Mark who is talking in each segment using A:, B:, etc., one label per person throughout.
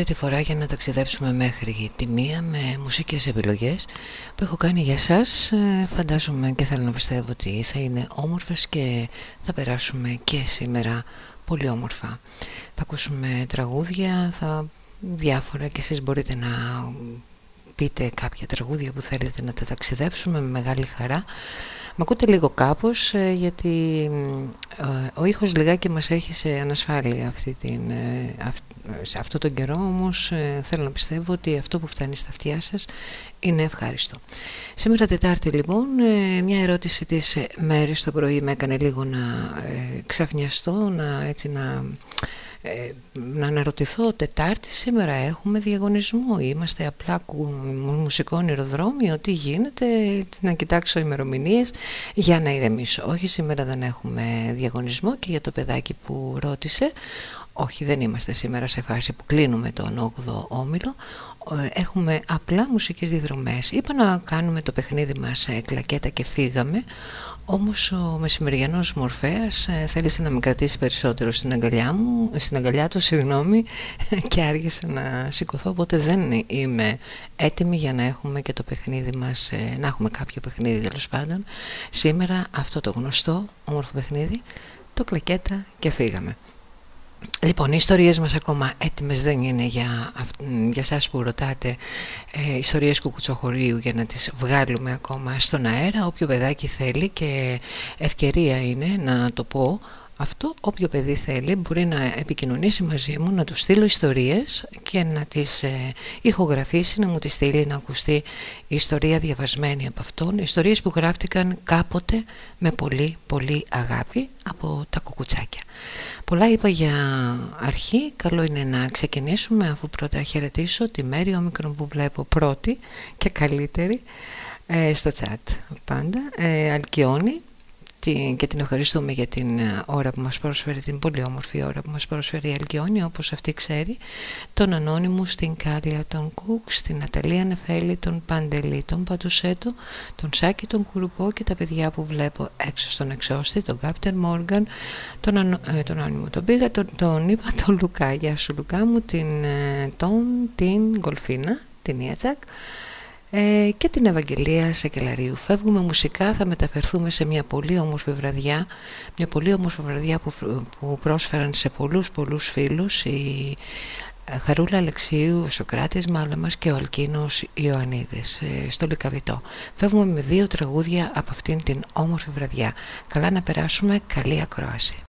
A: αυτή τη φορά για να ταξιδέψουμε μέχρι τη μία με μουσικές επιλογές που έχω κάνει για σας. Ε, φαντάζομαι και θέλω να πιστεύω ότι θα είναι όμορφες και θα περάσουμε και σήμερα πολύ όμορφα. Θα ακούσουμε τραγούδια θα διάφορα και εσείς μπορείτε να πείτε κάποια τραγούδια που θέλετε να τα ταξιδέψουμε με μεγάλη χαρά. Μ' ακούτε λίγο κάπως ε, γιατί ε, ο ήχος λιγάκι μας έχει σε ανασφάλεια αυτή την, ε, σε αυτό τον καιρό όμως θέλω να πιστεύω ότι αυτό που φτάνει στα αυτιά σας είναι ευχάριστο. Σήμερα Τετάρτη λοιπόν μια ερώτηση της Μέρης το πρωί με έκανε λίγο να ξαφνιαστώ, να, έτσι, να ε, να αναρωτηθώ. Τετάρτη σήμερα έχουμε διαγωνισμό. Είμαστε απλά μουσικό νεροδρόμιο τι γίνεται να κοιτάξω ημερομηνίες για να ηρεμήσω. Όχι σήμερα δεν έχουμε διαγωνισμό. Και για το παιδάκι που ρώτησε όχι δεν είμαστε σήμερα σε φάση που κλείνουμε τον 8ο όμιλο ε, έχουμε απλά μουσικές διδρομές είπα να κάνουμε το παιχνίδι μας κλακέτα και φύγαμε όμως ο μεσημεριανός μορφέας ε, θέλησε να με κρατήσει περισσότερο στην αγκαλιά μου, στην αγκαλιά του, συγγνώμη, και άργησα να σηκωθώ, οπότε δεν είμαι έτοιμη για να έχουμε και το παιχνίδι μας, ε, να έχουμε κάποιο παιχνίδι τέλος πάντων. Σήμερα αυτό το γνωστό όμορφο παιχνίδι, το κλακέτα και φύγαμε. Λοιπόν, οι ιστορίες μας ακόμα έτοιμες δεν είναι για, για σας που ρωτάτε ε, ιστορίες κουκουτσοχωρίου για να τις βγάλουμε ακόμα στον αέρα. Όποιο παιδάκι θέλει και ευκαιρία είναι να το πω αυτό όποιο παιδί θέλει μπορεί να επικοινωνήσει μαζί μου, να του στείλω ιστορίες και να τις ε, ηχογραφήσει, να μου τις στείλει να ακουστεί η ιστορία διαβασμένη από αυτόν. Ιστορίες που γράφτηκαν κάποτε με πολύ πολύ αγάπη από τα κουκουτσάκια. Πολλά είπα για αρχή, καλό είναι να ξεκινήσουμε αφού πρώτα χαιρετήσω τη Μέρη Όμικρον που βλέπω πρώτη και καλύτερη ε, στο chat πάντα. Ε, Αλκιόνη,
B: και την ευχαριστούμε για την ε, ώρα που μας πρόσφερε, την πολύ όμορφη ώρα που μας πρόσφερε η Αλκιόνη. Όπως αυτή ξέρει, τον Ανώνυμου, στην Κάλια, τον Κουκ, στην Αταλία Νεφέλη, τον Παντελή, τον Πατουσέτο, τον Σάκη, τον Κουρουπό και τα παιδιά που βλέπω έξω στον εξώστη, τον Κάπτερ Μόργαν, τον, ανω, ε, τον Ανώνυμο, τον πήγα, τον, τον είπα τον Λουκά, γεια σου Λουκά μου, την, ε, τον, την Γκολφίνα, την Ιατσακ, ε, και την Ευαγγελία Σακελαρίου. Φεύγουμε μουσικά, θα μεταφερθούμε σε μια πολύ όμορφη βραδιά, μια πολύ όμορφη βραδιά που, που πρόσφεραν σε πολλούς πολλούς φίλους η ε, Χαρούλα Αλεξίου, ο Σοκράτης Μάλαμας και ο Αλκίνος Ιωαννίδης ε, στο Λικαβιτό. Φεύγουμε με δύο τραγούδια από αυτήν την όμορφη βραδιά. Καλά να περάσουμε, καλή ακρόαση.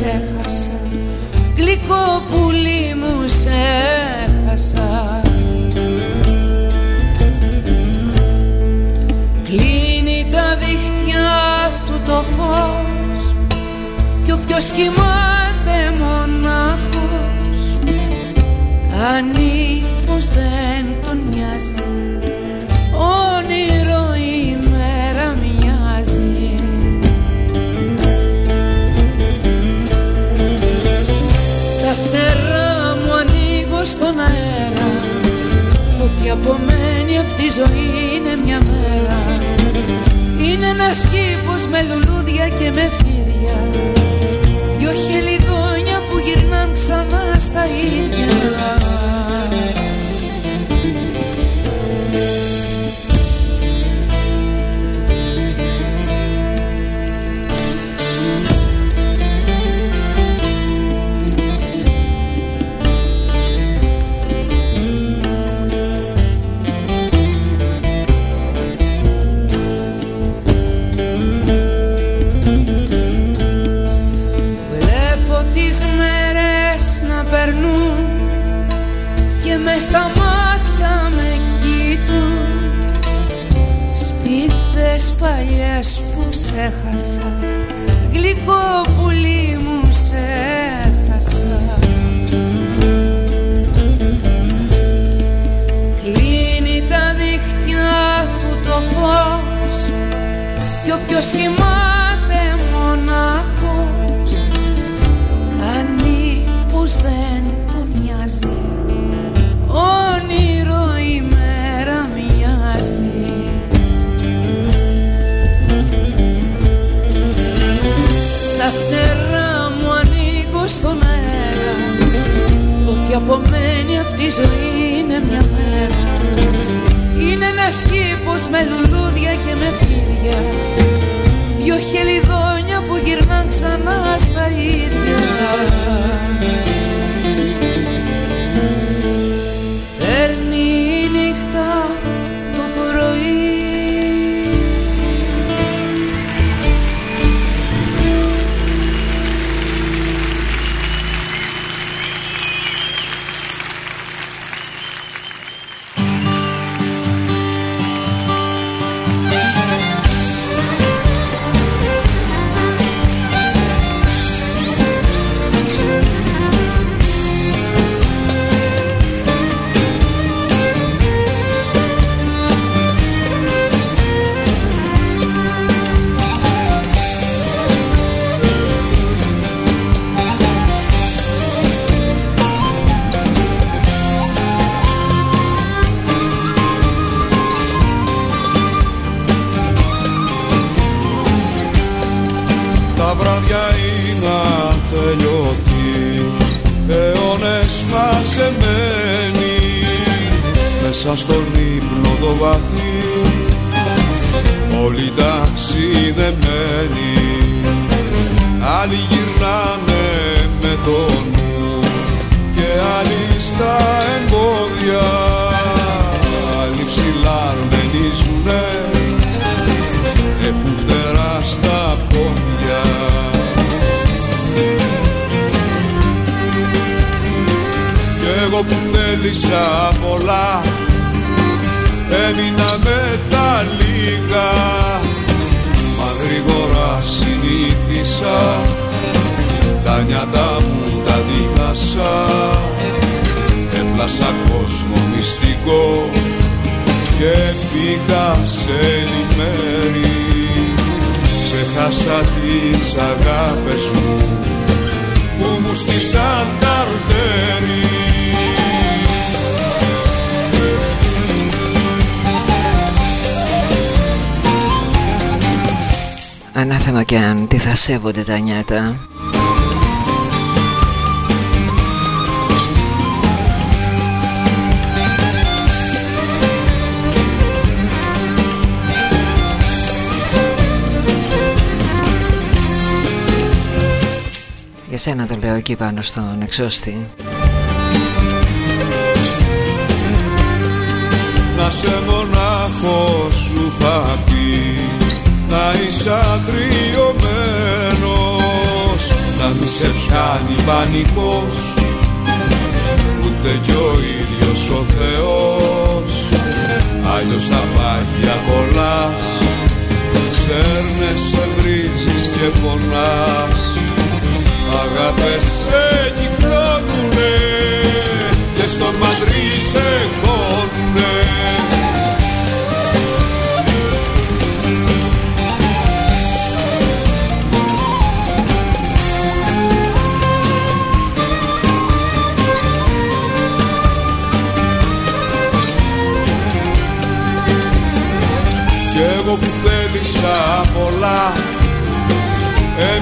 C: ξέχασα.
B: Γλυκό πουλί μου σε έχασα Κλείνει τα δίχτυα του το φως Κι όποιος κοιμάται μονάχος Κάνει πως δεν τον νοιάζει. Η απομένη αυτή η ζωή είναι μια μέρα. Είναι ένα κήπος με λουλούδια και με φίδια. Δυο χελιδόνια
C: που
B: γυρνάν ξανά στα ίδια. στα μάτια με κοίτουν. Σπίθες παλιές που ξέχασα. Γλυκό πουλί μου σε Κλείνει τα δίχτυα του το φως. Κι όποιος κοιμάται απομένη από τη ζωή είναι μια μέρα. Είναι ένας κήπος με λουλούδια και με φίδια. Δυο χελιδόνια που γυρνάν ξανά στα ίδια.
C: Που θέλησα πολλά. Έμεινα με τα λίγα. Μα γρήγορα συνήθισα. Τα νιάτα μου τα διθάσα. Έπλασα κόσμο μυστικό και πήγα σε λιμέρι. Ξεχάσα τις αγάπες μου που μου στήσαν καρτέρι
A: Ανάθεμα και αν τι θα σέβονται τα νιάτα. Για σένα το λέω εκεί πάνω στον εξώστη.
C: Να σε μονάχο σου θα πει Να είσαι αγριωμένος Να μη σε πιάνει πανικός Ούτε κι ο ίδιος ο Θεός. Αλλιώς θα πάγια κολλάς Σέρνεσαι, βρίζεις και πονάς. Αγάπες σε κυκλώνουνε και στο μαντρί σε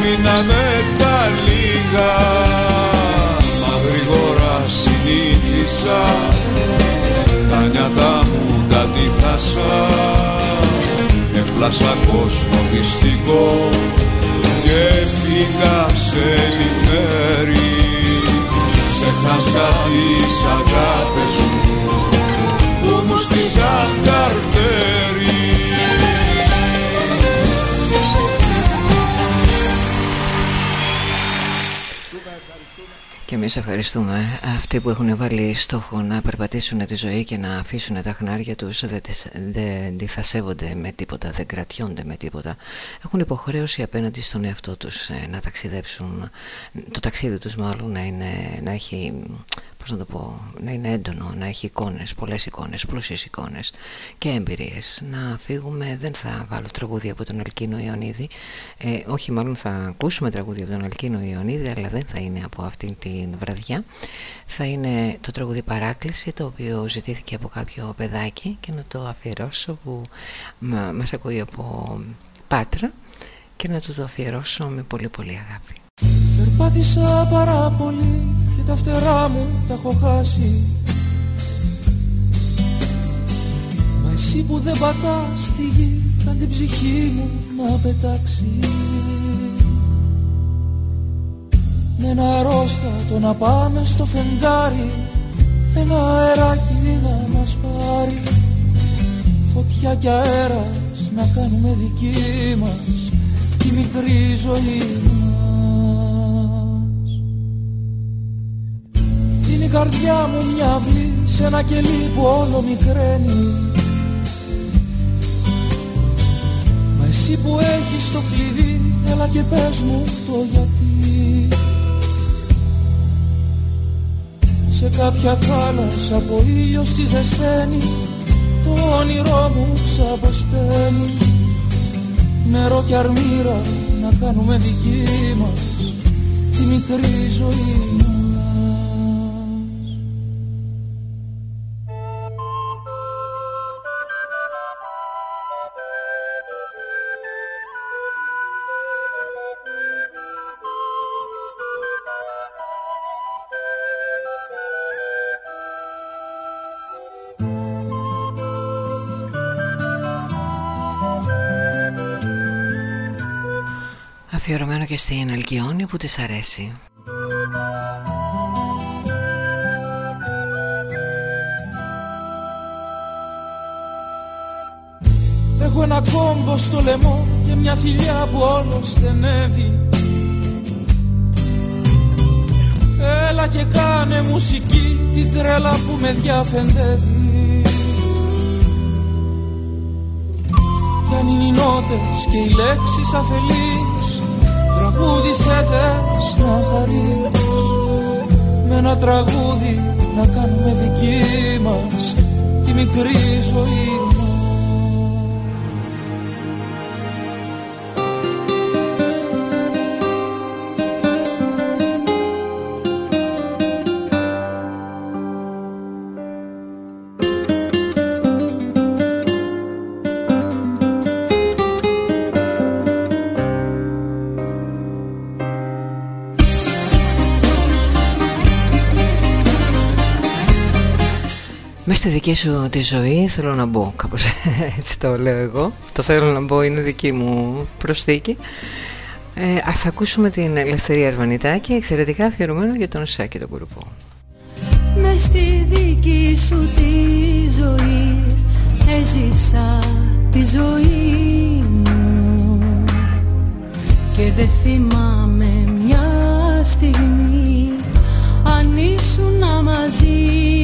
C: έμεινα με τα λίγα. Μα γρήγορα συνήθισα Τα νιάτα μου τα τύθασα Έπλασα κόσμο μυστικό Και πήγα σε λιμέρι. Ξεχάσα τις αγάπες μου Που μου στήσαν καρτέρι
A: εμείς ευχαριστούμε αυτοί που έχουν βάλει στόχο να περπατήσουν τη ζωή και να αφήσουν τα χνάρια τους. Δεν, δεν διθασεύονται με τίποτα, δεν κρατιόνται με τίποτα. Έχουν υποχρέωση απέναντι στον εαυτό τους ε, να ταξιδέψουν το ταξίδι τους μάλλον να, είναι, να έχει πώς να το πω, να είναι έντονο, να έχει εικόνες, πολλές εικόνες, πλούσιες εικόνες και εμπειρίες. Να φύγουμε, δεν θα βάλω τραγούδια από τον Αλκίνο Ιωνίδη, ε, όχι μάλλον θα ακούσουμε τραγούδια από τον Αλκίνο Ιωνίδη, αλλά δεν θα είναι από αυτήν την βραδιά. Θα είναι το τραγούδι Παράκληση, το οποίο ζητήθηκε από κάποιο παιδάκι και να το αφιερώσω που μα, μας ακούει από Πάτρα και να του το αφιερώσω με πολύ πολύ αγάπη.
D: Περπάτησα πάρα πολύ και τα φτερά μου τα έχω χάσει. Μα εσύ που δεν πατάς στη γη καν την ψυχή μου να πετάξει. Με ένα αρρώστατο να πάμε στο φεγγάρι ένα αεράκι να μας πάρει. Φωτιά και αέρας να κάνουμε δική μας τη μικρή ζωή Είναι η καρδιά μου μια αυλή σε ένα κελί που όλο μικραίνει. Μα εσύ που έχεις το κλειδί έλα και πες μου το γιατί. Σε κάποια θάλασσα από ήλιο στη ζεσταίνει το όνειρό μου ξαποσταίνει. Νερό και αρμύρα να κάνουμε δική μας τη μικρή ζωή μας
A: Αφιερωμένο και στην Αλκιόνη που της αρέσει.
D: Έχω ένα κόμπο στο λαιμό και μια φιλιά που όλο στενεύει Έλα και κάνε μουσική την τρέλα που με διαφεντεύει. Κι αν είναι οι νότες και οι λέξεις αφελείς Τραγούδισέ τες να χαρείς Με ένα τραγούδι να κάνουμε δική μας τη μικρή ζωή
A: δική σου τη ζωή θέλω να μπω Κάπως έτσι το λέω εγώ. Το θέλω να μπω είναι δική μου προσθήκη. Ε, Ας ακούσουμε την Ελευθερία Αρβανιτάκη Εξαιρετικά αφιερωμένο για τον Σάκη τον Κουρουπό
E: Με στη δική σου τη ζωή Έζησα τη ζωή μου. Και δεν θυμάμαι μια στιγμή Αν ήσουν μαζί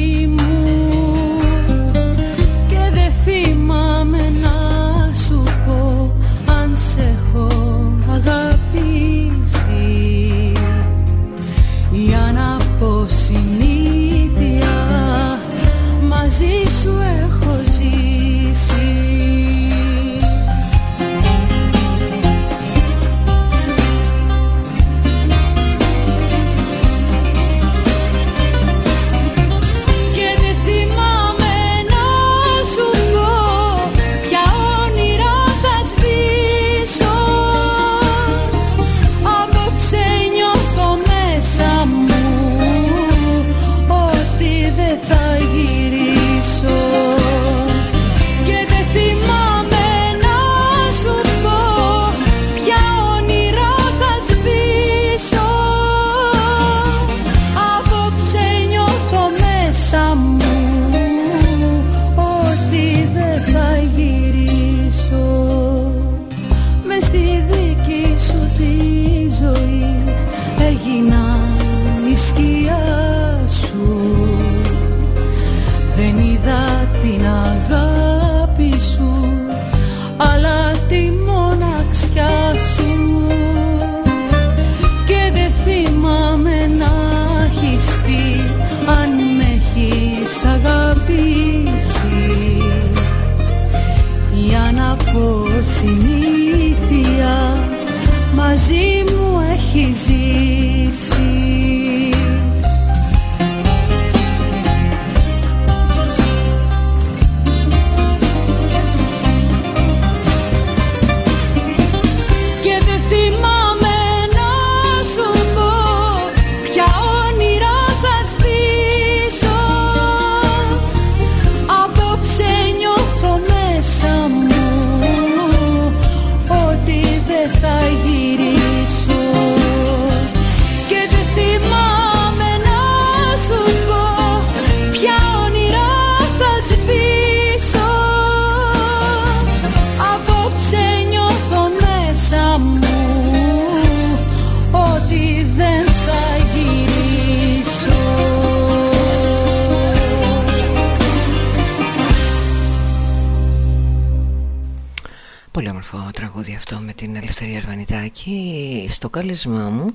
A: κάλεσμά μου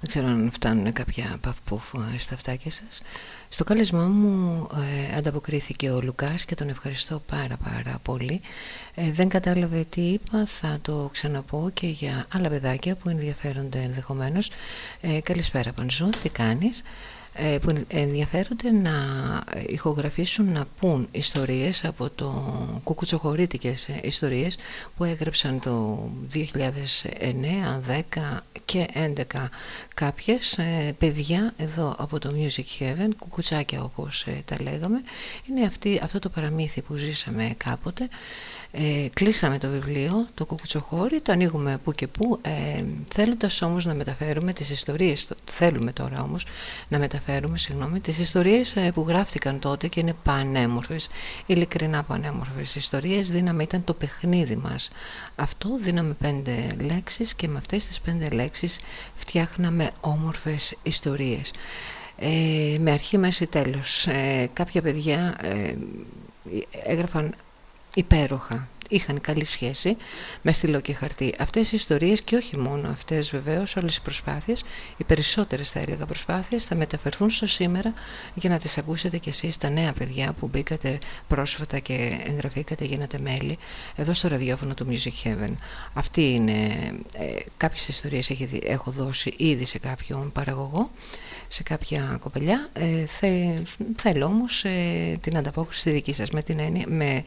A: δεν ξέρω αν φτάνουν κάποια παφπούφ στα αυτάκια σας στο κάλεσμά μου ε, ανταποκρίθηκε ο Λουκάς και τον ευχαριστώ πάρα πάρα πολύ. Ε, δεν κατάλαβε τι είπα θα το ξαναπώ και για άλλα παιδάκια που ενδιαφέρονται ενδεχομένως. Ε, καλησπέρα Πανζού, τι κάνεις; ε, που ενδιαφέρονται να ηχογραφήσουν να πούν ιστορίες από το κουκουτσοχωρίτικες ιστορίες που έγραψαν το 2009, 10 και 11 κάποιες ε, παιδιά εδώ από το Music Heaven κουκουτσάκια όπως ε, τα λέγαμε. Είναι αυτή, αυτό το παραμύθι που ζήσαμε κάποτε. Ε, κλείσαμε το βιβλίο, το κουκουτσοχώρι, το ανοίγουμε που και που, ε, θέλοντας όμως να μεταφέρουμε τις ιστορίες, θέλουμε τώρα όμως να μεταφέρουμε, συγγνώμη, τις ιστορίες ε, που γράφτηκαν τότε και είναι πανέμορφες, ειλικρινά πανέμορφες ιστορίες, δύναμη ήταν το παιχνίδι μας. Αυτό δίναμε πέντε λέξεις και με αυτές τις πέντε λέξεις φτιάχναμε όμορφες ιστορίες. Ε, με αρχή, μέση, τέλος. Ε, κάποια παιδιά ε, έγραφαν υπέροχα είχαν καλή σχέση με στυλό και χαρτί. Αυτές οι ιστορίες και όχι μόνο αυτές βεβαίως, όλες οι προσπάθειες, οι περισσότερες θα έλεγα προσπάθειες θα μεταφερθούν στο σήμερα για να τις ακούσετε κι εσείς τα νέα παιδιά που μπήκατε πρόσφατα και εγγραφήκατε, γίνατε μέλη εδώ στο ραδιόφωνο του Music Heaven. Αυτή είναι, ε, κάποιες ιστορίες έχω δώσει ήδη σε κάποιον παραγωγό σε κάποια κοπελιά. Ε, θε, θέλω όμως ε, την ανταπόκριση στη δική σας με την έννοια, με,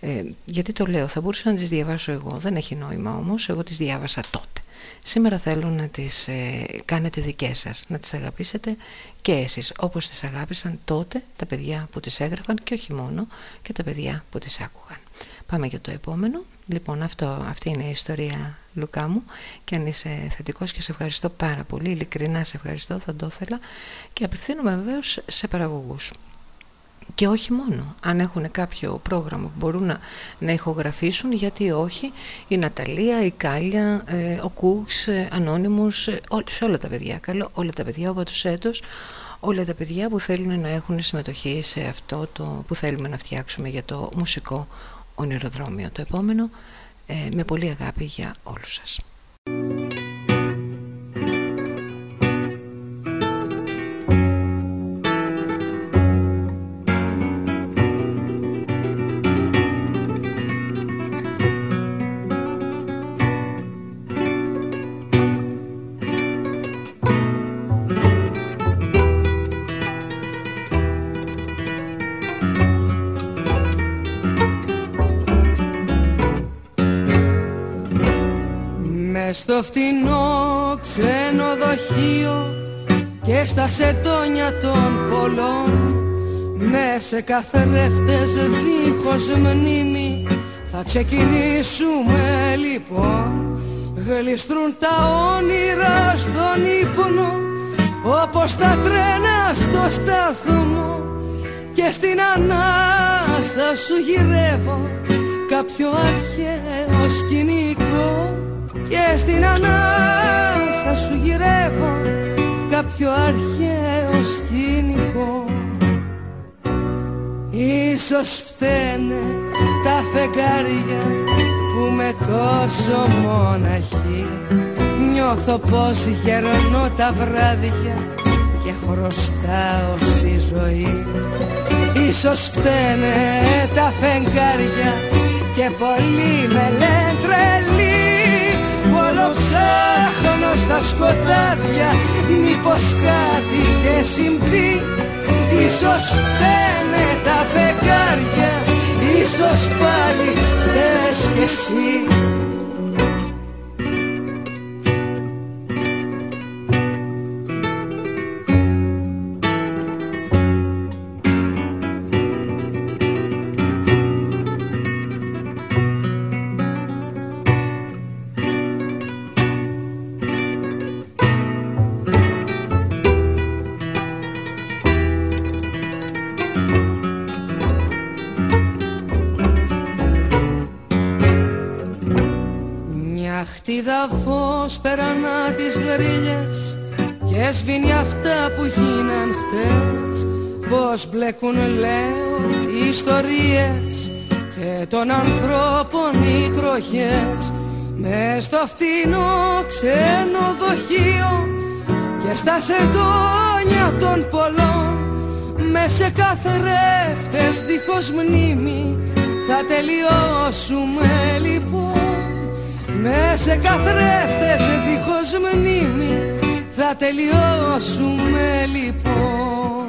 A: ε, γιατί το λέω θα μπορούσα να τις διαβάσω εγώ. Δεν έχει νόημα όμως εγώ τις διάβασα τότε. Σήμερα θέλω να τις ε, κάνετε δικές σας να τις αγαπήσετε και εσείς όπως τις αγάπησαν τότε τα παιδιά που τις έγραφαν και όχι μόνο και τα παιδιά που τις άκουγαν. Πάμε για το επόμενο. Λοιπόν, αυτό, αυτή είναι η ιστορία Λουκά μου. Και αν είσαι θετικός και σε ευχαριστώ πάρα πολύ, ειλικρινά σε ευχαριστώ, θα το ήθελα. Και απευθύνομαι βεβαίως σε παραγωγούς. Και όχι μόνο, αν έχουν κάποιο πρόγραμμα που μπορούν να, να ηχογραφήσουν, γιατί όχι, η Ναταλία, η Κάλια, ε, ο Κούξ, ε, Ανώνυμους, ε, σε όλα τα παιδιά, καλό, όλα τα παιδιά, ο έτος, όλα τα παιδιά που θέλουν να έχουν συμμετοχή σε αυτό το που θέλουμε να φτιάξουμε για το μουσικό ονειροδρόμιο το επόμενο ε, με πολύ αγάπη για όλους σας.
B: Στο φτηνό ξενοδοχείο και στα σετόνια των πολλών. Με σε καθρέφτες δίχως μνήμη θα ξεκινήσουμε λοιπόν. Γλιστρούν τα όνειρα στον ύπνο όπως τα τρένα στο σταθμό. Και στην ανάσα σου γυρεύω κάποιο αρχαίο σκηνικό και στην ανάσα σου γυρεύω κάποιο αρχαίο σκηνικό. Ίσως φταίνε τα φεγγάρια που με τόσο μοναχή. Νιώθω πως γερνώ τα βράδια και χρωστάω στη ζωή. Ίσως φταίνε τα φεγγάρια και πολύ με λένε τρελή Όλο ψάχνω στα σκοτάδια Μήπως κάτι και συμβεί; Ίσως φταίνε τα φεγγάρια Ίσως πάλι θες κι εσύ Είδα φως περανά τις γρίλες και σβήνει αυτά που γίναν χτες. Πως μπλέκουν λέω οι ιστορίες και των ανθρώπων οι τροχές μες στο φτηνό ξενοδοχείο και στα σεντόνια των πολλών. Μες σε καθρέφτες δίχως μνήμη θα τελειώσουμε λοιπόν με σε καθρέφτες δίχως μνήμη θα τελειώσουμε λοιπόν.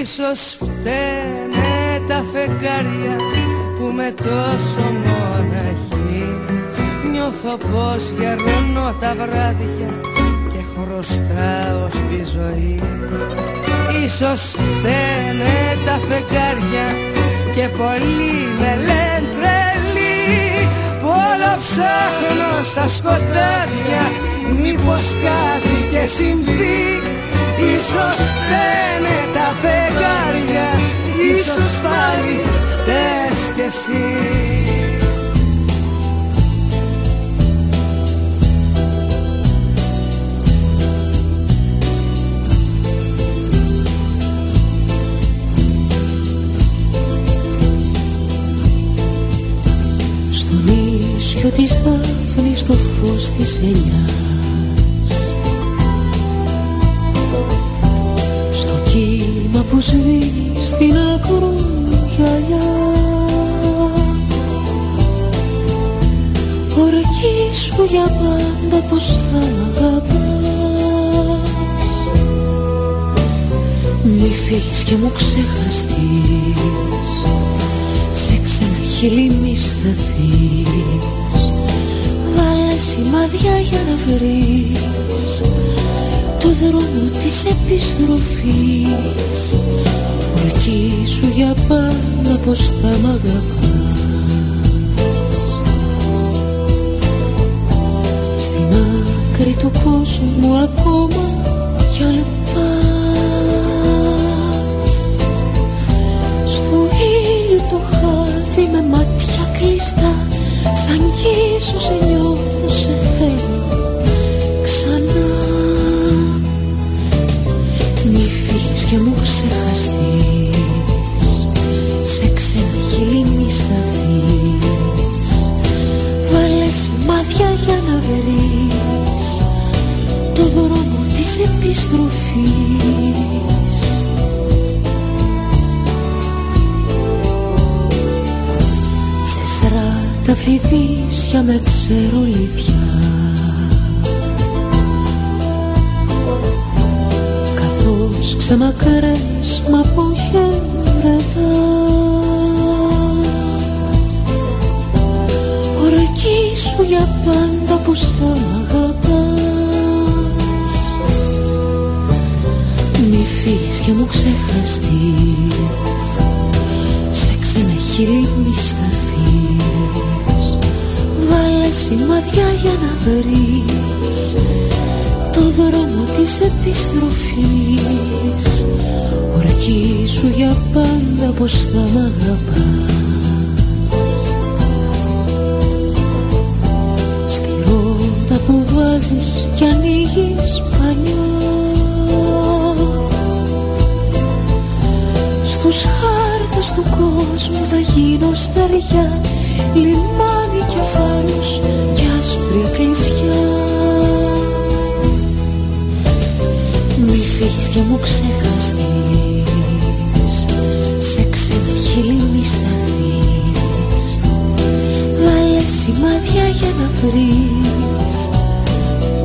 B: Ίσως φταίνε τα φεγγάρια που με τόσο μοναχή. Νιώθω πως γερνώ τα βράδια και χρωστάω στη ζωή. Ίσως φταίνε τα φεγγάρια και πολλοί με λένε τρελή Πόλο ψάχνω στα σκοτάδια μήπως κάτι και συμβεί. Ίσως φταίνε τα φεγγάρια Ίσως πάλι φταίς κι εσύ
E: ίσιο της δάφνης το φως της ελιάς. Στο κύμα που σβήνει στην ακρογιαλιά Ορκή σου για πάντα πως θα αγαπάς. Μη φύγεις και μου ξεχαστείς. Σε ξένα χείλη μη σταθείς σημάδια για να βρεις το δρόμο της επιστροφής. Σου για πάντα πως θα μ' αγαπάς. Στην άκρη του κόσμου ακόμα κι πας. Στο ήλιο το χάδι με μάτια κλειστά Σαν κι ίσως σε νιώθω σε θέλω ξανά. Μη φύγεις και μου ξεχαστείς. Σε ξένα χείλη μη σταθείς Βάλες σημάδια για να βρεις Το δρόμο της επιστροφής. Τα φιδίσια με ξερολιβιά Καθώς ξεμακρές μ' αποχαιρετάς Ορκή σου για πάντα πως θα μ' αγαπάς. Μη φύγεις και μου ξεχαστείς. Σε ξένα χείλη μη Βάλε σημάδια για να βρεις Το δρόμο της επιστροφής. Ορκή σου για πάντα πως θα μ' αγαπάς. Στη ρότα που βάζεις κι ανοίγεις πανιά. Στους χάρτες του κόσμου θα γίνω στεριά λιμάνι και φάρος και άσπρη εκκλησιά. Μη φύγεις και μου ξεχαστείς σε ξένα χείλη μη σταθείς. Βάλε σημάδια για να βρεις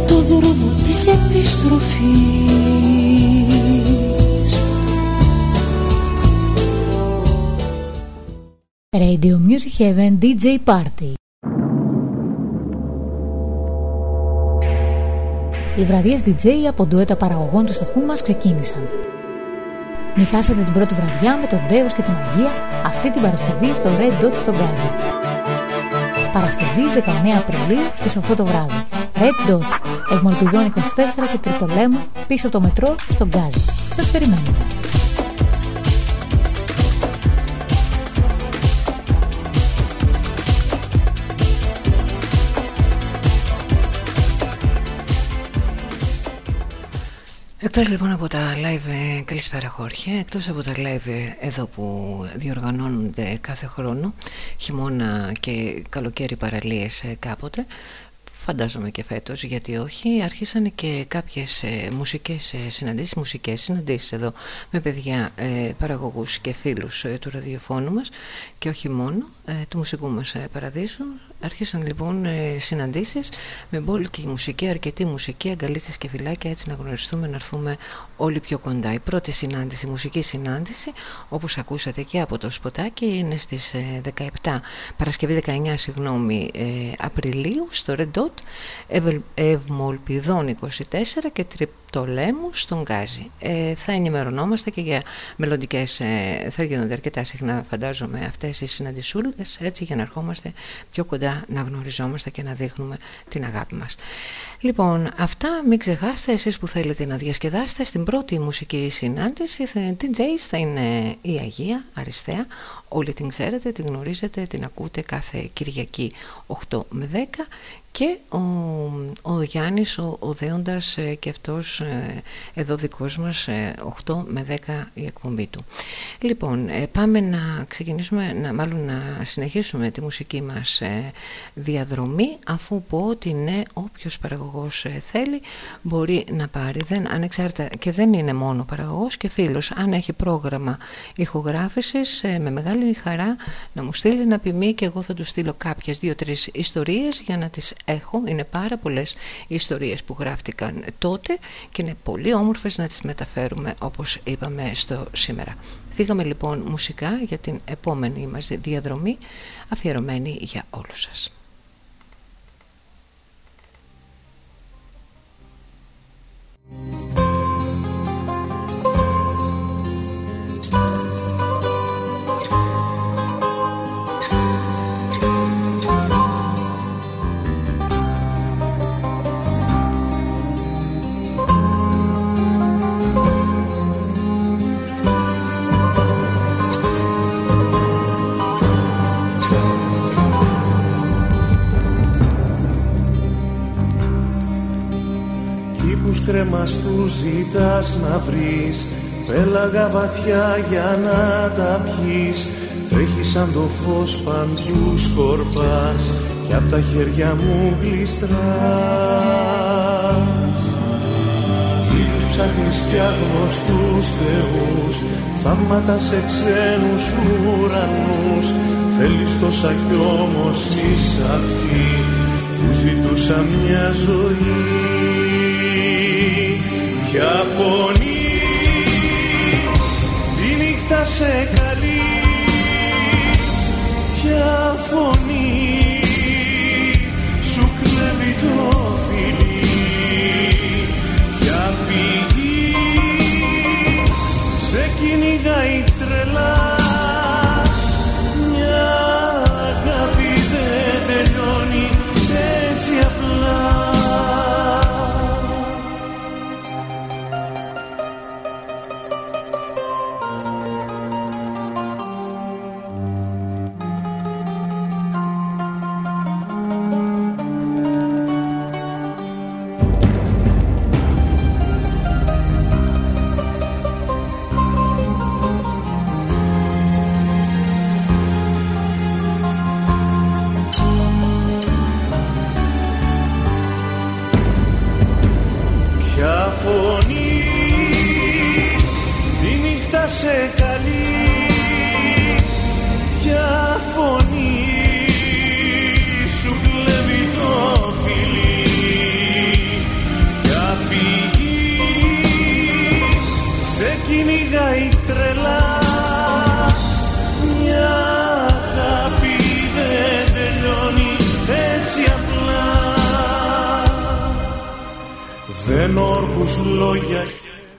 E: το δρόμο της επιστροφής
F: Radio Music Heaven DJ Party. Οι βραδιές DJ από ντουέτα παραγωγών του σταθμού μας ξεκίνησαν. Μην χάσετε την πρώτη βραδιά με τον Δέος και την Αγία αυτή την Παρασκευή στο Red Dot στο Γκάζι. Παρασκευή 19 Απριλίου στις 8 το βράδυ. Red Dot, Εγμολπιδών 24 και Τριτολέμου πίσω από το μετρό στο Γκάζι. Σας περιμένουμε.
A: Εκτός λοιπόν από τα live, ε, καλησπέρα Χόρχε, εκτός από τα live ε, εδώ που διοργανώνονται κάθε χρόνο, χειμώνα και καλοκαίρι παραλίες ε, κάποτε, φαντάζομαι και φέτος γιατί όχι αρχίσανε και κάποιες ε, μουσικές ε, συναντήσεις μουσικές συναντήσεις εδώ με παιδιά ε, παραγωγούς και φίλους του ραδιοφώνου μας και όχι μόνο του μουσικού μας παραδείσου Άρχισαν λοιπόν ε, συναντήσεις με μπόλικη μουσική, αρκετή μουσική, αγκαλίτσες και φυλάκια έτσι να γνωριστούμε, να έρθουμε όλοι πιο κοντά. Η πρώτη συνάντηση, η μουσική συνάντηση, όπως ακούσατε και από το σποτάκι, είναι στις 17, ε, Παρασκευή 19 συγγνώμη, ε, Απριλίου στο Red Dot, Ευμολπιδών 24 και το Λέμου στον Γκάζι. Ε, θα ενημερωνόμαστε και για μελλοντικές. Ε, θα γίνονται αρκετά συχνά, φαντάζομαι, αυτές οι συναντησούλες, έτσι για να ερχόμαστε πιο κοντά, να γνωριζόμαστε και να δείχνουμε την αγάπη μας. Λοιπόν, αυτά μην ξεχάσετε εσείς που θέλετε να διασκεδάσετε στην πρώτη μουσική συνάντηση την Jace θα είναι η Αγία Αριστεία όλοι την ξέρετε, την γνωρίζετε, την ακούτε κάθε Κυριακή 8 με 10 και ο, ο Γιάννης ο, ο Δέοντας ε, και αυτός ε, εδώ δικός μας 8 ε, με 10 η εκπομπή του. Λοιπόν πάμε να ξεκινήσουμε να, μάλλον να συνεχίσουμε τη μουσική μας διαδρομή αφού πω ότι ναι όποιος παραγωγός θέλει μπορεί να πάρει. Δεν, ανεξάρτητα και δεν είναι μόνο παραγωγός και φίλος. Αν έχει πρόγραμμα ηχογράφησης με μεγάλη χαρά να μου στείλει ένα ποιμί και εγώ θα του στείλω κάποιες δύο-τρεις ιστορίες για να τις έχω είναι πάρα πολλές ιστορίες που γράφτηκαν τότε και είναι πολύ όμορφες να τις μεταφέρουμε όπως είπαμε στο σήμερα. Φύγαμε λοιπόν μουσικά για την επόμενη μας διαδρομή αφιερωμένη για όλους σας.
G: Κρέμας του ζητάς να βρεις. Πέλαγα βαθιά για να τα πιείς Τρέχεις σαν το φως παντού σκορπάς. Κι απ' τα χέρια μου γλιστράς. Φίλους ψάχνεις κι αγνωστούς θεούς. Θαύματα σε ξένους ουρανούς. Θέλεις τόσα κι όμως είσαι αυτή Που ζητούσα μια ζωή Ποια φωνή τη νύχτα σε καλεί. Ποια φωνή σου κλέβει το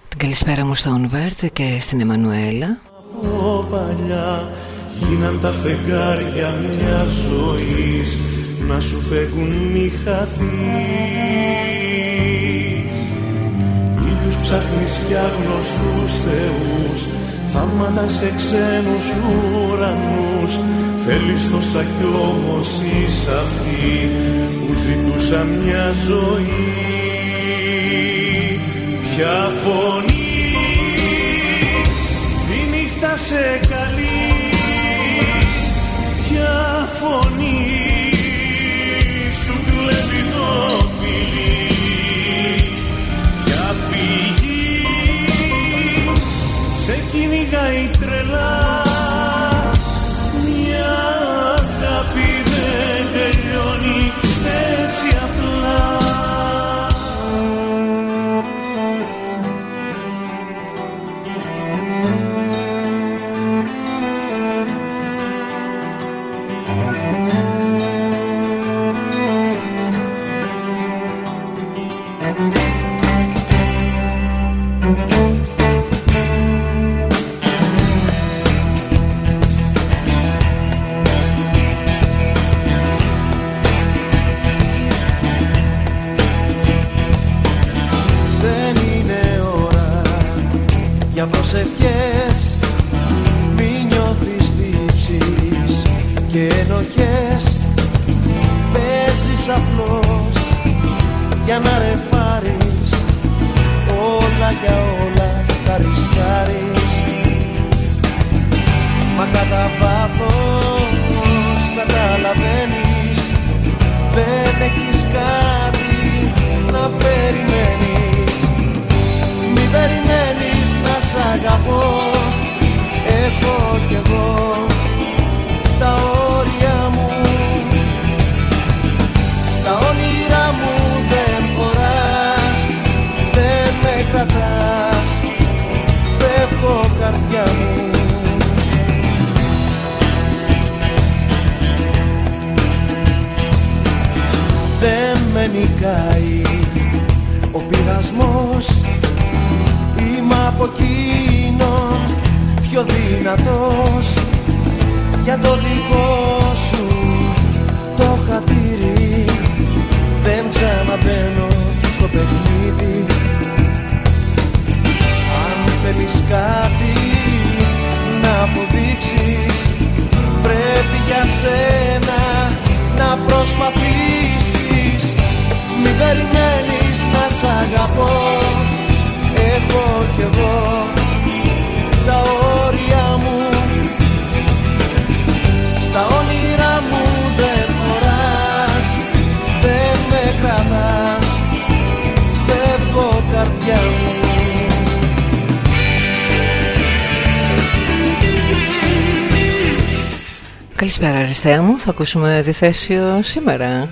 A: Την καλησπέρα μου στον Βέρτ και στην Εμμανουέλα.
G: Από παλιά γίναν τα φεγγάρια μια ζωής να σου φεύγουν μη χαθείς. Ήλιους ψάχνεις για γνωστούς θεούς θαύματα σε ξένους ουρανούς. Θέλεις τόσα κι όμως είσαι αυτή που ζητούσα μια ζωή Ποια φωνή. Η νύχτα σε καλείς. Ποια φωνή. Σου κλέβει το φιλί. Ποια φυγή. Σε κυνηγάει τρελά
A: θα ακούσουμε
H: τη θέση σήμερα.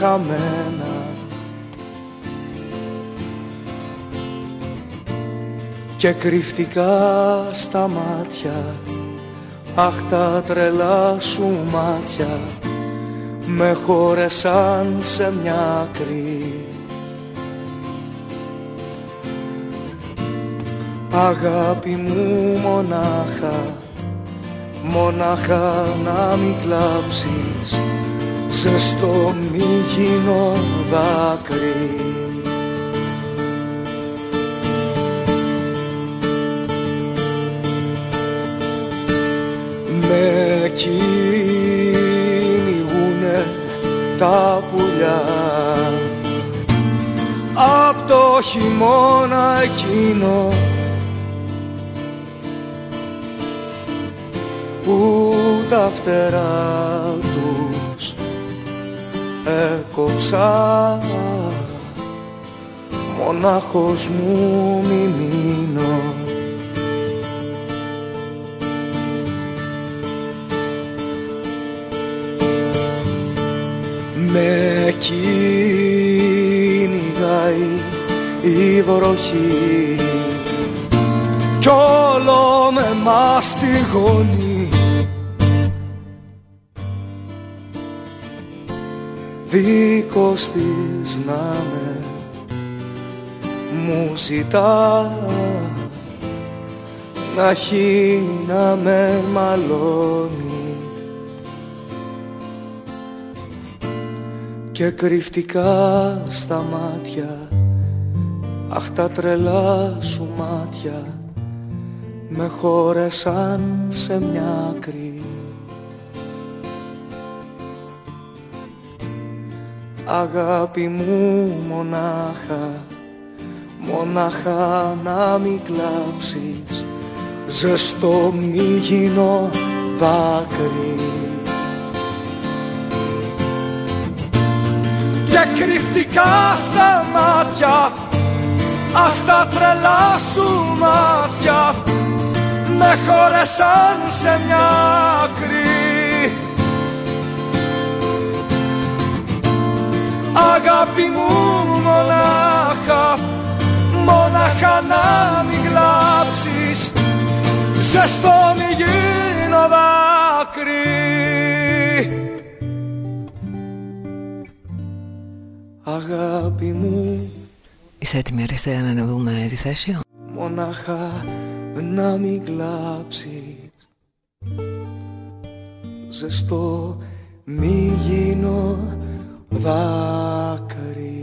H: χαμένα. Και κρυφτικά στα μάτια αχ τα τρελά σου μάτια με χώρεσαν σε μια άκρη. Αγάπη μου μονάχα, μονάχα να μην κλάψεις ζεστό μη γίνω δάκρυ. Με κυνηγούνε τα πουλιά. Από το χειμώνα εκείνο που τα φτερά έκοψα. Μονάχος μου μη μείνω. Με κυνηγάει η βροχή. Κι όλο με μαστιγώνει δίκος της να με. Μου ζητά να έχει να με μαλώνει. Και κρυφτικά στα μάτια αχ τα τρελά σου μάτια με χώρεσαν σε μια άκρη Αγάπη μου μονάχα, μονάχα να μην κλάψεις. Ζεστό μη δάκρυ. Και κρυφτικά στα μάτια Αχ τα τρελά σου μάτια Με χώρεσαν σε μια άκρη Αγάπη μου μονάχα Μονάχα να μην κλάψεις. Ζεστό μη γίνω δάκρυ. Αγάπη μου.
A: Είσαι έτοιμη αριστερά να ανεβούμε τη θέση;
H: Μονάχα να μην κλάψεις. Ζεστό μη γίνω δάκρυ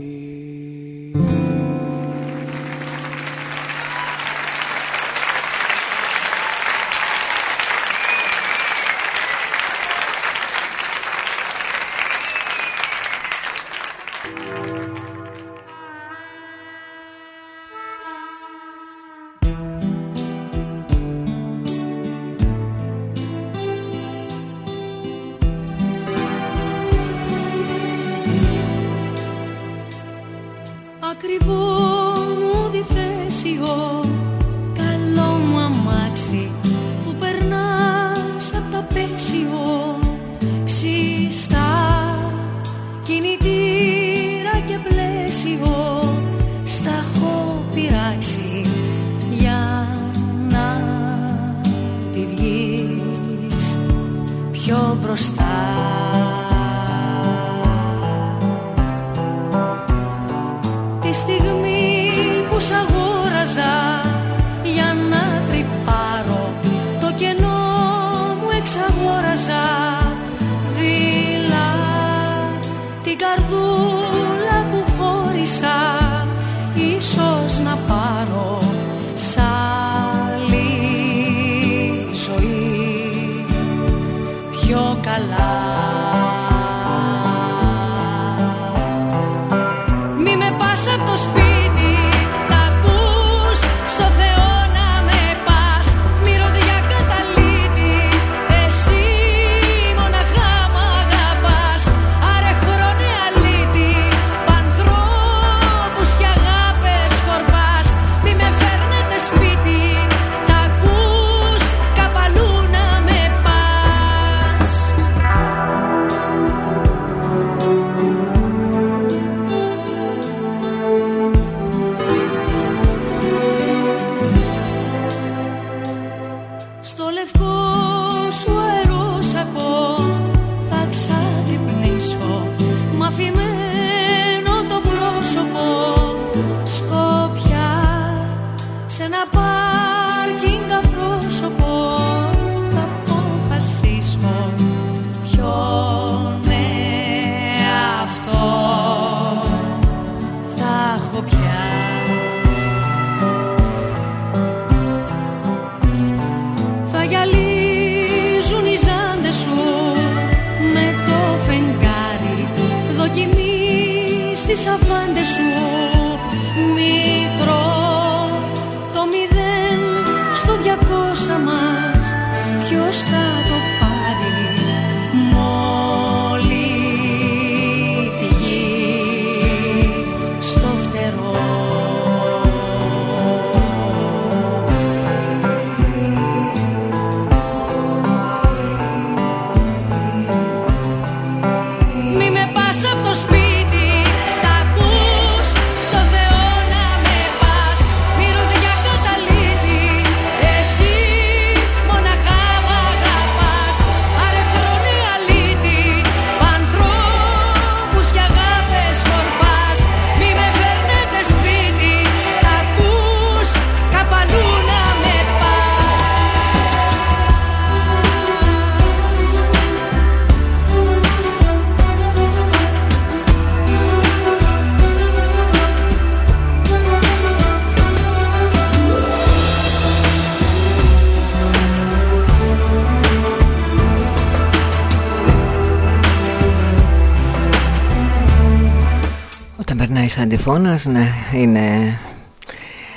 E: αντιφώνας, ναι, είναι...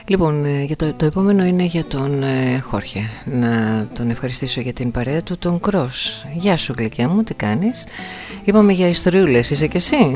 E: Λοιπόν, ε, για το, το επόμενο είναι για τον ε, Χόρχε. Να τον ευχαριστήσω για την παρέα του, τον Κρός. Γεια σου γλυκιά μου, τι κάνεις; Είπαμε για ιστοριούλες, είσαι και εσύ;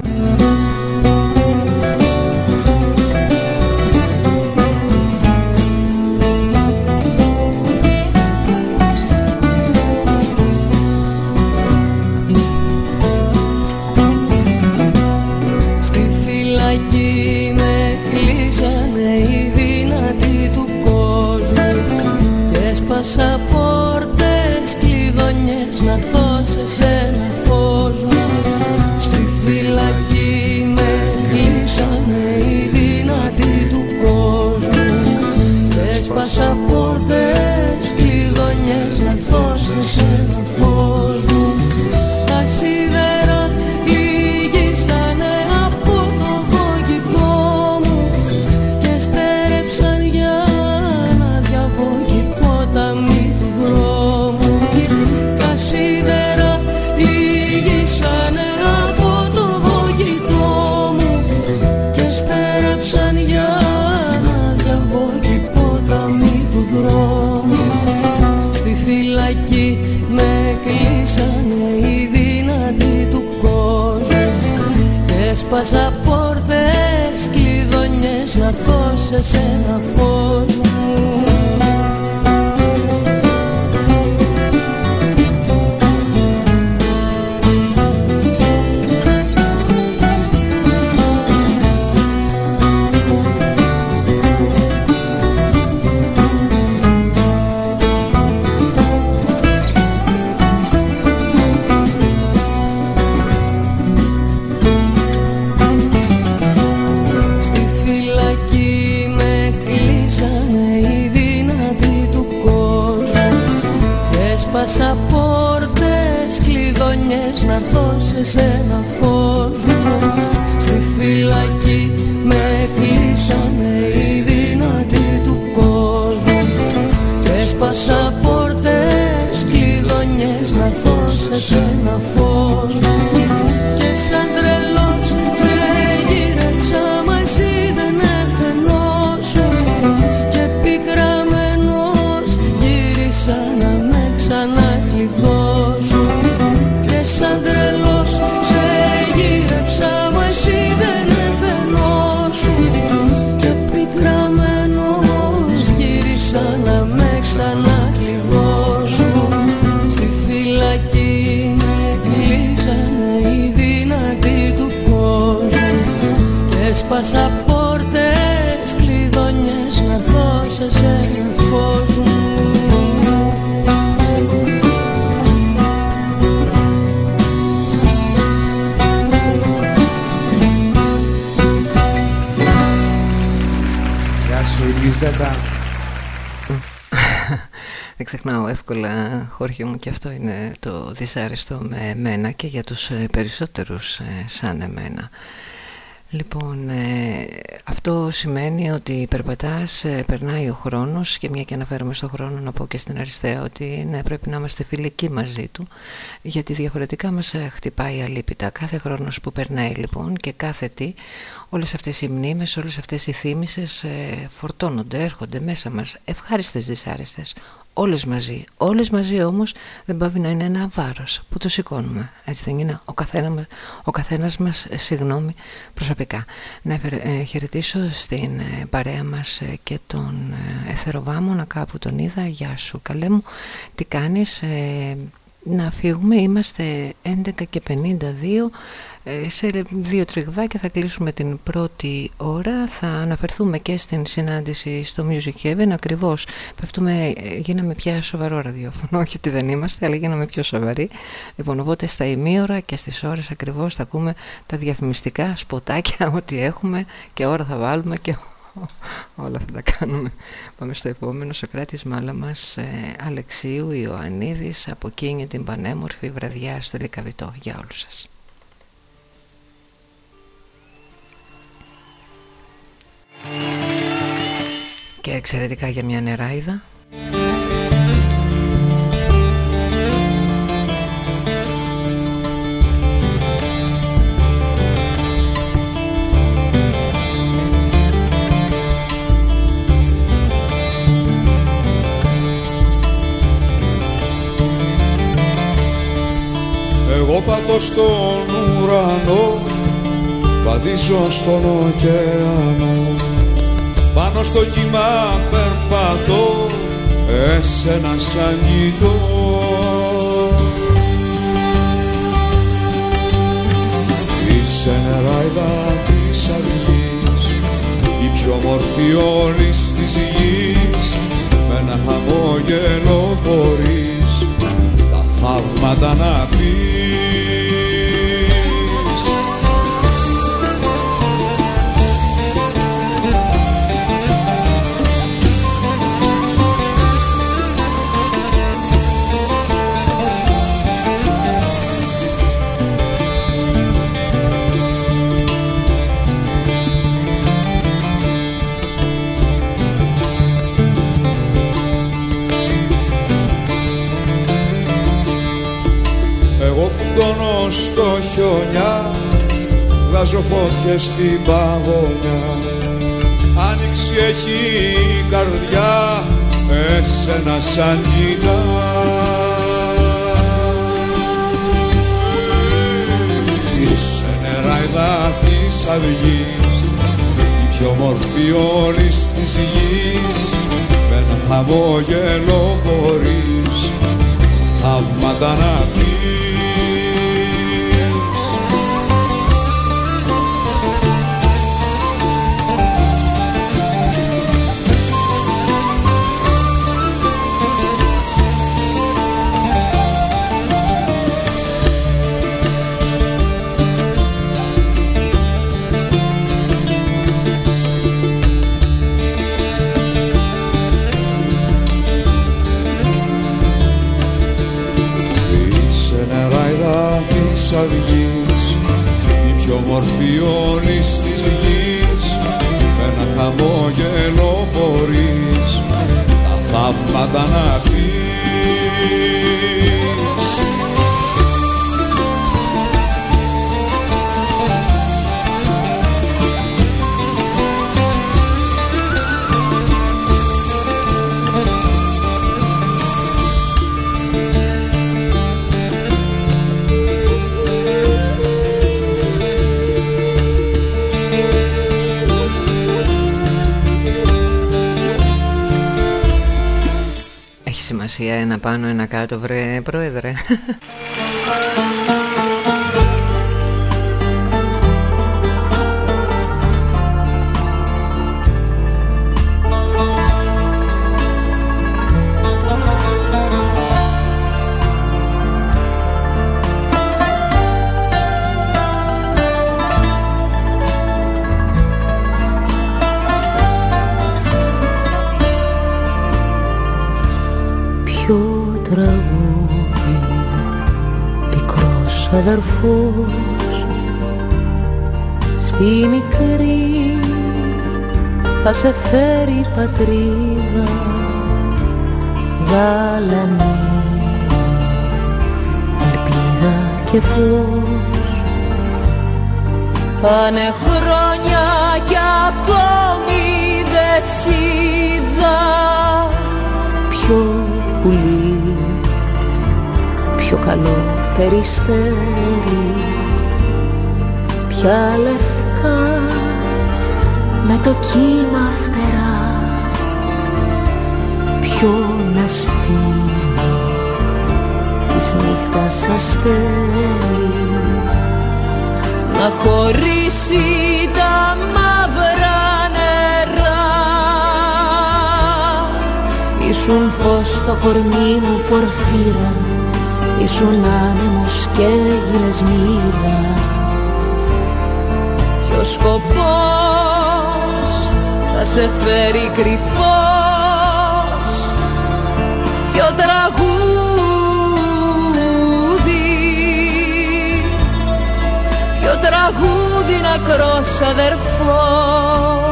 E: Χώριο μου και αυτό είναι το δυσάρεστο με εμένα και για τους ε, περισσότερους ε, σαν εμένα.
A: Λοιπόν, ε, αυτό σημαίνει ότι περπατάς, ε, περνάει ο χρόνος και μια και αναφέρομαι στον χρόνο να πω και στην αριστερά ότι ναι, πρέπει να είμαστε φιλικοί μαζί του γιατί διαφορετικά μας ε, χτυπάει αλήπητα. Κάθε χρόνος που περνάει λοιπόν και κάθε τι, όλες αυτές οι μνήμες, όλες αυτές οι θύμησες φορτώνονται, έρχονται μέσα μας, ευχάριστες δυσάρεστες, όλες μαζί. Όλες μαζί όμως δεν πάβει να είναι ένα βάρος που το σηκώνουμε. Έτσι δεν είναι; Ο, καθένα μας, ο καθένας μας, ε, συγγνώμη, προσωπικά. Να ε, χαιρετήσω στην ε, παρέα μας και τον Εθεροβάμωνα κάπου τον είδα. Γεια σου καλέ μου. Τι κάνεις... να φύγουμε, είμαστε 11 και 52 ε, σε δύο τριγδάκια θα κλείσουμε την πρώτη ώρα. Θα αναφερθούμε και στην συνάντηση στο Music Heaven. Ακριβώς πέφτουμε, ε, γίναμε πια σοβαρό ραδιόφωνο. Όχι ότι δεν είμαστε αλλά γίναμε πιο σοβαροί. Λοιπόν οπότε στα ημίωρα και στις ώρες ακριβώς θα ακούμε τα διαφημιστικά σποτάκια ό,τι έχουμε και ώρα θα βάλουμε και όλα αυτά τα κάνουμε. Πάμε στο επόμενο Σοκράτης μάλα μας ε, Αλεξίου Ιωαννίδης από εκείνη την πανέμορφη βραδιά στο Λικαβιτό για όλους σας. Και εξαιρετικά για μια νεράιδα
C: Εγώ πατώ στον ουρανό Βαδίζω στον ωκεανό. Πάνω στο κύμα περπατώ εσένα σαν κοιτώ Είσαι νεράιδα της αυγής η πιο μορφή όλης της γης με ένα χαμόγελο μπορείς τα θαύματα να πεις στο χιονιά Βγάζω φώτιες στην παγωνιά. Άνοιξη έχει η καρδιά Εσένα σαν κοιτά Είσαι νεράιδα της αυγής Η πιο μορφή όλης της γης. Με ένα χαμόγελο μπορείς θαύματα να η πιο μορφή όλης της γης με ένα χαμόγελο μπορείς τα θαύματα να πεις
A: ένα πάνω ένα κάτω βρε πρόεδρε
E: η μικρή θα σε φέρει πατρίδα γαλανή ελπίδα και φως. Πάνε χρόνια κι ακόμη δεν είδα. Πιο πουλί πιο καλό περιστέρι. Πια λευκά με το κύμα φτερά. Πιο ναστή της νύχτας αστέρι να χωρίσει τα μαύρα νερά. Ήσουν φως στο κορμί μου πορφύρα Ήσουν άνεμος και έγινες μοίρα Ποιος σκοπός θα σε φέρει κρυφός Ποιο τραγούδι. Ποιο τραγούδι νεκρός αδερφός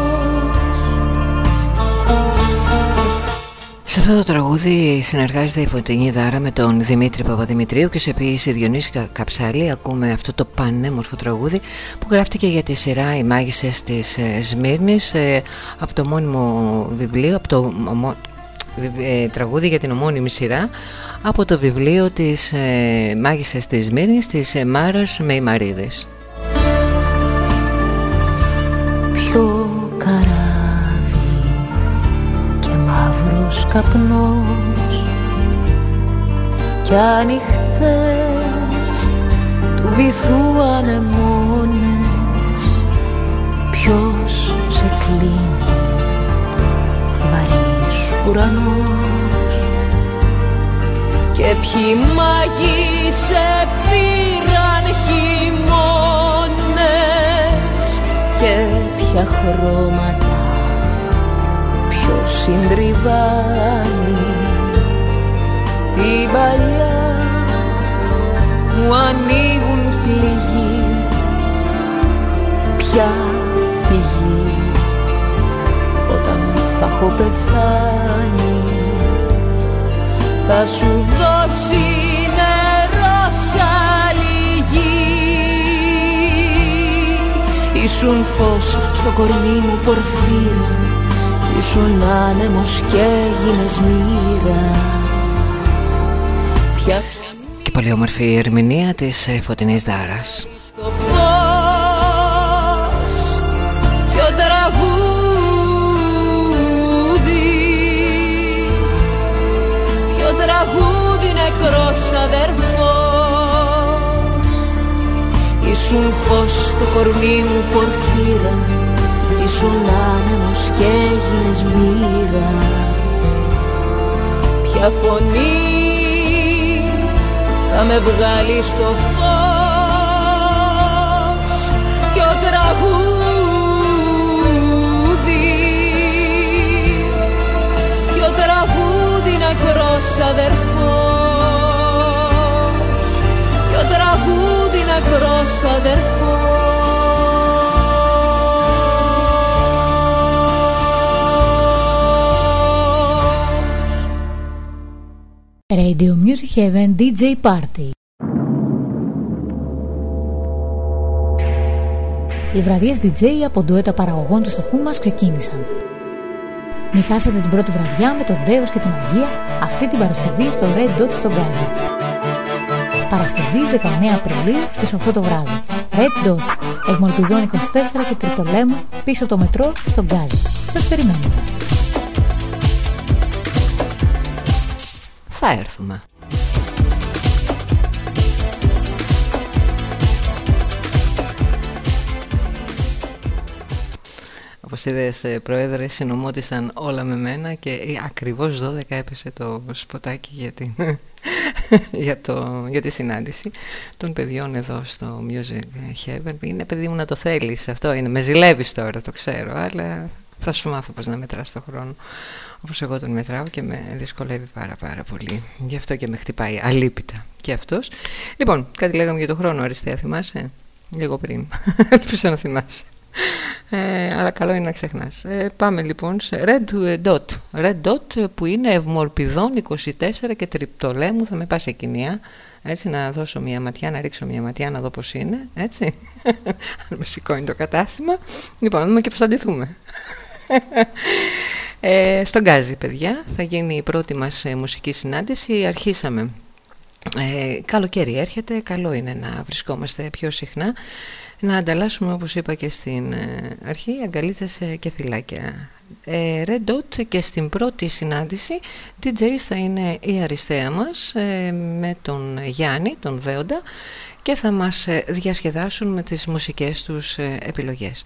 A: Σε αυτό το τραγούδι συνεργάζεται η Φωτεινή Δάρα με τον Δημήτρη Παπαδημητρίου και σε ποιήση Διονύση Καψάλη ακούμε αυτό το πανέμορφο τραγούδι που γράφτηκε για τη σειρά «Οι μάγισσες της ε, Σμύρνης» ε, από το μόνιμο βιβλίο, από το ε, τραγούδι για την ομώνυμη σειρά από το βιβλίο της μάγισσες της Σμύρνης της Μάρας Μεϊμαρίδης.
E: Ποιο καράβι καπνός κι ανοιχτές του βυθού ανεμόνες ποιος σε κλείνει βαρύς ουρανός. Και ποιοι μάγοι σε πήραν χειμώνες και ποια χρώματα ποιο συντριβάνει. Την παλιά μου ανοίγουν πληγή. Ποια πηγή όταν θα έχω πεθάνει. Θα σου δώσει νερό Ήσουν φως στο κορμί μου πορφύρα Ήσουν άνεμος και έγινες μοίρα.
A: Πια... Και πολύ όμορφη η ερμηνεία της ε, Φωτεινής Δάρας.
E: Στο φως Ποιο τραγούδι. Ποιο τραγούδι νεκρός αδερφός. Ήσουν φως στο κορμί μου πορφύρα Ήσουν άνεμος και έγινες μοίρα. Ποια φωνή θα με βγάλει στο φως Ποιο τραγούδι. Ποιο τραγούδι νεκρός αδερφός. Ποιο τραγούδι νεκρός αδερφός
F: Radio Music Heaven DJ Party Οι βραδιές DJ από ντουέτα παραγωγών τους σταθμού μας ξεκίνησαν. Μην χάσετε την πρώτη βραδιά με τον Τέος και την Αγία αυτή την Παρασκευή στο Red Dot στο Γκάζι. Παρασκευή 19 Απριλίου στις 8 το βράδυ. Red Dot, Εγμολπιδών 24 και Τριτολέμου, πίσω το μετρό στον Γκάζι. Σας περιμένουμε.
A: Θα έρθουμε. Όπως είδες ε, πρόεδρε συνομώτησαν όλα με μένα και ε, ακριβώς 12 έπεσε το σποτάκι για την για, το, για τη συνάντηση των παιδιών εδώ στο Music Heaven. Είναι παιδί μου να το θέλεις αυτό, είναι με ζηλεύεις τώρα το ξέρω, αλλά θα σου μάθω πως να μετράς το χρόνο όπως εγώ τον μετράω και με δυσκολεύει πάρα πάρα πολύ. Γι' αυτό και με χτυπάει αλίπητα και αυτός. Λοιπόν, κάτι λέγαμε για το χρόνο, Αριστεία, θυμάσαι; Λίγο πριν. Ελπίζω να θυμάσαι. Ε, αλλά καλό είναι να ξεχνάς. Ε, πάμε λοιπόν σε Red Dot. Red Dot που είναι ευμορπιδών 24 και τριπτολέμου. Θα με πάει σε κοινία. Έτσι να δώσω μια ματιά, να ρίξω μια ματιά να δω πώς είναι. Έτσι. Αν με σηκώνει το κατάστημα. Λοιπόν, να δούμε και πώς θα αντιθούμε. ε, στον Γκάζι παιδιά θα γίνει η πρώτη μας ε, μουσική συνάντηση. Αρχίσαμε ε, καλοκαίρι έρχεται. Καλό είναι να βρισκόμαστε πιο συχνά. Να ανταλλάσσουμε όπως είπα και στην ε, αρχή αγκαλίτσες και φυλάκια. Ε, Red Dot και στην πρώτη συνάντηση DJ θα είναι η αριστεία μας ε, με τον Γιάννη, τον Βέοντα και θα μας διασκεδάσουν με τις μουσικές τους επιλογές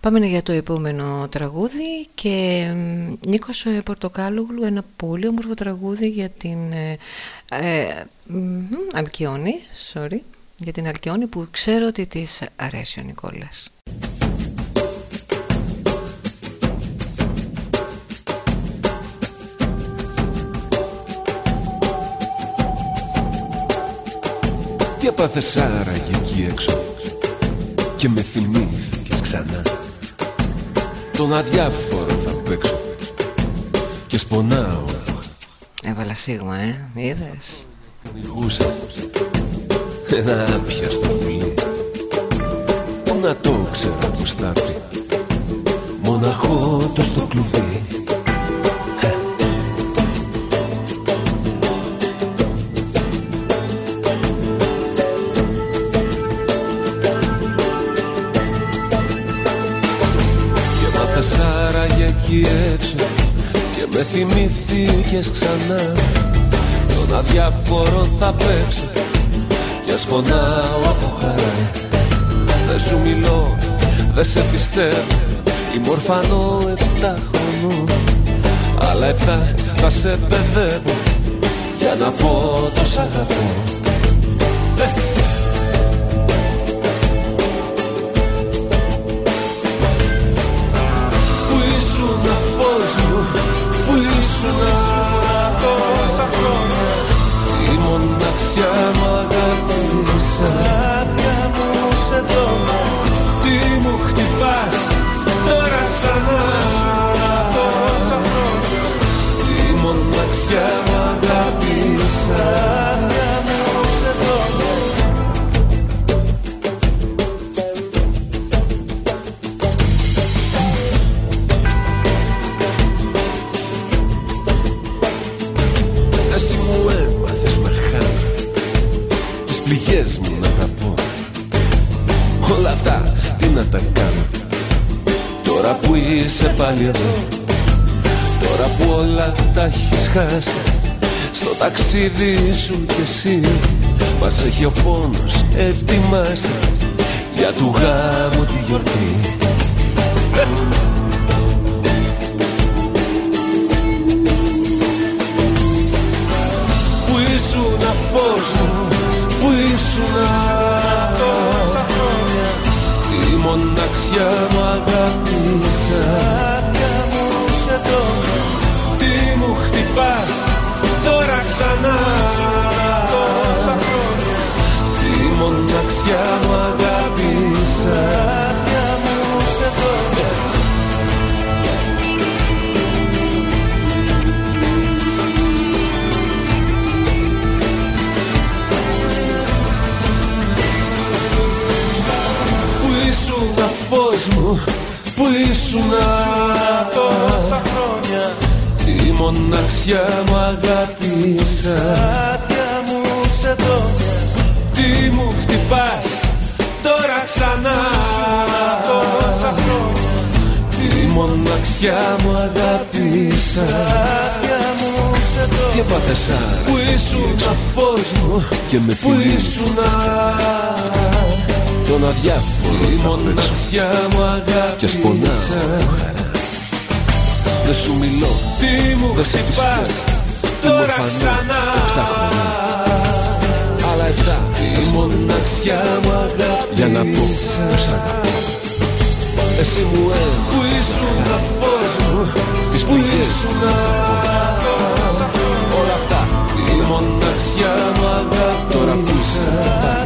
A: Πάμε για το επόμενο τραγούδι και Νίκος Πορτοκάλουγλου ένα πολύ όμορφο τραγούδι για την ε, ε, Αλκιόνη, sorry, για την Αλκιόνη που ξέρω ότι της αρέσει ο Νικόλας.
I: Τι έπαθες άραγε εκεί έξω και με θυμήθηκες ξανά τον αδιάφορο θα παίξω. Και σπονάω.
A: Έβαλα σίγμα, ε, είδες.
I: Ονειρούσα ένα άπιαστο πουλί Πού να το ξέρα πως θα Μοναχό το στο κλουβί θυμήθηκες ξανά. Τον αδιάφορο θα παίξω Κι ας πονάω από χαρά. Δεν σου μιλώ, δεν σε πιστεύω. Είμαι ορφανό επτά χρονών Αλλά επτά θα σε παιδεύω. Για να πω το σ' αγαπώ τόσα χρόνια Η μοναξιά μου αγάπησα είσαι πάλι εδώ Τώρα που όλα τα έχεις χάσει Στο ταξίδι σου κι εσύ Μας έχει ο πόνος ετοιμάσει Για του γάμου τη γιορτή ήσουν τόσα χρόνια. Τη μοναξιά μου αγάπησα. Άδεια μου σε δόντια Τι μου χτυπάς τώρα ξανά. Τόσα χρόνια. Τη μοναξιά μου αγάπησα. Άδεια μου σε δόντια Τι έπαθες Που ήσουν φως μου Και με φιλήσεις τον αδιάφορο Η μοναξιά μου αγάπησα Και σπονάω. Δεν σου μιλώ. Τι μου χτυπάς. Τώρα ξανά. Οκτά χρόνια. Αλλά εφτά. Η μοναξιά μου αγάπησα Για να πω πως αγαπώ. Εσύ μου έμαθες Που ήσουν τα φως μου. Τις που ήσουν Όλα αυτά. Η μοναξιά μου αγάπησα Τώρα που είσαι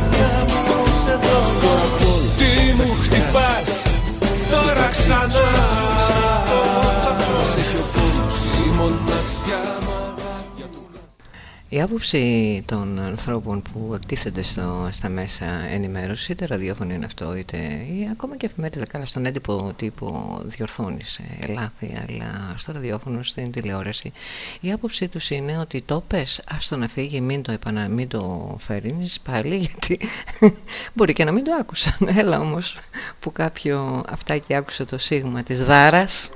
A: Η άποψη των ανθρώπων που εκτίθενται στο, στα μέσα ενημέρωσης, είτε ραδιόφωνο είναι αυτό, είτε ή ακόμα και εφημερίδα, καλά στον έντυπο τύπο διορθώνεις ε, λάθη, αλλά στο ραδιόφωνο, στην τηλεόραση, η άποψή τους είναι ότι το πες, άστο να φύγει, μην το, επανα, μην το φέρνεις πάλι, γιατί μπορεί και να μην το άκουσαν. Έλα όμως που κάποιο και άκουσε το σίγμα της δάρας,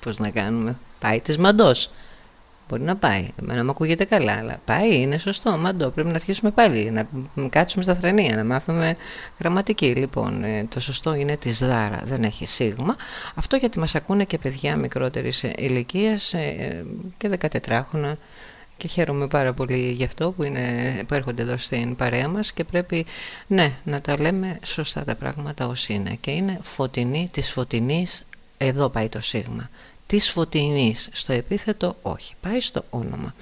A: πώς να κάνουμε, πάει της μαντός. Μπορεί να πάει. Εμένα μου ακούγεται καλά, αλλά πάει, είναι σωστό. Μαντό, πρέπει να αρχίσουμε πάλι. Να κάτσουμε στα θρανία, να μάθουμε γραμματική. Λοιπόν, ε, το σωστό είναι τη δάρα. Δεν έχει σίγμα. Αυτό γιατί μας ακούνε και παιδιά μικρότερης ηλικίας ε, και 14 χρόνια. Και χαίρομαι πάρα πολύ γι' αυτό που, είναι, που έρχονται εδώ στην παρέα μας και πρέπει ναι, να τα λέμε σωστά τα πράγματα ως είναι. Και είναι φωτεινή της φωτεινής, εδώ πάει το σίγμα της φωτεινής. Στο επίθετο όχι. Πάει στο όνομα.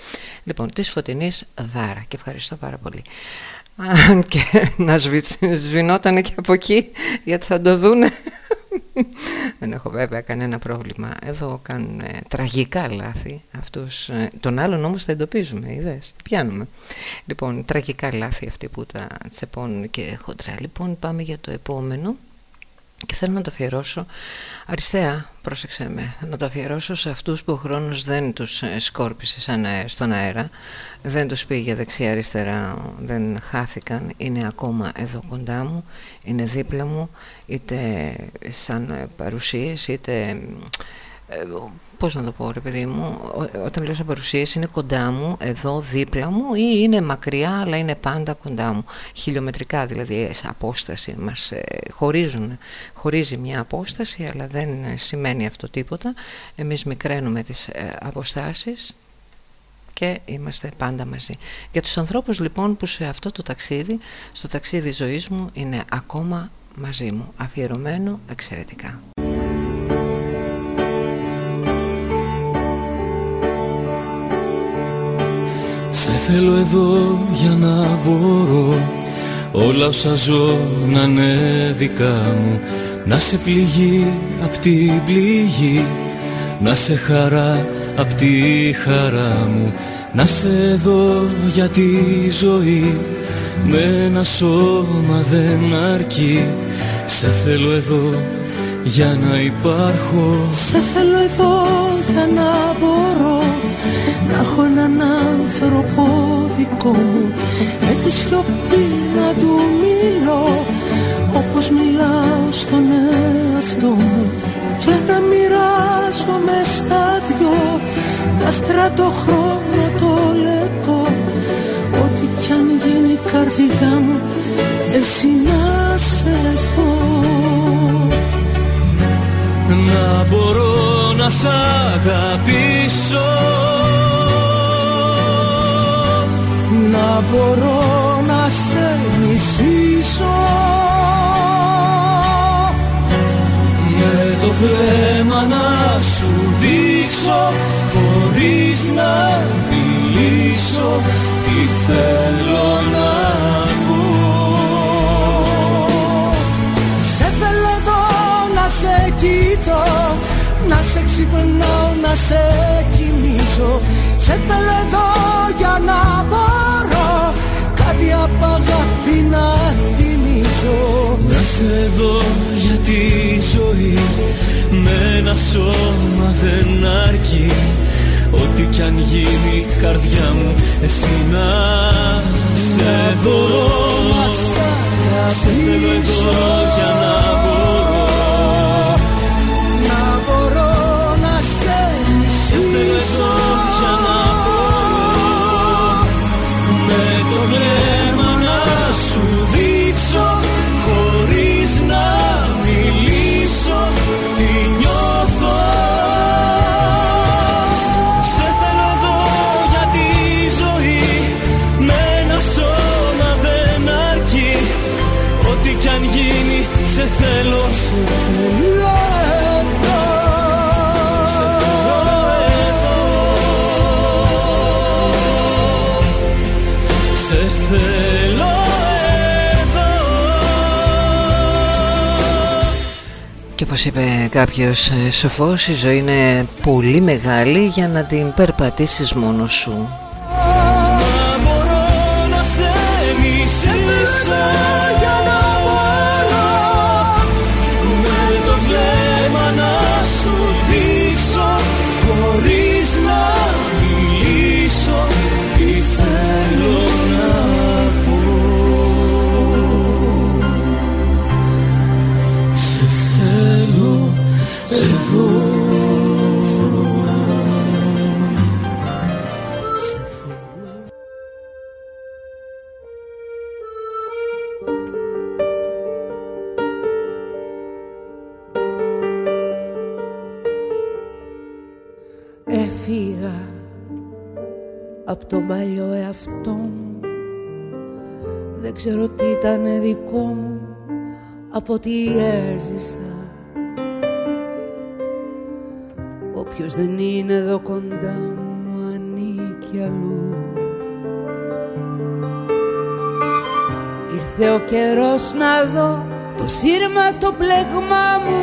A: Λοιπόν της φωτεινής δάρα και ευχαριστώ πάρα πολύ. Αν και να σβηνόταν και από εκεί γιατί θα το δούνε. Δεν έχω βέβαια κανένα πρόβλημα. Εδώ κάνουν τραγικά λάθη αυτούς, ε, τον άλλον όμως τα εντοπίζουμε είδες, πιάνουμε. Λοιπόν τραγικά λάθη αυτοί που τα τσεπώνουν και χοντρά. Λοιπόν πάμε για το επόμενο και θέλω να το αφιερώσω. Αριστερά, πρόσεξε με, να το αφιερώσω σε αυτούς που ο χρόνος δεν τους ε, σκόρπισε σαν στον αέρα, δεν τους πήγε δεξιά-αριστερά, δεν χάθηκαν, είναι ακόμα εδώ κοντά μου, είναι δίπλα μου, είτε σαν ε, παρουσίες, είτε ε, πώς να το πω ρε παιδί μου όταν λέω σε παρουσίες είναι κοντά μου εδώ δίπλα μου ή είναι μακριά αλλά είναι πάντα κοντά μου χιλιομετρικά δηλαδή σε απόσταση μας ε, χωρίζουν χωρίζει μια απόσταση αλλά δεν σημαίνει αυτό τίποτα εμείς μικραίνουμε τις ε, αποστάσεις και είμαστε πάντα μαζί. Για τους ανθρώπους λοιπόν που σε αυτό το ταξίδι, στο ταξίδι ζωής μου είναι ακόμα μαζί μου, αφιερωμένο εξαιρετικά.
J: Σε θέλω εδώ για να μπορώ Όλα όσα ζω να είναι δικά μου. Να σε πληγεί απ' την πληγή Να σε χαρά απ' τη χαρά μου. Να σε δω για τη ζωή Με ένα σώμα δεν αρκεί. Σε θέλω εδώ για να υπάρχω.
E: Σε θέλω εδώ για να μπορώ να έχω έναν άνθρωπο δικό μου με τη σιωπή να του μιλώ όπως μιλάω στον εαυτό μου. Και να μοιράζομαι στα δυο τα στρατοχρόνο το λεπτό. Ό,τι κι αν γίνει η καρδιά μου εσύ να σε δω.
J: Να μπορώ να σ' αγαπήσω
E: να μπορώ να σε μισήσω.
J: Με το βλέμμα να σου δείξω χωρίς να μιλήσω τι θέλω να πω
E: Σε θέλω εδώ να σε κοιτώ να σε ξυπνάω να σε κοιμήσω σε θέλω εδώ για να μπορώ Κάτι απ' αγάπη να θυμίσω
J: Να σε δω για τη ζωή Με ένα σώμα δεν αρκεί. Ό,τι κι αν γίνει καρδιά μου Εσύ να σε δω. Σε θέλω εδώ για να
A: όπως είπε κάποιος ε, σοφός η ζωή είναι πολύ μεγάλη για να την περπατήσεις μόνος σου
B: από τι έζησα. Όποιος δεν είναι εδώ κοντά μου ανήκει αλλού. Ήρθε ο καιρός να δω το σύρμα το πλέγμα μου.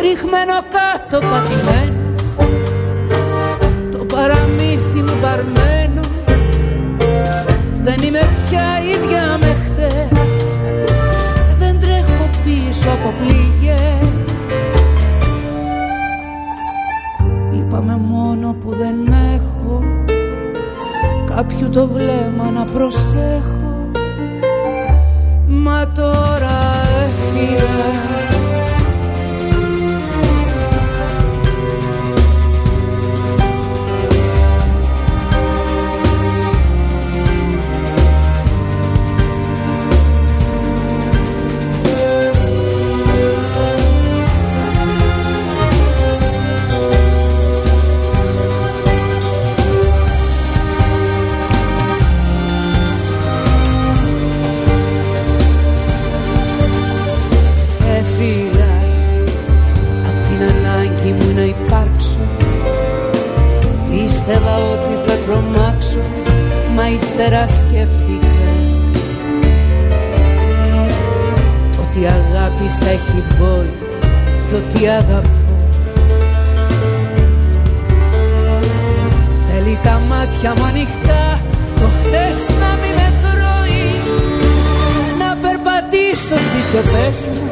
B: Ρίχμενο κάτω πατημένο. Το παραμύθι μου παρμένο. Δεν είμαι πια ίδια με πίσω από πληγές. Λυπάμαι μόνο που δεν έχω κάποιου το βλέμμα να προσέχω. Μα τώρα έφυγα ύστερα σκέφτηκα Ότι η αγάπη σ' έχει πόλη και ότι αγαπώ. Θέλει τα μάτια μου ανοιχτά το χτες να μη με τρώει Να περπατήσω στις σιωπές μου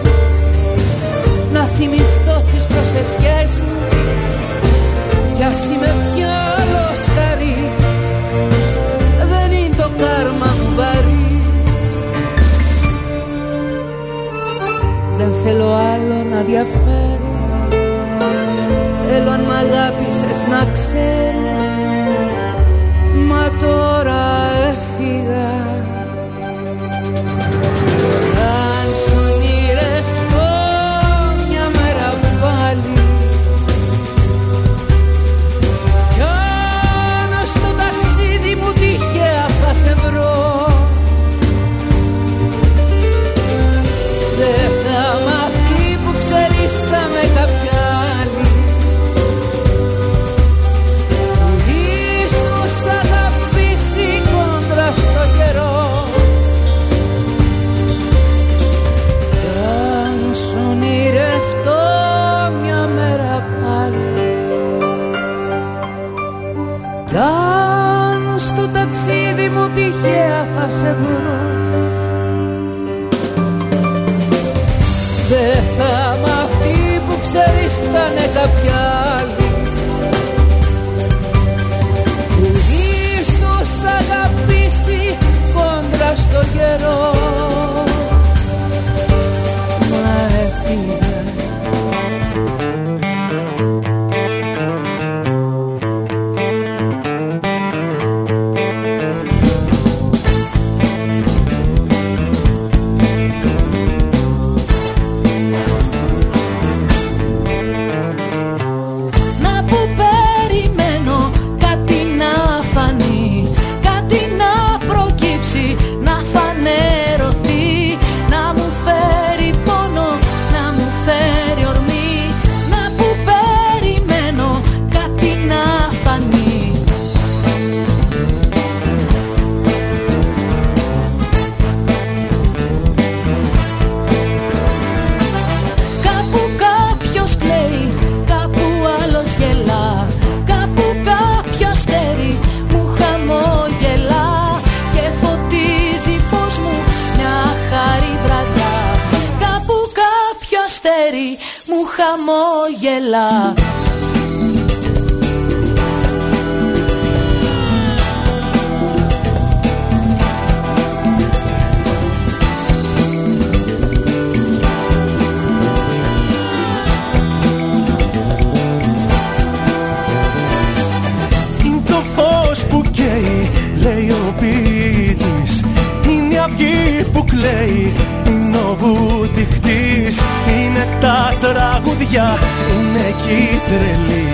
B: Να θυμηθώ τις προσευχές μου. Κι ας είμαι πια άλλος σκαρί κάρμα μου βαρύ. Δεν θέλω άλλο να διαφέρω. Θέλω αν μ' αγάπησες να ξέρω στο ταξίδι μου
G: τυχαία θα σε βρω. Δεν θα είμαι αυτή που ξέρεις θα είναι κάποια άλλη. Που ίσως αγαπήσει κόντρα στο καιρό. Μα έφυγε Είναι το φως που καίει λέει ο ποιητής. Είναι η αυγή που κλαίει Είναι ο βουτυχτής. Είναι τα τραγουδιά, είναι εκεί η τρελή.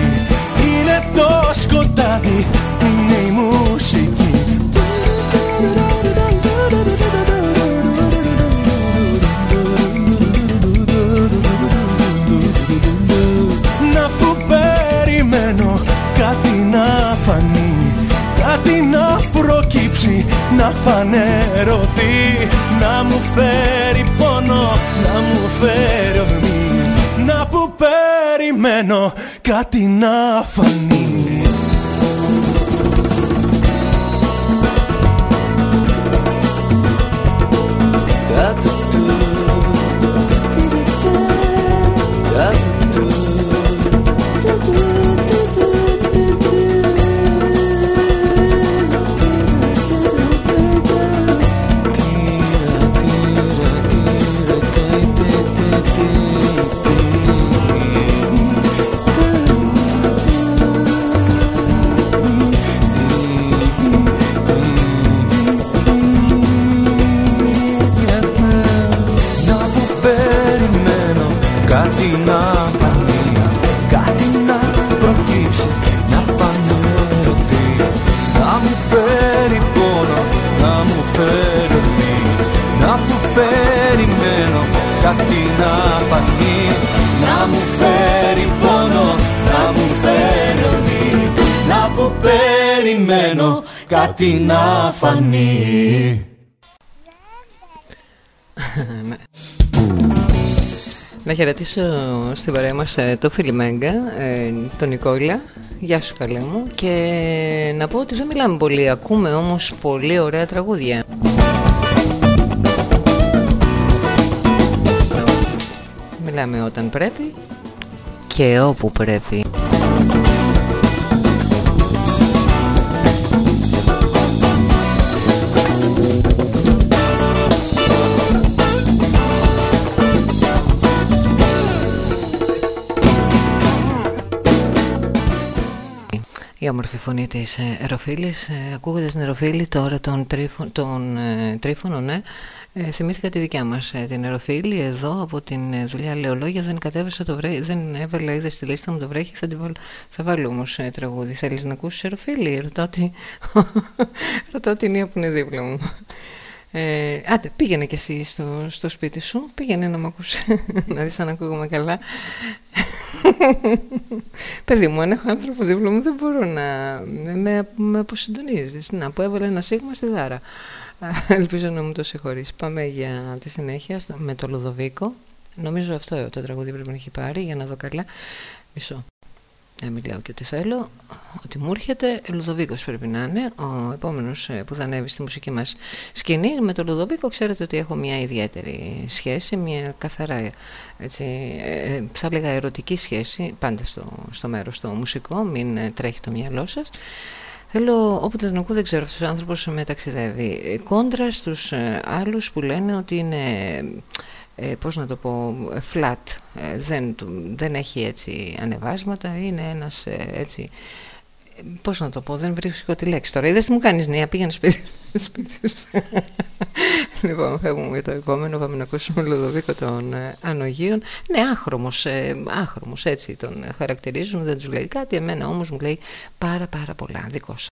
G: Είναι το σκοτάδι, είναι η μουσική. Να που περιμένω κάτι να φανεί Κάτι να προκύψει, να φανερωθεί Να μου φέρει πόνο, να μου φέρει ορμή Να που περιμένω κάτι να φανεί κάτι
A: να φανεί Να χαιρετήσω στην παρέα μας ε, το φίλη Μέγκα, ε, τον Νικόλα. Γεια σου καλέ μου. Και να πω ότι δεν μιλάμε πολύ, ακούμε όμως πολύ ωραία τραγούδια. Μιλάμε όταν πρέπει και όπου πρέπει. Η όμορφη φωνή της ε, Εροφίλης, ε, ακούγοντας την Εροφίλη τώρα τον, τρίφων, τον ε, Τρίφωνο, ναι, ε, θυμήθηκα τη δικιά μας ε, την Εροφίλη εδώ από την ε, δουλειά Λεολόγια δεν κατέβασα το βρέχει, δεν έβαλα είδα στη λίστα μου το βρέχει. Θα, την βάλω, θα βάλω όμως ε, τραγούδι. Θέλεις να ακούσεις Εροφίλη ρωτάω, τη... ρωτάω την Ία που είναι δίπλα μου ε, άντε πήγαινε κι εσύ στο, στο σπίτι σου πήγαινε να μ' ακούσει να δεις αν ακούγομαι καλά Παιδί μου, αν έχω άνθρωπο δίπλα μου δεν μπορώ να με, με αποσυντονίζεις. Να που έβαλε ένα σίγμα στη δάρα. Ελπίζω να μου το συγχωρείς. Πάμε για τη συνέχεια στο- με το Λουδοβίκο. Νομίζω αυτό το τραγούδι πρέπει να έχει πάρει για να δω καλά. Μισό. Να μην λέω και ό,τι θέλω. Ότι μου έρχεται Λουδοβίκος πρέπει να είναι. Ο επόμενος ε, που θα ανέβει στη μουσική μας σκηνή. Με το Λουδοβίκο ξέρετε ότι έχω μια ιδιαίτερη σχέση. Μια καθαρά έτσι, ε, ε, θα έλεγα ερωτική σχέση. Πάντα στο, στο μέρος το μουσικό. Μην ε, τρέχει το μυαλό σας. Θέλω, όποτε τον ακούω δεν ξέρω αυτός ο άνθρωπος με ταξιδεύει. Ε, Κόντρα στους ε, άλλους που λένε ότι είναι, ε, πώς να το πω, ε, flat. Ε, δεν, του- δεν έχει έτσι ανεβάσματα, είναι ένας ε, έτσι... ε, Πώς να το πω, δεν βρίσκω τη λέξη τώρα. Είδες τι μου κάνεις νέα, πήγαινε σπίτι, σπίτι σου. λοιπόν, φεύγουμε για το επόμενο, πάμε να ακούσουμε Λουδοβίκο των ε, Ανογείων. Ναι, άχρωμος, ε, άχρωμος, έτσι τον ε, χαρακτηρίζουν, δεν τους λέει κάτι. Εμένα όμως μου λέει πάρα πάρα πολλά, δικός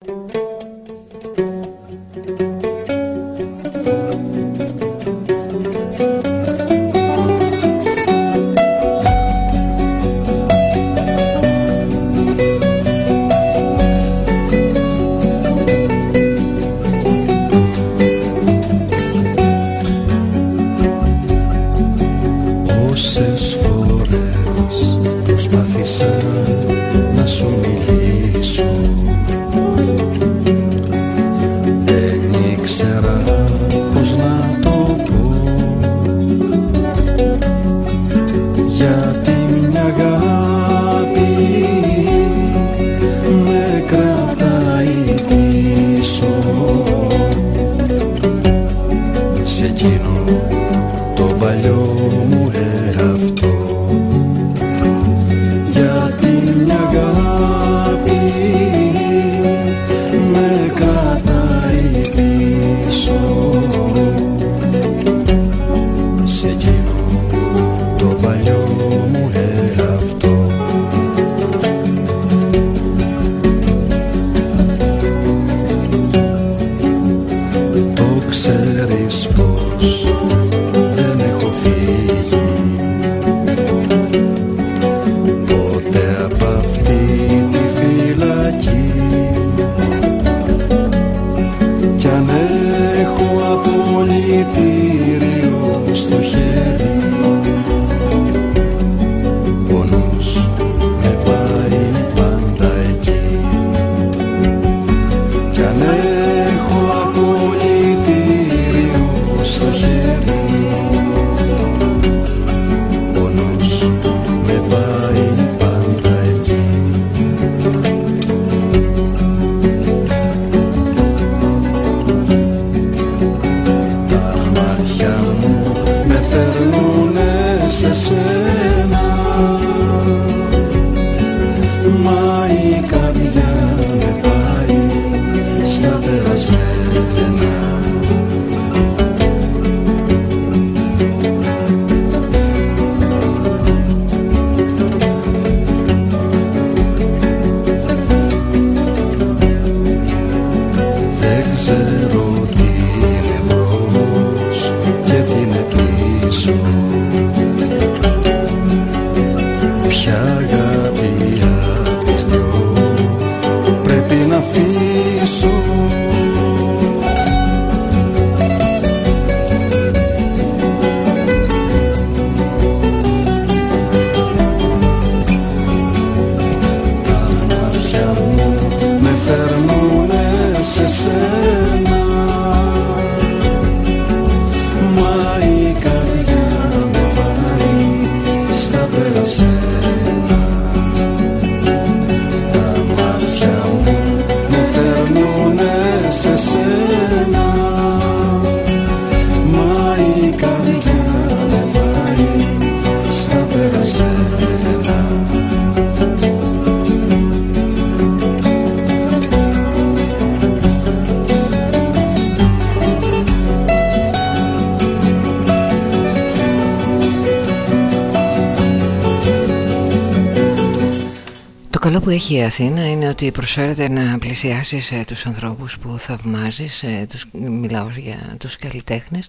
A: έχει η Αθήνα είναι ότι προσφέρεται να πλησιάσεις ε, τους ανθρώπους που θαυμάζεις, ε, τους, μιλάω για τους καλλιτέχνες.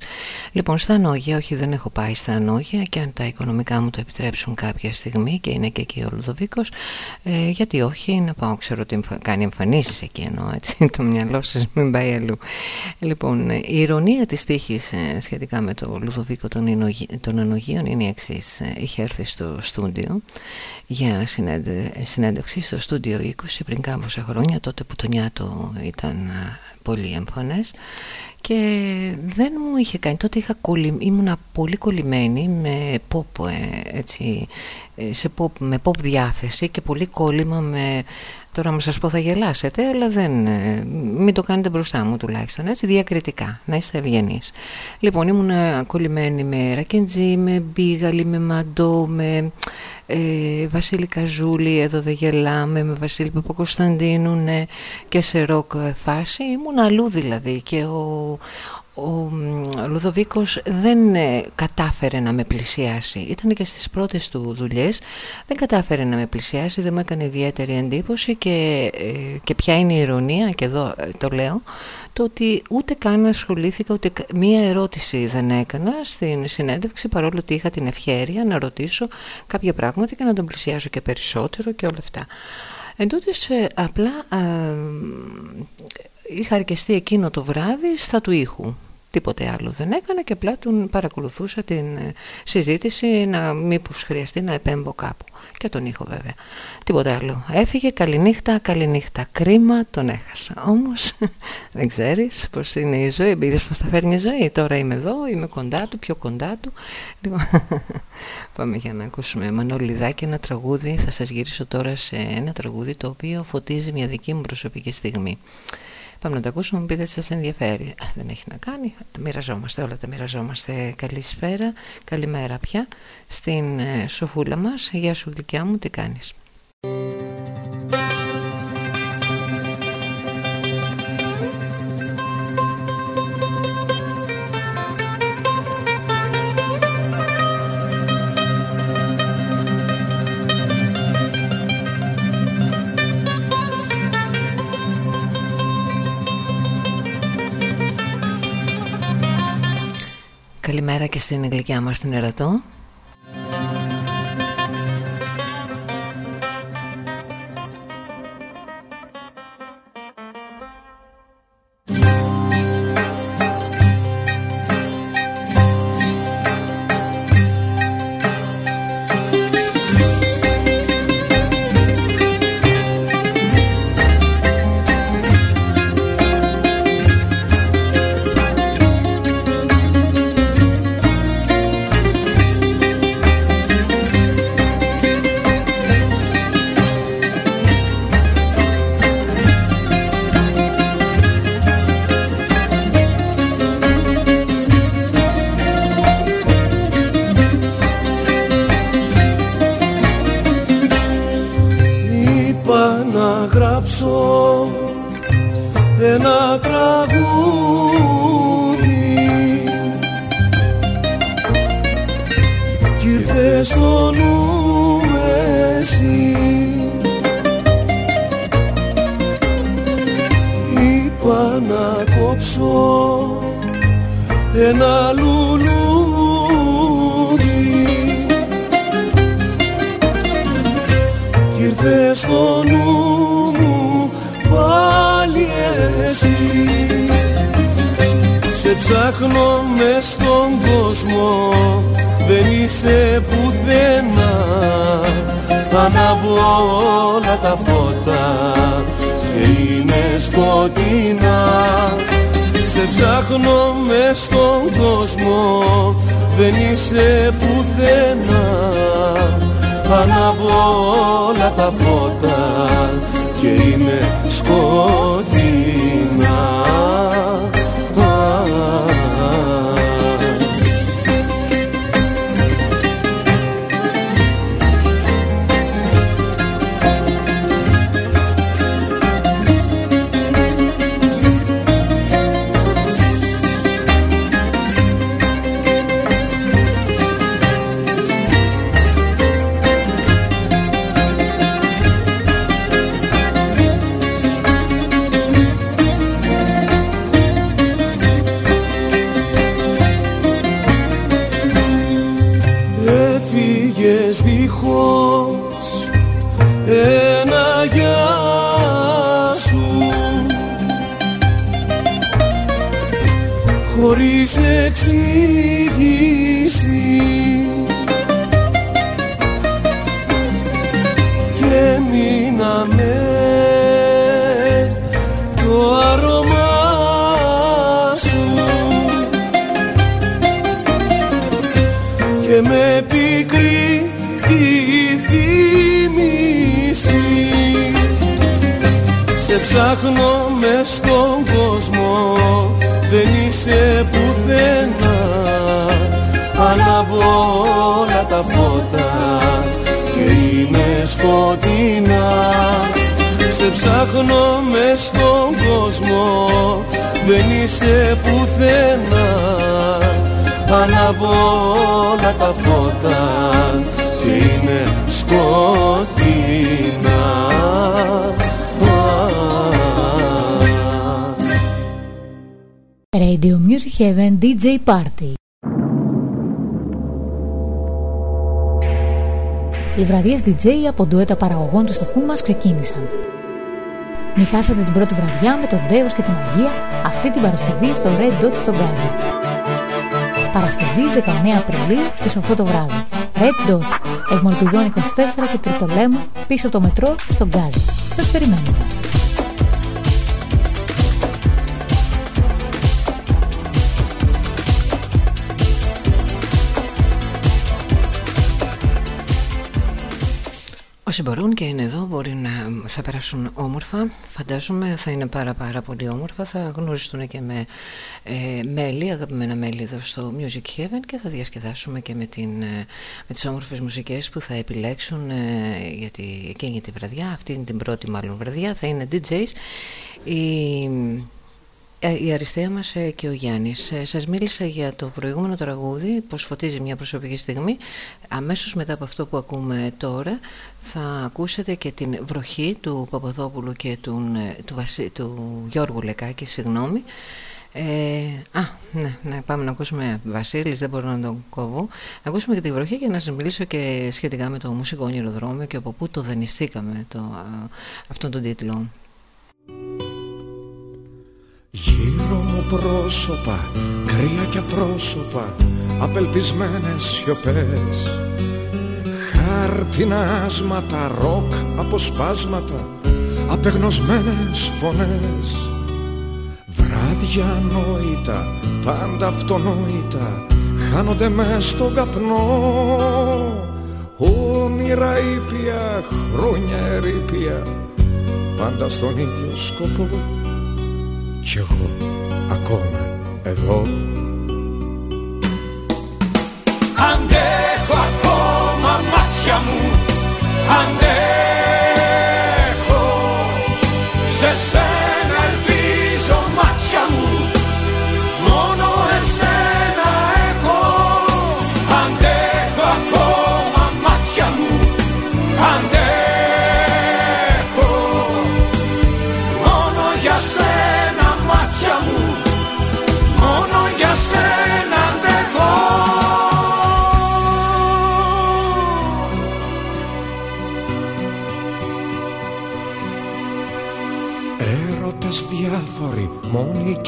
A: Λοιπόν, στα Νόγια, όχι δεν έχω πάει στα Νόγια και αν τα οικονομικά μου το επιτρέψουν κάποια στιγμή και είναι και εκεί ο Λουδοβίκος, ε, γιατί όχι, να πάω, ξέρω ότι κάνει εμφανίσεις εκεί εννοώ, έτσι, το μυαλό σας μην πάει αλλού. Λοιπόν, η ηρωνία της τύχης ε, σχετικά με το Λουδοβίκο των, των Ενογίων είναι η εξής. Ε, είχε έρθει στο στούντιο για συνέντευξη στο στούντιο 20 πριν κάμποσα χρόνια τότε που το νιάτο ήταν πολύ εμφανές και δεν μου είχε κάνει τότε είχα κολλη, ήμουνα πολύ κολλημένη με pop ε, έτσι, ε, σε pop, με pop διάθεση και πολύ κόλλημα με Τώρα μου σας πω θα γελάσετε, αλλά δεν, ε, μην το κάνετε μπροστά μου τουλάχιστον, έτσι, διακριτικά, να είστε ευγενείς. Λοιπόν, ήμουν κολλημένη με Ρακεντζή, με Μπίγαλη, με Μαντό, με ε, Βασίλη Καζούλη, εδώ δεν γελάμε, με Βασίλη Παπακοσταντίνου, ναι, και σε ροκ φάση. Ήμουν αλλού δηλαδή και ο, ο Λουδοβίκος δεν ε, κατάφερε να με πλησιάσει. Ήταν και στις πρώτες του δουλειές. Δεν κατάφερε να με πλησιάσει δεν μου έκανε ιδιαίτερη εντύπωση και, ε, και ποια είναι η ηρωνία και εδώ ε, το λέω το ότι ούτε καν ασχολήθηκα ούτε μία ερώτηση δεν έκανα στην συνέντευξη παρόλο ότι είχα την ευχαίρεια να ρωτήσω κάποια πράγματα και να τον πλησιάσω και περισσότερο και όλα αυτά. Εν απλά είχα αρκεστεί εκείνο το βράδυ στα του ήχου. Τίποτε άλλο δεν έκανα και απλά τον παρακολουθούσα την ε, συζήτηση να μήπως χρειαστεί να επέμπω κάπου. Και τον ήχο βέβαια. Τίποτε άλλο. Έφυγε καληνύχτα, καληνύχτα. Κρίμα τον έχασα. Όμως δεν ξέρεις πως είναι η ζωή. Είδες πως τα φέρνει η ζωή. Τώρα είμαι εδώ, είμαι κοντά του, πιο κοντά του. Λοιπόν, πάμε για να ακούσουμε Μανολιδάκι ένα τραγούδι. Θα σας γυρίσω τώρα σε ένα τραγούδι το οποίο φωτίζει μια δική μου προσωπική στιγμή. Πάμε να το ακούσουμε, μου πείτε σας ενδιαφέρει. Δεν έχει να κάνει, τα μοιραζόμαστε, όλα τα μοιραζόμαστε. Καλησπέρα, καλημέρα πια στην ε, σοφούλα μας. Γεια σου γλυκιά μου, τι κάνεις; Καλημέρα και στην γλυκιά μας την Ερατό
G: χωρίς εξήγηση και μείναμε το άρωμά σου. Και με πικρή τη θύμηση Σε ψάχνω μες στον κόσμο δεν είσαι πουθενά. Ανάβω όλα τα φώτα και είναι σκοτεινά. Σε ψάχνω μες στον κόσμο δεν είσαι πουθενά. Ανάβω όλα τα φώτα και είναι σκοτεινά
F: Heaven DJ Party. Οι βραδιές DJ από ντουέτα παραγωγών του σταθμού μας ξεκίνησαν. Μην χάσετε την πρώτη βραδιά με τον Ντέος και την Αγία αυτή την Παρασκευή στο Red Dot στο Γκάζι. Παρασκευή 19 Απριλίου στις 8 το βράδυ. Red Dot, Εγμολπιδών 24 και Τριτολέμου πίσω από το μετρό στο Γκάζι. Σας περιμένουμε.
A: Όσοι μπορούν και είναι εδώ μπορεί να θα περάσουν όμορφα. Φαντάζομαι θα είναι πάρα πάρα πολύ όμορφα. Θα γνωριστούν και με ε, μέλη, αγαπημένα μέλη εδώ στο Music Heaven Και θα διασκεδάσουμε και με, την, ε, με τις όμορφες μουσικές που θα επιλέξουν ε, Γιατί εκείνη τη βραδιά, αυτή είναι την πρώτη μάλλον βραδιά Θα είναι DJs η, ε, η αριστεία μας ε, και ο Γιάννης. Ε, Σας μίλησα για το προηγούμενο τραγούδι Πως φωτίζει μια προσωπική στιγμή. Αμέσως μετά από αυτό που ακούμε τώρα Θα ακούσετε και την βροχή του Παπαδόπουλου και του, του, Βασι, του Γιώργου Λεκάκη Συγγνώμη. Ε, α, ναι, ναι, πάμε να ακούσουμε Βασίλης, δεν μπορώ να τον κόβω. Να ακούσουμε και τη βροχή και να σας μιλήσω και σχετικά με το μουσικό ονειροδρόμιο Και από πού το δανειστήκαμε το, α, αυτόν τον τίτλο
K: Γύρω μου πρόσωπα, κρύα και πρόσωπα Απελπισμένες σιωπές. Χάρτινα άσματα, ροκ, αποσπάσματα Απεγνωσμένες φωνές. Βράδια νόητα, πάντα αυτονόητα Χάνονται μες στον καπνό. Όνειρα ήπια, χρόνια ερήπια Πάντα στον ίδιο σκοπό κι εγώ ακόμα εδώ.
L: Αντέχω ακόμα μάτια μου Αντέχω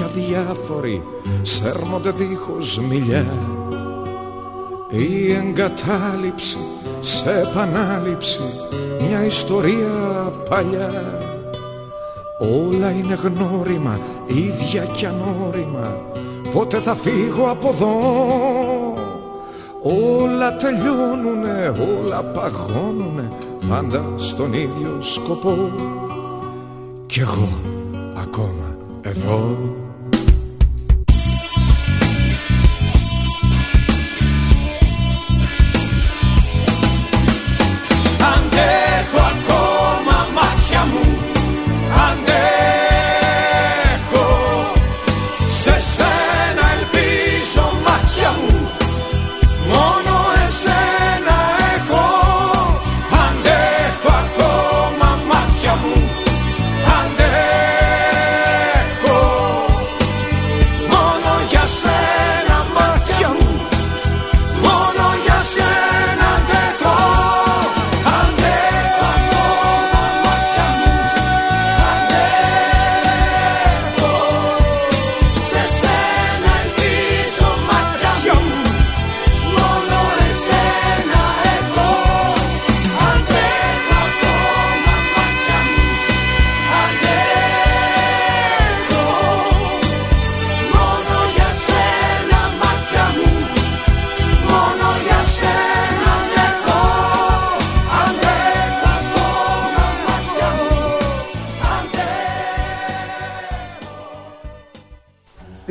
K: αδιάφοροι σέρμονται δίχως μιλιά. Η εγκατάλειψη σε επανάληψη μια ιστορία παλιά. Όλα είναι γνώριμα ίδια κι ανώριμα πότε θα φύγω από εδώ. Όλα τελειώνουνε όλα παγώνουνε πάντα στον ίδιο σκοπό. Κι εγώ ακόμα. Εδώ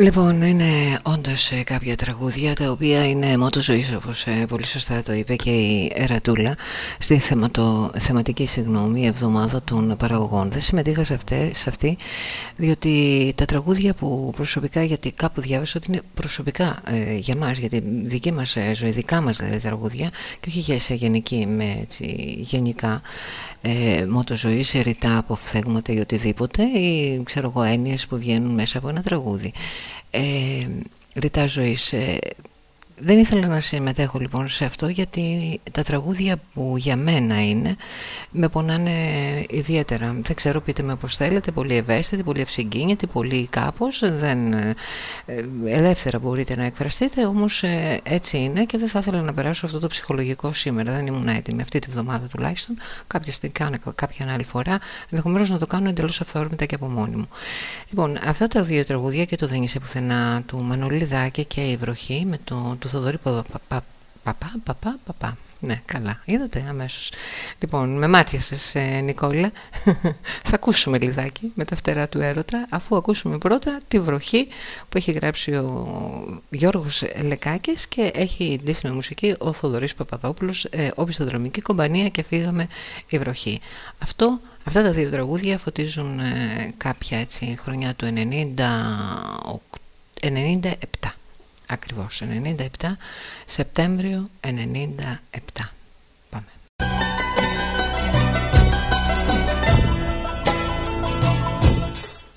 A: Λοιπόν, είναι όντω ε, κάποια τραγούδια τα οποία είναι μότο ζωής, όπως ε, πολύ σωστά το είπε και η Ερατούλα, στη θεματο, θεματική συγγνώμη εβδομάδα των παραγωγών. Δεν συμμετείχα σε, σε αυτή, διότι τα τραγούδια που προσωπικά, γιατί κάπου διάβασα ότι είναι προσωπικά ε, για μας, για τη δική μας ζωή, δικά μας δηλαδή τραγούδια, και όχι για σε γενική, με έτσι, γενικά ε, μότο ζωής, ρητά αποφθέγματα ή οτιδήποτε, ή ξέρω εγώ έννοιες που βγαίνουν μέσα από ένα τραγούδι ε, ρητά ζωής ε, δεν ήθελα να συμμετέχω λοιπόν σε αυτό γιατί τα τραγούδια που για μένα είναι με πονάνε ιδιαίτερα. Δεν ξέρω πείτε με πως θέλετε, πολύ ευαίσθητη, πολύ ευσυγκίνητη, πολύ κάπως. Δεν, ε, ελεύθερα μπορείτε να εκφραστείτε, όμως ε, έτσι είναι και δεν θα ήθελα να περάσω αυτό το ψυχολογικό σήμερα. Δεν ήμουν έτοιμη αυτή τη βδομάδα τουλάχιστον. Κάποια στιγμή κάνω κάποια άλλη φορά, ενδεχομένως να το κάνω εντελώς αυθόρμητα και από μόνη μου. Λοιπόν, αυτά τα δύο τραγούδια και το δεν είσαι πουθενά του Μανολίδάκη και η βροχή με το του Θοδωρή Παπά, παπά, παπά, παπά. Ναι, καλά. Είδατε αμέσως. Λοιπόν, με μάτιασες ε, Νικόλα. Θα ακούσουμε λιδάκι με τα φτερά του έρωτα, αφού ακούσουμε πρώτα τη βροχή που έχει γράψει ο Γιώργος Λεκάκης και έχει ντύσει με μουσική ο Θοδωρής Παπαδόπουλος, ε, οπισθοδρομική κομπανία και φύγαμε η βροχή. Αυτό, αυτά τα δύο τραγούδια φωτίζουν ε, κάποια έτσι, χρονιά του 90, 97. Ακριβώς, 97, Σεπτέμβριο 97. Πάμε.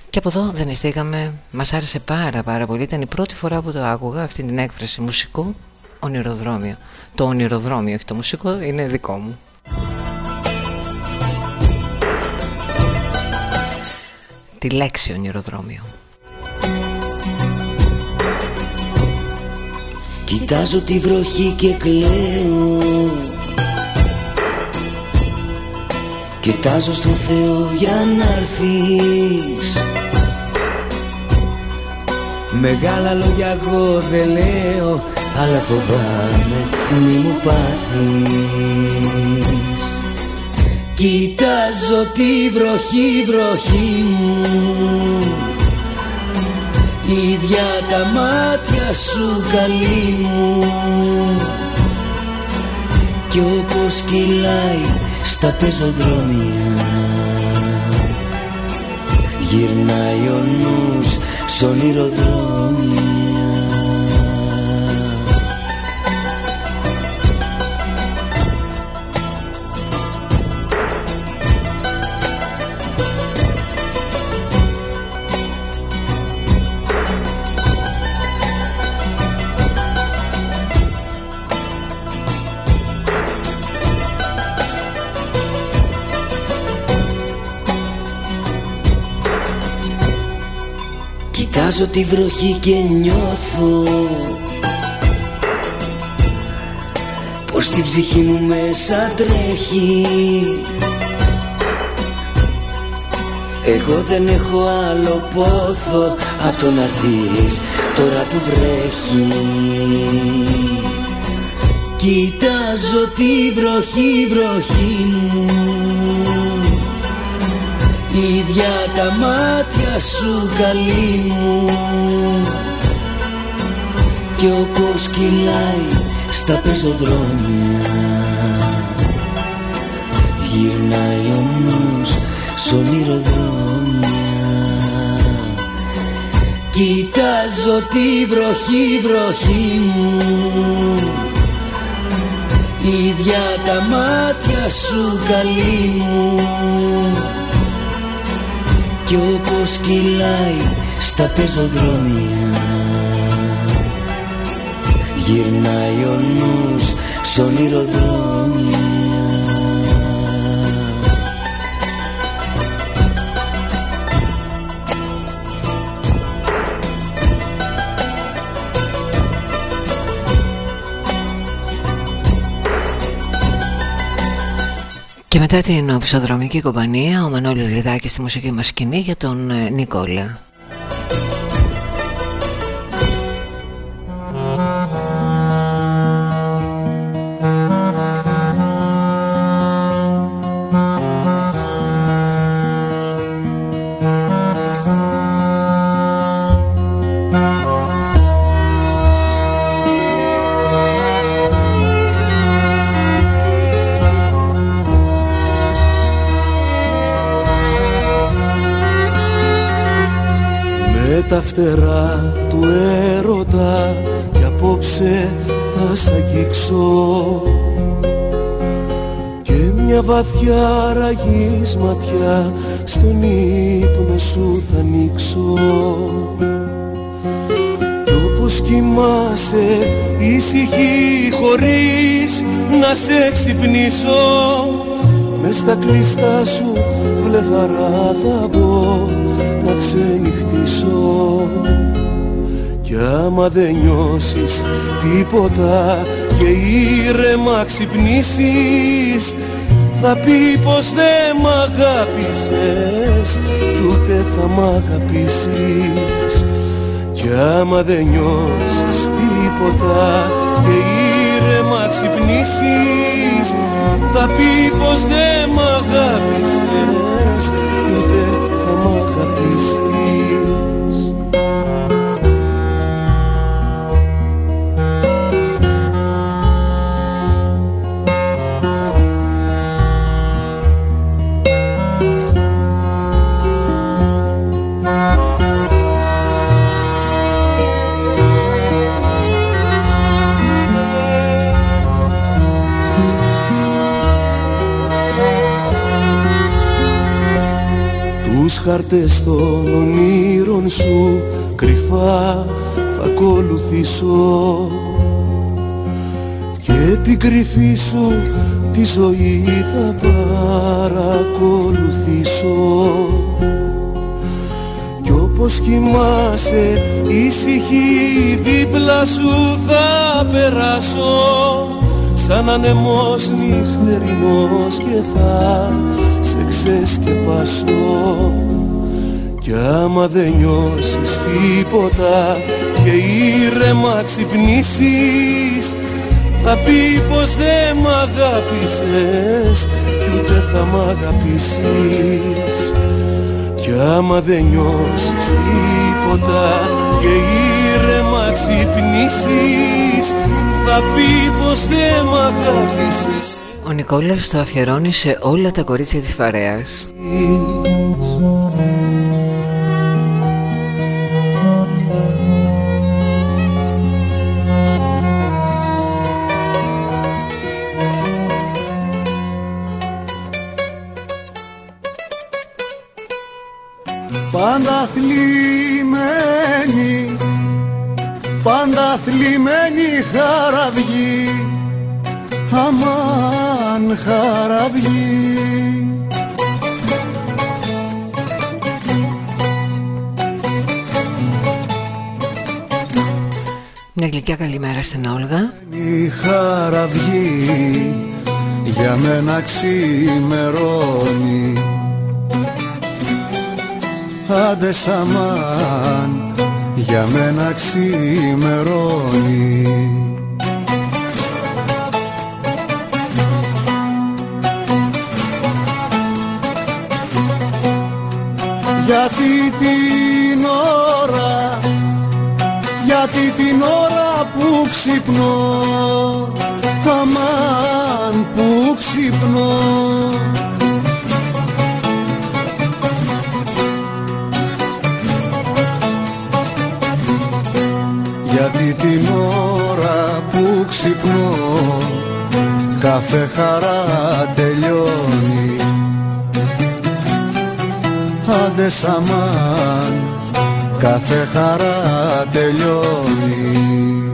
A: Και από εδώ δεν ειστήκαμε, μας άρεσε πάρα πάρα πολύ, ήταν η πρώτη φορά που το άκουγα αυτή την έκφραση μουσικό ονειροδρόμιο. Το ονειροδρόμιο, όχι το μουσικό, είναι δικό μου. Τη λέξη ονειροδρόμιο.
L: Κοιτάζω τη βροχή και κλαίω. Κοιτάζω στο Θεό για να έρθεις. Μεγάλα λόγια εγώ δεν λέω Αλλά φοβάμαι μη μου πάθεις. Κοιτάζω τη βροχή βροχή μου ίδια τα μάτια σου καλή μου. Κι όπως κυλάει στα πεζοδρόμια. Γυρνάει ο νους σ' ονειροδρόμια Κοιτάζω τη βροχή και νιώθω Πως την ψυχή μου μέσα τρέχει. Εγώ δεν έχω άλλο πόθο Απ' το να τώρα που βρέχει. Κοιτάζω τη βροχή, βροχή μου Ίδια τα μάτια σου καλή μου. Κι όπως κυλάει στα πεζοδρόμια Γυρνάει ο νους σ' ονειροδρόμια. Κοιτάζω τη βροχή, βροχή μου. Ίδια τα μάτια σου καλή μου κι όπως κυλάει στα πεζοδρόμια. Γυρνάει ο νους σ' ονειροδρόμια
A: Και μετά την ψωδρομική κομπανία, ο Μανώλης Γριδάκης στη μουσική μας σκηνή για τον ε, Νικόλα.
G: Φτερά του έρωτα και απόψε θα σ' αγγίξω. Και μια βαθιά ραγής ματιά στον ύπνο σου θα ανοίξω. Κι όπως κοιμάσαι ησυχή χωρίς να σε ξυπνήσω μες στα κλειστά σου βλεφαρά θα μπω να ξενυχτήσω κι άμα δεν νιώσεις τίποτα και ήρεμα ξυπνήσεις θα πει πως δεν μ' αγάπησες κι ούτε θα μ' αγαπήσεις. Κι άμα δεν νιώσεις τίποτα και ήρεμα ξυπνήσεις θα πει πως δεν μ' αγάπησες κι ούτε χάρτες των ονείρων σου κρυφά θα ακολουθήσω. Και την κρυφή σου τη ζωή θα παρακολουθήσω. Κι όπως κοιμάσαι ησυχή δίπλα σου θα περάσω. Σαν ανεμός νυχτερινός και θα σε ξεσκεπάσω κι άμα δεν νιώσεις τίποτα και ήρεμα ξυπνήσεις θα πεις πως δεν μ' αγάπησες κι ούτε θα μ' αγαπήσεις. Κι άμα δεν νιώσεις τίποτα και ήρεμα ξυπνήσεις θα πεις πως δεν μ' αγάπησες
A: Ο Νικόλας το αφιερώνει σε όλα τα κορίτσια της παρέας
M: ξημερώνει. Άντε σαμάν για μένα ξημερώνει. Γιατί την ώρα Γιατί την ώρα που ξυπνώ Αμάν που ξυπνώ Γιατί την ώρα που ξυπνώ Κάθε χαρά τελειώνει. Άντε σαμάν Κάθε χαρά τελειώνει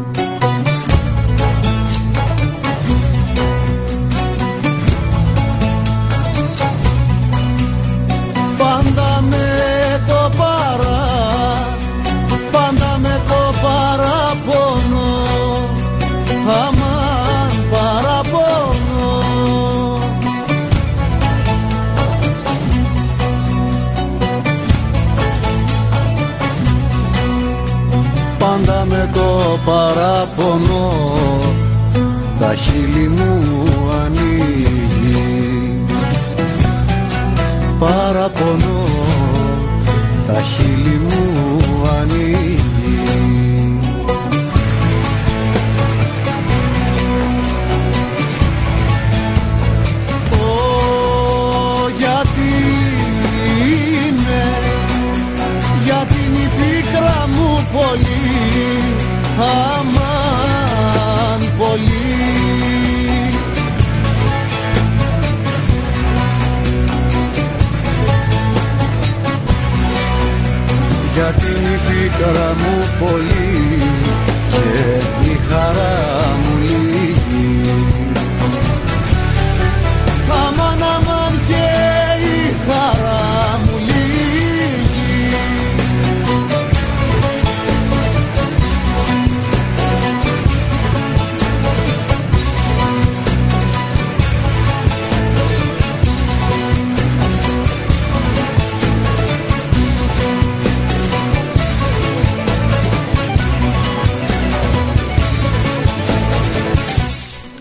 M: παραπονό Τα χείλη μου ανοίγει. Παραπονό Τα χείλη μου ανοίγει είναι η πίκρα μου πολύ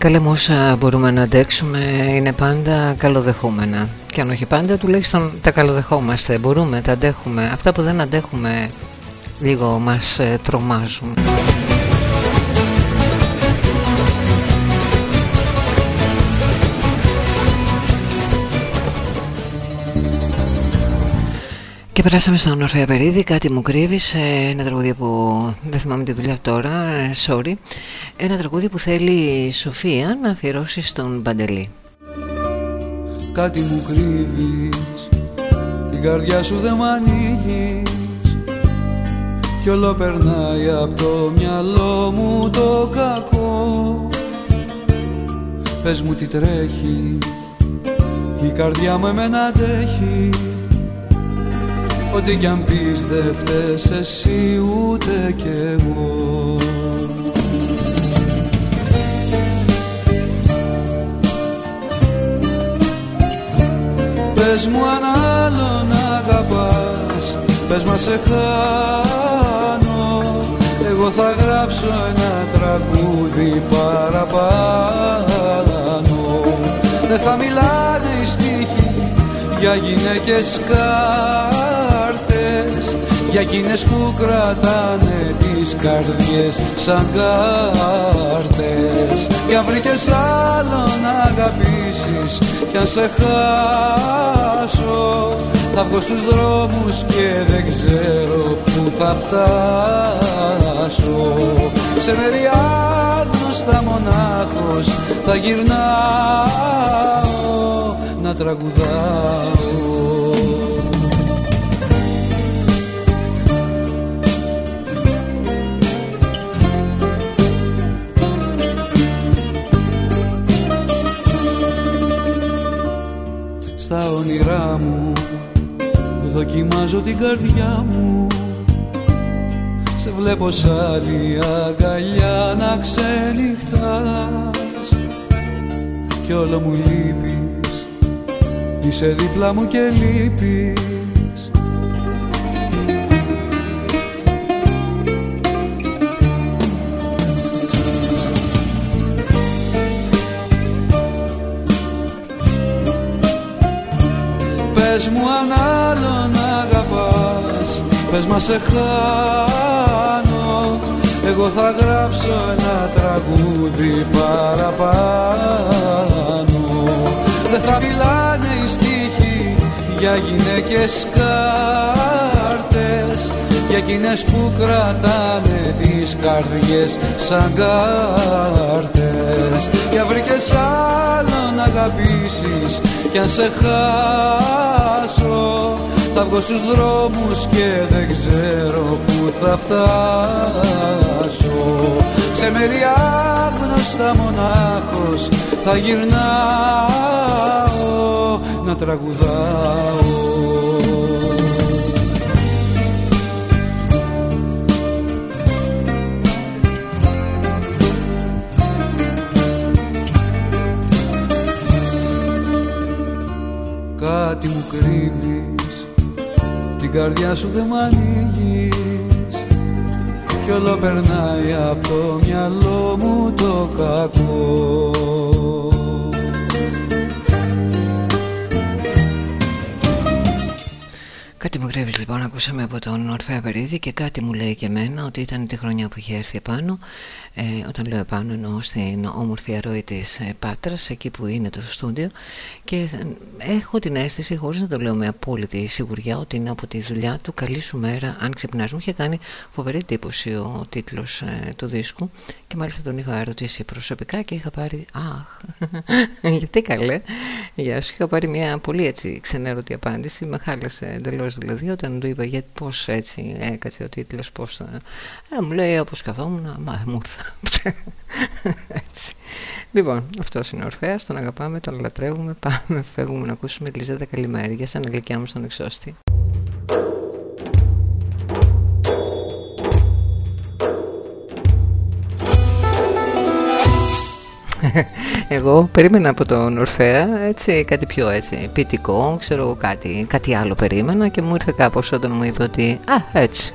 A: Καλά μου όσα μπορούμε να αντέξουμε είναι πάντα καλοδεχούμενα. Και αν όχι πάντα τουλάχιστον τα καλοδεχόμαστε. Μπορούμε, τα αντέχουμε. Αυτά που δεν αντέχουμε λίγο μας ε, τρομάζουν Και περάσαμε στον Ορφέα Περίδη, κάτι μου κρύβεις, ένα τραγούδι που δεν θυμάμαι τη δουλειά τώρα, ε, sorry. Ένα τραγούδι που θέλει η Σοφία να αφιερώσει στον Παντελή.
H: Κάτι μου κρύβεις Την καρδιά σου δεν μ' ανοίγεις Κι όλο περνάει από το μυαλό μου το κακό Πες μου τι τρέχει Η καρδιά μου εμένα αντέχει Ό,τι κι αν πεις δεν φταίς εσύ ούτε κι εγώ. Πες μου αν άλλον αγαπάς Πες μας σε χάνω. Εγώ θα γράψω ένα τραγούδι παραπάνω. Δεν θα μιλάνε οι στίχοι για γυναίκες κάρτες για εκείνες που κρατάνε τις καρδιές σαν κάρτες. Κι αν βρήκες άλλο να αγαπήσεις κι αν σε χάσω θα βγω στους δρόμους και δεν ξέρω που θα φτάσω. Σε μέρη άγνωστα μονάχος θα γυρνάω να τραγουδάω. Στα όνειρά μου δοκιμάζω την καρδιά μου. Σε βλέπω σαν άλλη αγκαλιά να ξενυχτάς. Κι όλο μου λείπει Είσαι δίπλα μου και λείπεις. Πες μου αν άλλον αγαπάς Πες μας σε χάνω. Εγώ θα γράψω ένα τραγούδι παραπάνω. Δεν θα μιλάνε οι στίχοι για γυναίκες κάρτες για εκείνες που κρατάνε τις καρδιές σαν κάρτες. Για βρήκες άλλο να αγαπήσεις κι αν σε χάσω θα βγω στους δρόμους και δεν ξέρω που θα φτάσω. Σε μέρη άγνωστα μονάχος θα γυρνάω να τραγουδάω. Κάτι μου κρύβεις Την καρδιά σου δεν μ' ανοίγεις. Κι όλο περνάει από το μυαλό μου το κακό
A: Κάτι μου κρύβεις λοιπόν, ακούσαμε από τον Ορφέα Περίδη και κάτι μου λέει και εμένα ότι ήταν τη χρονιά που είχε έρθει επάνω. Ε, όταν λέω επάνω εννοώ στην όμορφη αρρώη της ε, Πάτρας εκεί που είναι το στούντιο. Και ε, έχω την αίσθηση χωρίς να το λέω με απόλυτη σιγουριά ότι είναι από τη δουλειά του. «Καλή σου μέρα. Αν ξυπνάς» μου είχε κάνει φοβερή εντύπωση ο τίτλος ε, του δίσκου. Και μάλιστα τον είχα ερωτήσει προσωπικά και είχα πάρει «Αχ, γιατί καλέ» για σου. Είχα πάρει μια πολύ έτσι ξενέρωτη απάντηση. Με χάλασε εντελώς δηλαδή όταν του είπα γιατί πώς έτσι έκατσε ο τίτλος πώς θα... Ε, μου λέει όπως καθόμουν μα μου ήρθα έτσι. Λοιπόν, αυτός είναι ο Ορφέας, τον αγαπάμε, τον λατρεύουμε, πάμε, φεύγουμε να ακούσουμε Λιζέτα Καλημέρη για σαν γλυκιά μου στον εξώστη. Εγώ περίμενα από τον Ορφέα έτσι, κάτι πιο έτσι, ποιητικό, ξέρω κάτι, κάτι άλλο περίμενα και μου ήρθε κάπως όταν μου είπε ότι «Α, έτσι,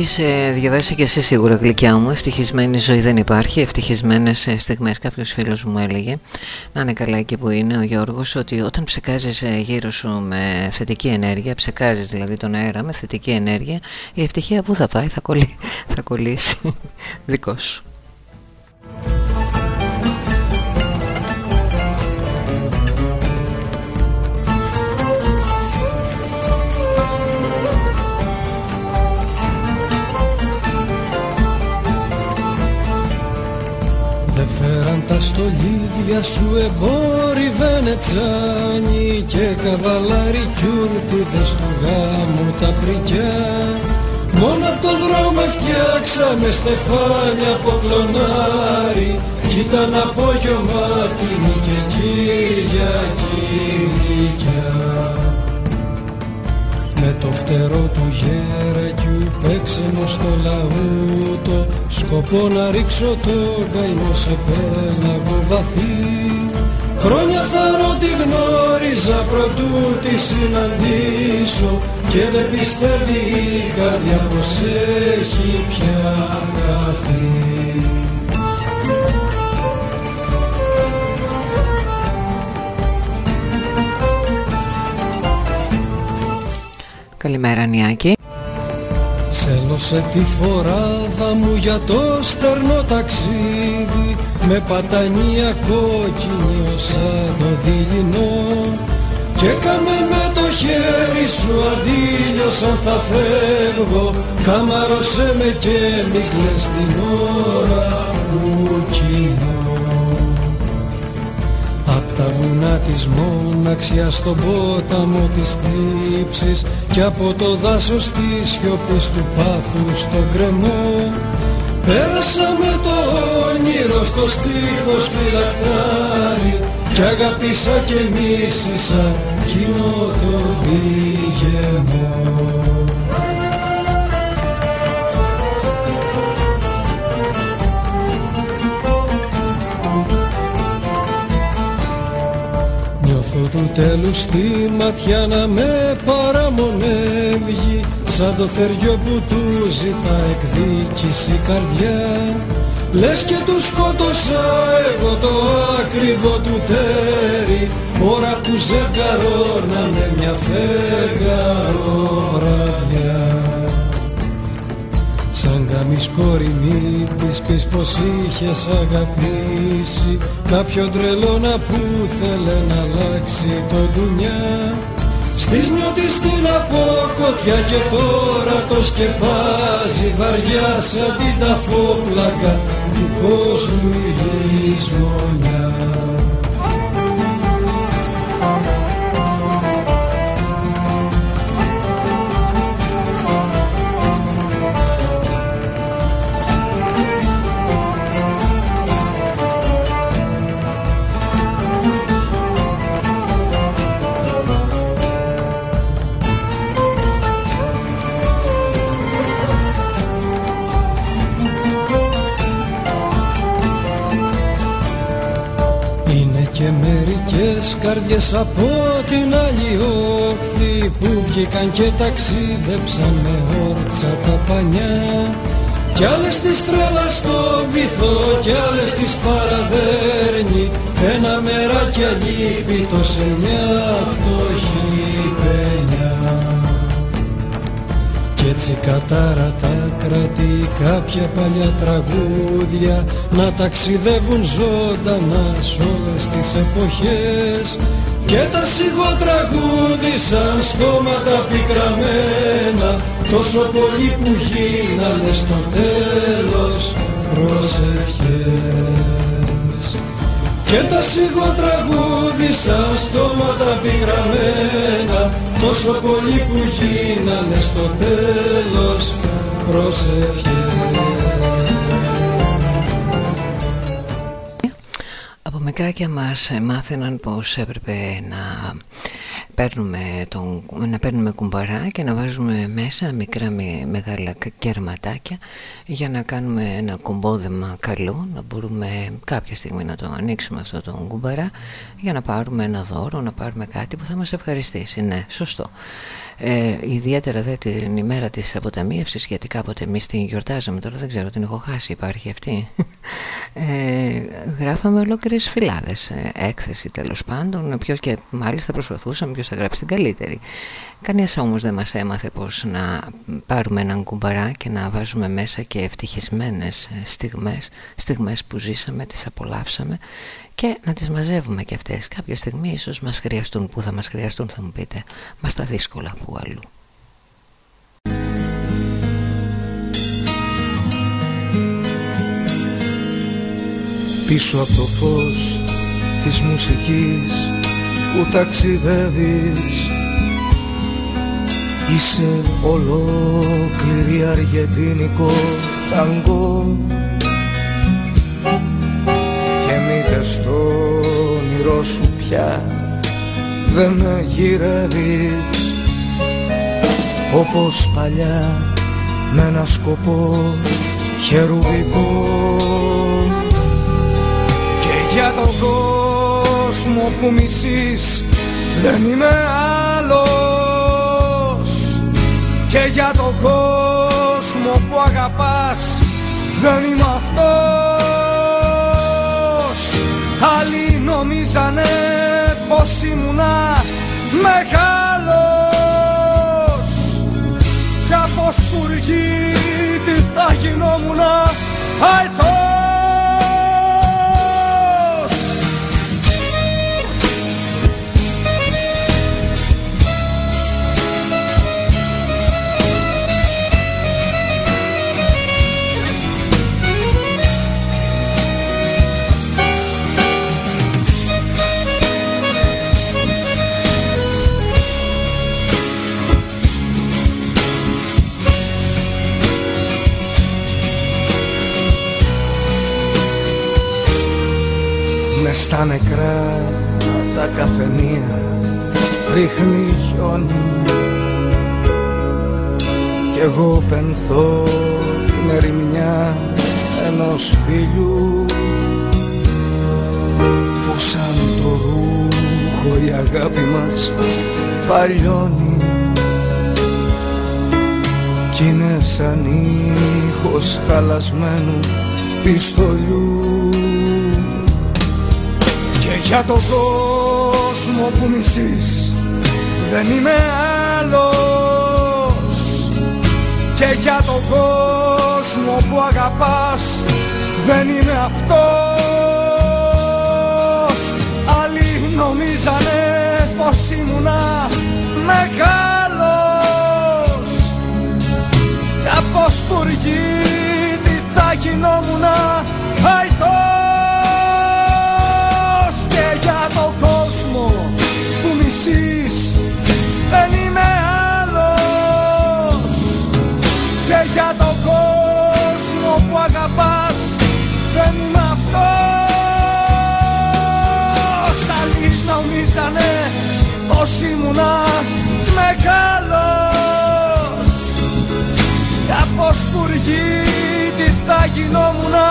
A: έχεις ε, διαβάσει και εσύ σίγουρα γλυκιά μου. Ευτυχισμένη ζωή δεν υπάρχει. Ευτυχισμένες ε, στιγμές. Κάποιος φίλος μου έλεγε. Να είναι καλά εκεί που είναι ο Γιώργος Ότι όταν ψεκάζεις ε, γύρω σου με θετική ενέργεια Ψεκάζεις δηλαδή τον αέρα με θετική ενέργεια Η ευτυχία που θα πάει θα, κολλήσει, θα κολλήσει. Δικό σου
J: τα στολίδια σου εμπόροι Βενετσάνι και καβαλάρι κιούρτιδες του γάμου τα πρικιά. Μόνο από το δρόμο φτιάξαμε στεφάνια από κλονάρι. Κι ήταν απόγευμα και Κυριακή με το φτερό του γέρακιου παίξε μου στο λαούτο Σκοπό να ρίξω το καημό σε πέλαγο βαθύ. Χρόνια θα τη γνώριζα προτού τη συναντήσω Και δεν πιστεύει η καρδιά πως έχει πια καθεί
A: Καλημέρα Νιάκη.
J: Σέλωσε τη φοράδα μου για το στερνό ταξίδι. Με πατανία κόκκινη σαν το δειλινό. Και κάμε με το χέρι σου αντίλιο σαν θα φεύγω. Κάμαρωσέ με και μην κλαις την ώρα που κοινώ τα βουνά της μοναξιά στον πόταμο της θύψης και από το δάσος της σιωπής του πάθους στον κρεμό. Πέρασα με το όνειρο στο στήθος φυλακτάρι κι αγαπήσα και μίσησα κοινό το πηγεμό του τέλους στη ματιά να με παραμονεύγει Σαν το θεριό που του ζητά εκδίκηση καρδιά. Λες και του σκότωσα εγώ το ακριβό του τέρι. Ώρα που ζευγαρώναμε μια φεγγαρό βραδιά Σαν καμίς κόρη μη της πεις πως είχες αγαπήσει. Κάποιον τρελώνα που θέλε να αλλάξει το ντουνιά. Στις νιώτης την αποκοτιά και τώρα το σκεπάζει. Βαριά σαν την ταφόπλακα του κόσμου η καρδιές από την άλλη όχθη που βγήκαν και ταξίδεψαν με όρτσα τα πανιά. Κι άλλες τις τρέλα στο βυθό κι άλλες τις παραδέρνει. Ένα μεράκι αλίπητο σε μια φτωχή παινιά κι έτσι κατάρα τα κρατεί κάποια παλιά τραγούδια να ταξιδεύουν ζωντανά σ' όλες τις εποχές. Και τα σιγοτραγούδισαν στόματα πικραμένα τόσο πολύ που γίνανε στο τέλος προσευχές. Και τα σιγοτραγούδισαν στόματα πικραμένα τόσο πολύ που γίνανε στο τέλος προσευχές.
A: Μικράκια μας μάθαιναν πως έπρεπε να παίρνουμε, τον, να παίρνουμε κουμπαρά και να βάζουμε μέσα μικρά με, μεγάλα κερματάκια για να κάνουμε ένα κουμπόδεμα καλό να μπορούμε κάποια στιγμή να το ανοίξουμε αυτό το κουμπαρά για να πάρουμε ένα δώρο, να πάρουμε κάτι που θα μας ευχαριστήσει. Ναι, σωστό ε, ιδιαίτερα δε την ημέρα της αποταμίευσης γιατί κάποτε εμείς την γιορτάζαμε. Τώρα δεν ξέρω την έχω χάσει. Υπάρχει αυτή. Ε, γράφαμε ολόκληρες φυλάδες ε, έκθεση τέλος πάντων ποιος και μάλιστα προσπαθούσαμε ποιος θα γράψει την καλύτερη. Κανείς όμως δεν μας έμαθε πως να πάρουμε έναν κουμπαρά και να βάζουμε μέσα και ευτυχισμένες ε, στιγμές στιγμές που ζήσαμε, τις απολαύσαμε και να τις μαζεύουμε και αυτές. Κάποια στιγμή ίσως μας χρειαστούν. Που θα μας χρειαστούν θα μου πείτε. Μας τα δύσκολα που αλλού.
H: Πίσω από το φως της μουσικής που ταξιδεύεις Είσαι ολόκληρη αργεντίνικο ταγκό στο όνειρό σου πια δεν με γυρεύεις. Όπως παλιά με ένα σκοπό χερουβικό. Και για τον κόσμο που μισείς δεν είμαι άλλος. Και για τον κόσμο που αγαπάς δεν είμαι αυτός Άλλοι νομίζανε πως ήμουνα μεγάλος. Κι από τι θα γινόμουνα αετός στα νεκρά τα καφενεία ρίχνει χιόνι. Κι εγώ πενθώ την ερημιά ενός φίλου που σαν το ρούχο η αγάπη μας παλιώνει. Κι είναι σαν ήχος χαλασμένου πιστολιού για τον κόσμο που μισείς δεν είμαι άλλος. Και για τον κόσμο που αγαπάς δεν είμαι αυτός. Άλλοι νομίζανε πως ήμουνα μεγάλος. Και από τι θα γινόμουνα πως ήμουνα μεγάλος. Και από τι θα γινόμουνα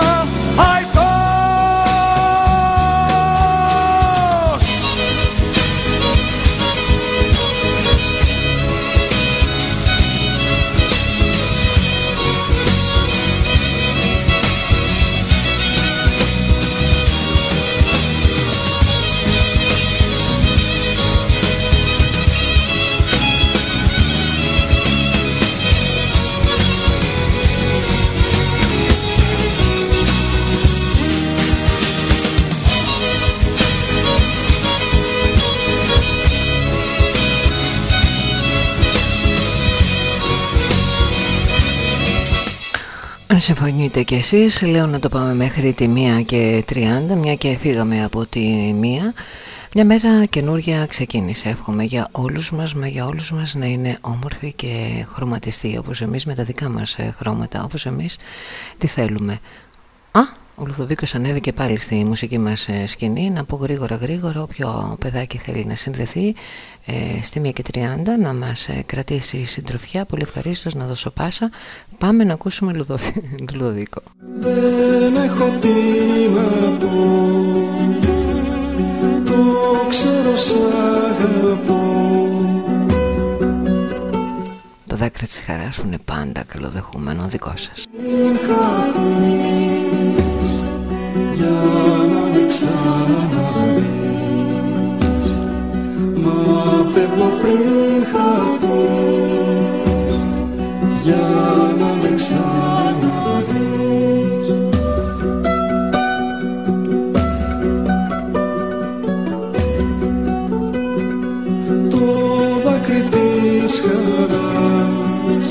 A: Αν συμφωνείτε κι εσείς, λέω να το πάμε μέχρι τη 1 και 30, μια και φύγαμε από τη 1. Μια μέρα καινούρια ξεκίνησε, εύχομαι για όλους μας, μα για όλους μας να είναι όμορφη και χρωματιστή, όπως εμείς με τα δικά μας ε, χρώματα, όπως εμείς τι θέλουμε. Α, ο Λουθοβίκος ανέβηκε πάλι στη μουσική μας ε, σκηνή, να πω γρήγορα γρήγορα, όποιο παιδάκι θέλει να συνδεθεί, ε, στη 1 και 30 να μας ε, κρατήσει συντροφιά. Πολύ ευχαρίστως να δώσω πάσα. Πάμε να ακούσουμε Λουδοβίκο.
M: Δεν έχω τι να πω. Το ξέρω σ' αγαπώ.
A: Το δάκρυ της χαράς που είναι πάντα καλοδεχούμενο δικό σας.
M: Μην χαθείς για να με ξαναδείς Μα φεύγω πριν χαθείς για να με ξαναδείς Το δάκρυ της χαράς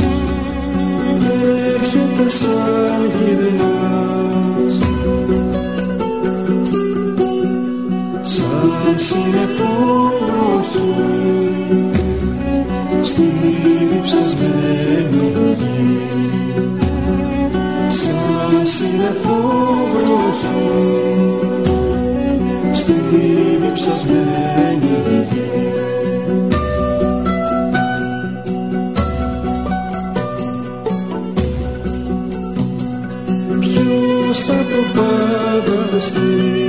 M: έρχεται σαν γυρνάς σαν σύννεφο βροχή στη διψασμένη γη σαν σύννεφο βροχή στη διψασμένη γη Ποιος θα το φανταστεί;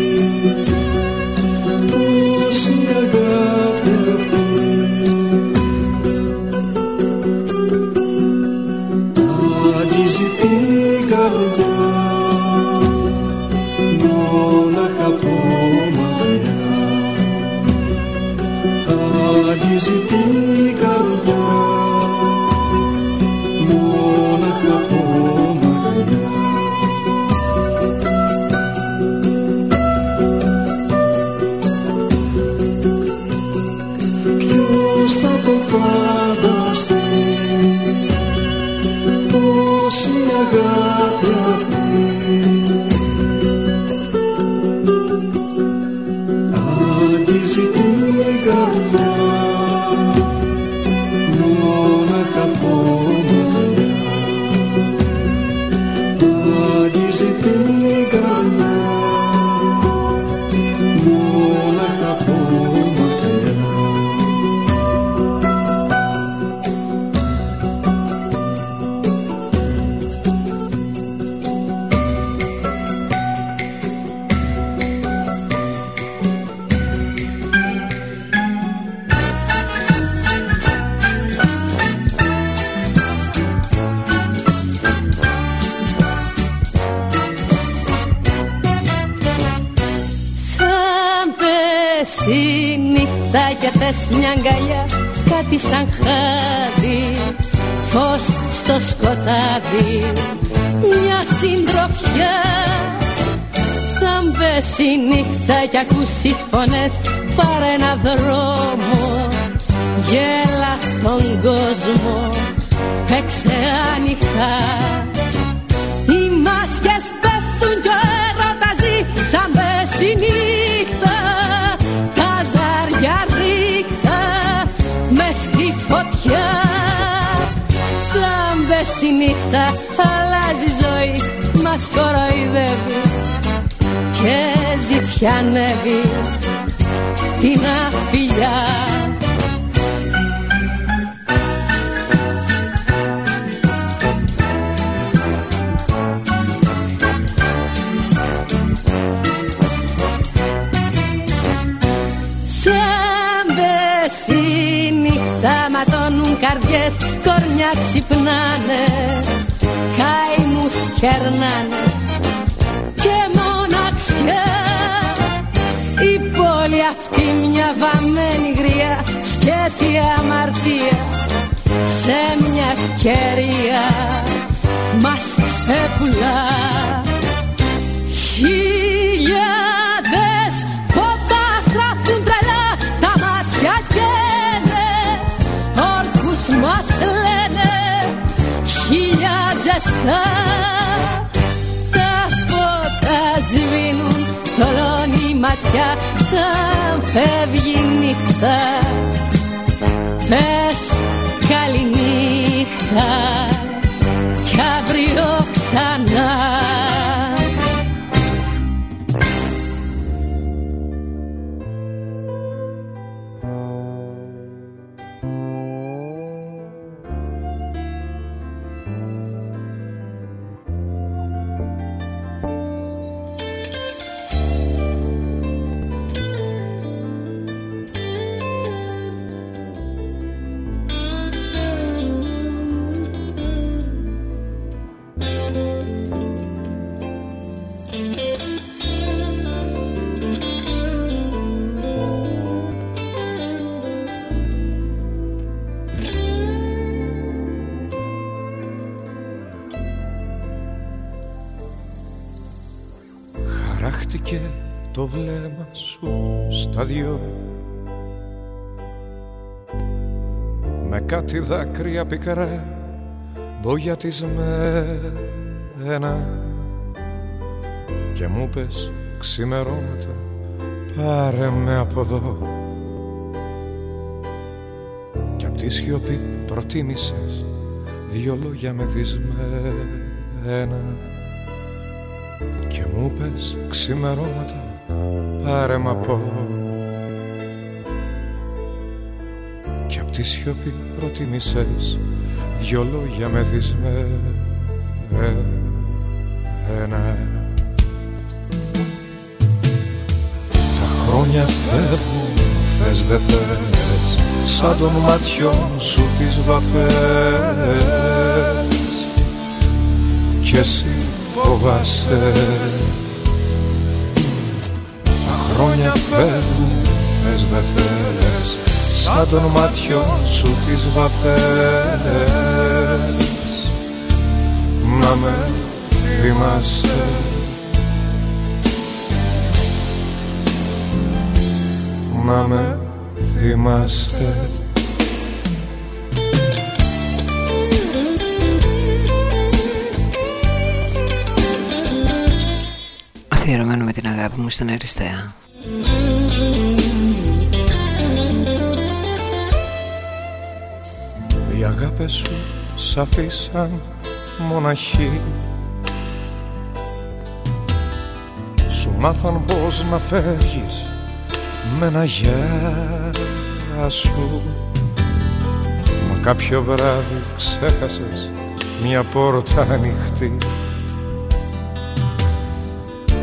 E: Νύχτα και θες μια αγκαλιά Κάτι σαν χάδι Φως στο σκοτάδι. Μια συντροφιά Σαν πέσει η νύχτα και ακούσεις φωνές Πάρε ένα δρόμο Γέλα στον κόσμο Παίξε ανοιχτά Σαν πέσει νύχτα αλλάζει η ζωή μας κοροϊδεύει και ζητιανεύει την αφιλιά. Σαν πέσει νύχτα ματώνουν καρδιές Κορμιά ξυπνάνε Καημούς κερνάνε Και μοναξιά. Η πόλη αυτή μια βαμμένη γριά Σκέτη αμαρτία Σε μια ευκαιρία Μας ξεπουλά. Χιλιάδες ζεστά Τα φώτα σβήνουν, θολώνει η
N: ματιά σαν φεύγει νύχτα. Πες καληνύχτα κι αύριο ξανά.
K: Στα δυο με κάτι δάκρυα πικρά μπογιατισμένα. Και μου πες ξημερώματα πάρε με από εδώ. Και απ' τη σιωπή προτίμησες δυο λόγια μεθυσμένα και μου πες ξημερώματα πάρε μ' από εδώ απ' τη σιωπή προτιμήσες δυο λόγια μεθυσμένα Τα χρόνια φεύγουν θες δε θες σαν των ματιών σου τις βαφές. Κι εσύ φοβάσαι. Χρόνια φεύγουν θες δε θες σαν τον μάτιο σου τις βαφές. Να με θυμάσαι. Να με θυμάσαι.
A: Αφιερωμένο με την αγάπη μου στην αριστεία
K: αγάπες σου σ' αφήσαν μοναχή. Σου μάθαν πως να φεύγεις με ένα γεια σου. Μα κάποιο βράδυ ξέχασες μια πόρτα ανοιχτή.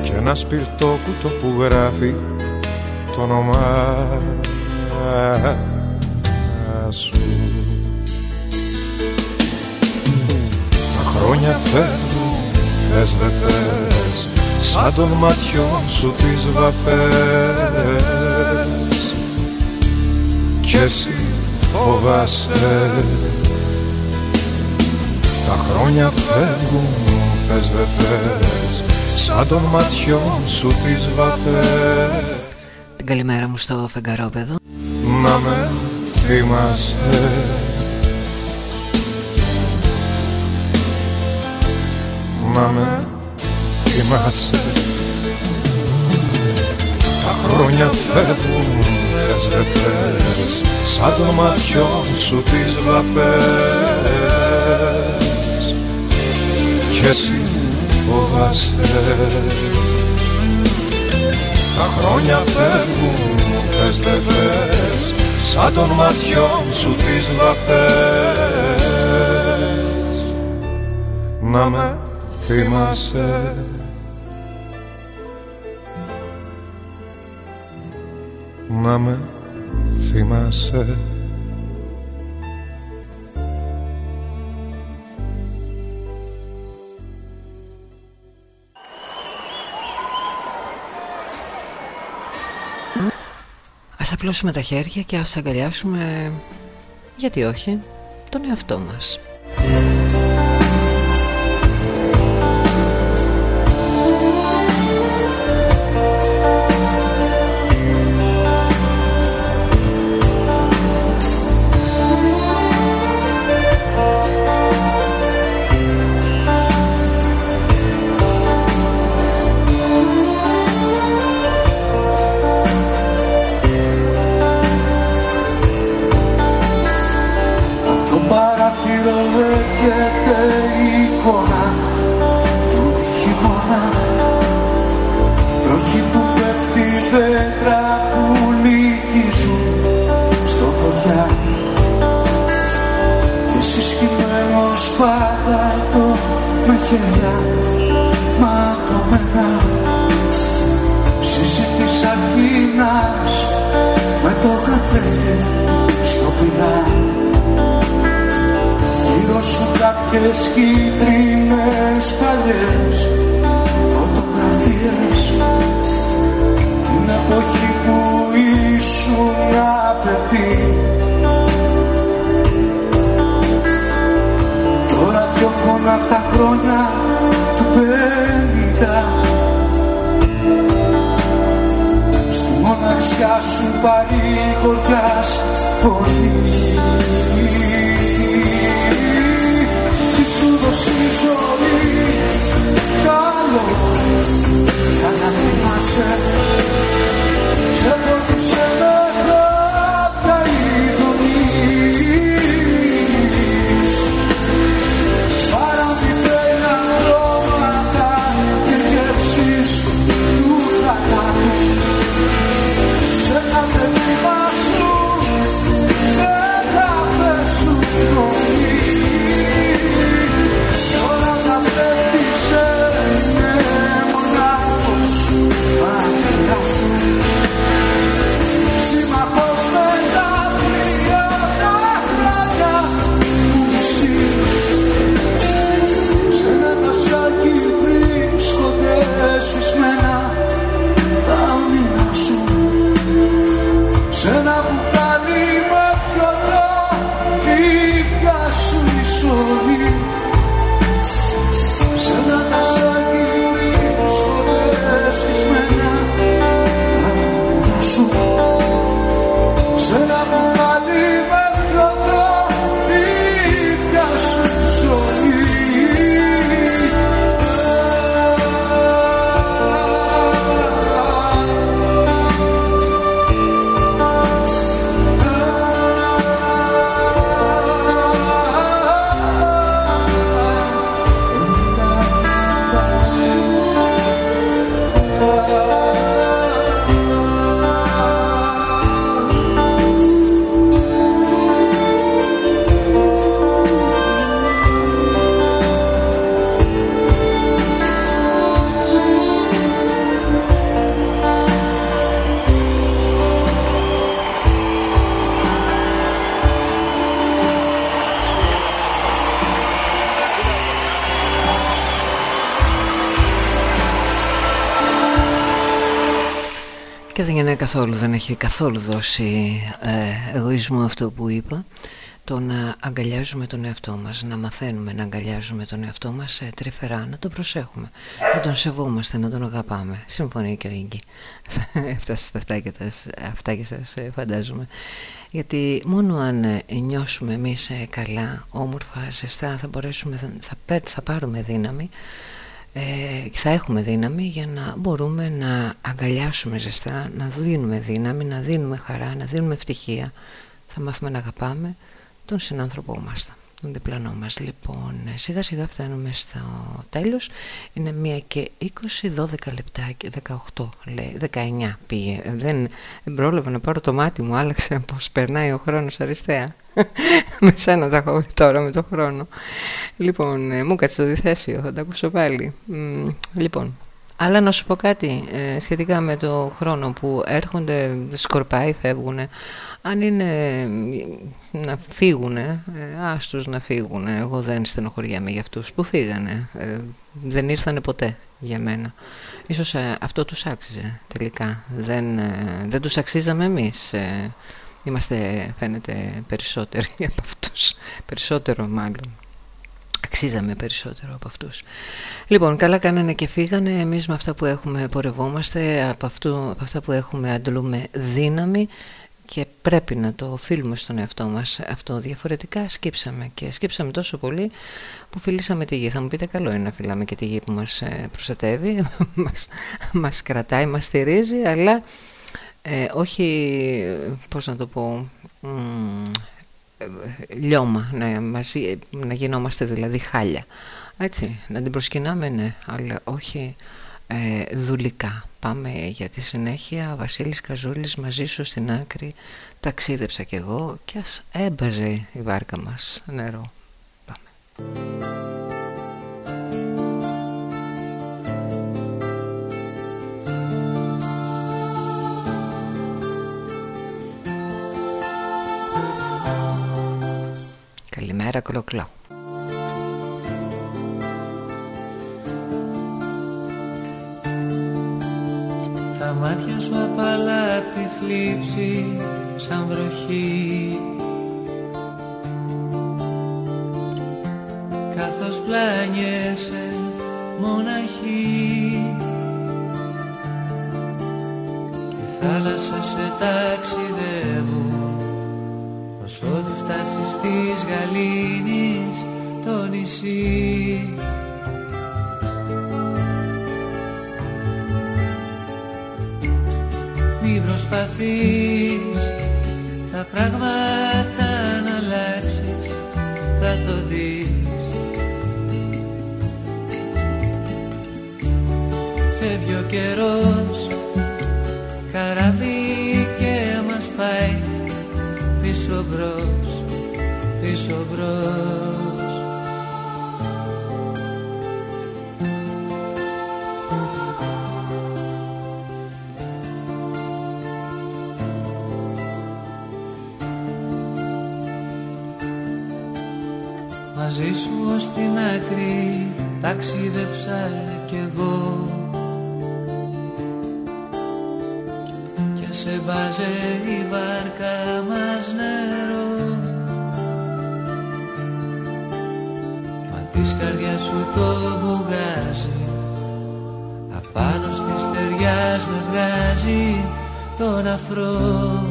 K: Και ένα σπιρτόκουτο που γράφει το όνομά σου χρόνια φεύγουν θες δε θες σαν των ματιών σου τις βαφές. Κι εσύ φοβάσαι. Τα χρόνια φεύγουν θες δε θες σαν των ματιών σου τις βαφές.
A: Την καλημέρα μου στο φεγγαρόπεδο.
K: Να με θυμάσαι να με θυμάσαι Τα χρόνια φεύγουν θες δε θες Σαν των ματιών σου τις βαφές Κι εσύ φοβάσαι. Τα χρόνια φεύγουν θες δε θες Σαν των ματιών σου τις βαφές Να με θυμάσαι να με θυμάσαι
A: Ας απλώσουμε τα χέρια και ας αγκαλιάσουμε, γιατί όχι, τον εαυτό μας. Καθόλου, δεν έχει καθόλου δώσει ε, εγωισμό αυτό που είπα το να αγκαλιάζουμε τον εαυτό μας, να μαθαίνουμε να αγκαλιάζουμε τον εαυτό μας ε, τρυφερά, να τον προσέχουμε, να τον σεβόμαστε, να τον αγαπάμε. Συμφωνεί και ο Ίγκη. Έφτασε στα αυτάκια, αυτάκια σας ε, φαντάζομαι. Γιατί μόνο αν ε, νιώσουμε εμείς ε, καλά, όμορφα, ζεστά, θα μπορέσουμε, θα, θα, θα πάρουμε δύναμη ε, θα έχουμε δύναμη για να μπορούμε να αγκαλιάσουμε ζεστά, να δίνουμε δύναμη, να δίνουμε χαρά, να δίνουμε ευτυχία. Θα μάθουμε να αγαπάμε τον συνάνθρωπό μας, τον διπλανό μας. Λοιπόν, ε, σιγά σιγά φτάνουμε στο τέλος. Είναι 1 και 20, 12 λεπτά και 18, λέει, 19 πήγε. Ε, δεν, δεν πρόλαβα να πάρω το μάτι μου, άλλαξε πως περνάει ο χρόνος αριστεία. με σένα τα έχω τώρα με το χρόνο. Λοιπόν, ε, μου κάτσε το διθέσιο, θα τα ακούσω πάλι. Μ, λοιπόν, αλλά να σου πω κάτι ε, σχετικά με το χρόνο που έρχονται, σκορπάει, φεύγουν. Αν είναι ε, να φύγουν, ε, άστους να φύγουν. Εγώ δεν στενοχωριέμαι για αυτούς που φύγανε. Ε, δεν ήρθανε ποτέ για μένα. Ίσως ε, αυτό τους άξιζε τελικά. Δεν, δεν τους αξίζαμε εμείς. Είμαστε φαίνεται περισσότεροι από αυτούς Περισσότερο μάλλον Αξίζαμε περισσότερο από αυτούς. Λοιπόν καλά κάνανε και φύγανε. Εμείς με αυτά που έχουμε πορευόμαστε Από, αυτού, από αυτά που έχουμε αντλούμε δύναμη Και πρέπει να το οφείλουμε στον εαυτό μας Αυτό. Διαφορετικά σκύψαμε Και σκύψαμε τόσο πολύ που φιλήσαμε τη γη. Θα μου πείτε καλό είναι να φιλάμε και τη γη που μας ε, προστατεύει μας, μας κρατάει, μας στηρίζει Αλλά ε, όχι, πώς να το πω, ε, λιώμα, να, μαζί, να γινόμαστε δηλαδή χάλια. Έτσι, να την προσκυνάμε, ναι, αλλά όχι ε, δουλικά. Πάμε για τη συνέχεια, Βασίλης Καζούλης μαζί σου στην άκρη, ταξίδεψα κι εγώ και ας έμπαζε η βάρκα μας νερό. Πάμε. Καλημέρα Κλοκλό.
O: Τα μάτια σου απαλά απ' τη θλίψη σαν βροχή Καθώς πλάνιεσαι μοναχή Η θάλασσα σε ταξιδεύουν Ως ό,τι φτάσεις της γαλήνης το νησί. Μην προσπαθείς τα πράγματα να αλλάξεις Θα το δεις. Φεύγει ο καιρός Καράβι πίσω μπρος. Μαζί σου ως την άκρη ταξίδεψα κι εγώ. Και σε μπάζε η βάρκα μας νερό Μα της καρδιάς σου το μπουγάζει Απάνω στη στεριάς με βγάζει τον αφρό.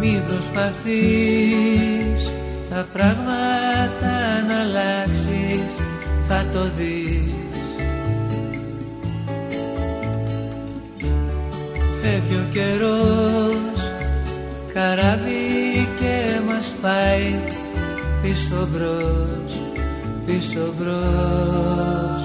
O: Μην προσπαθείς τα πράγματα Πίσω μπρος, πίσω μπρος.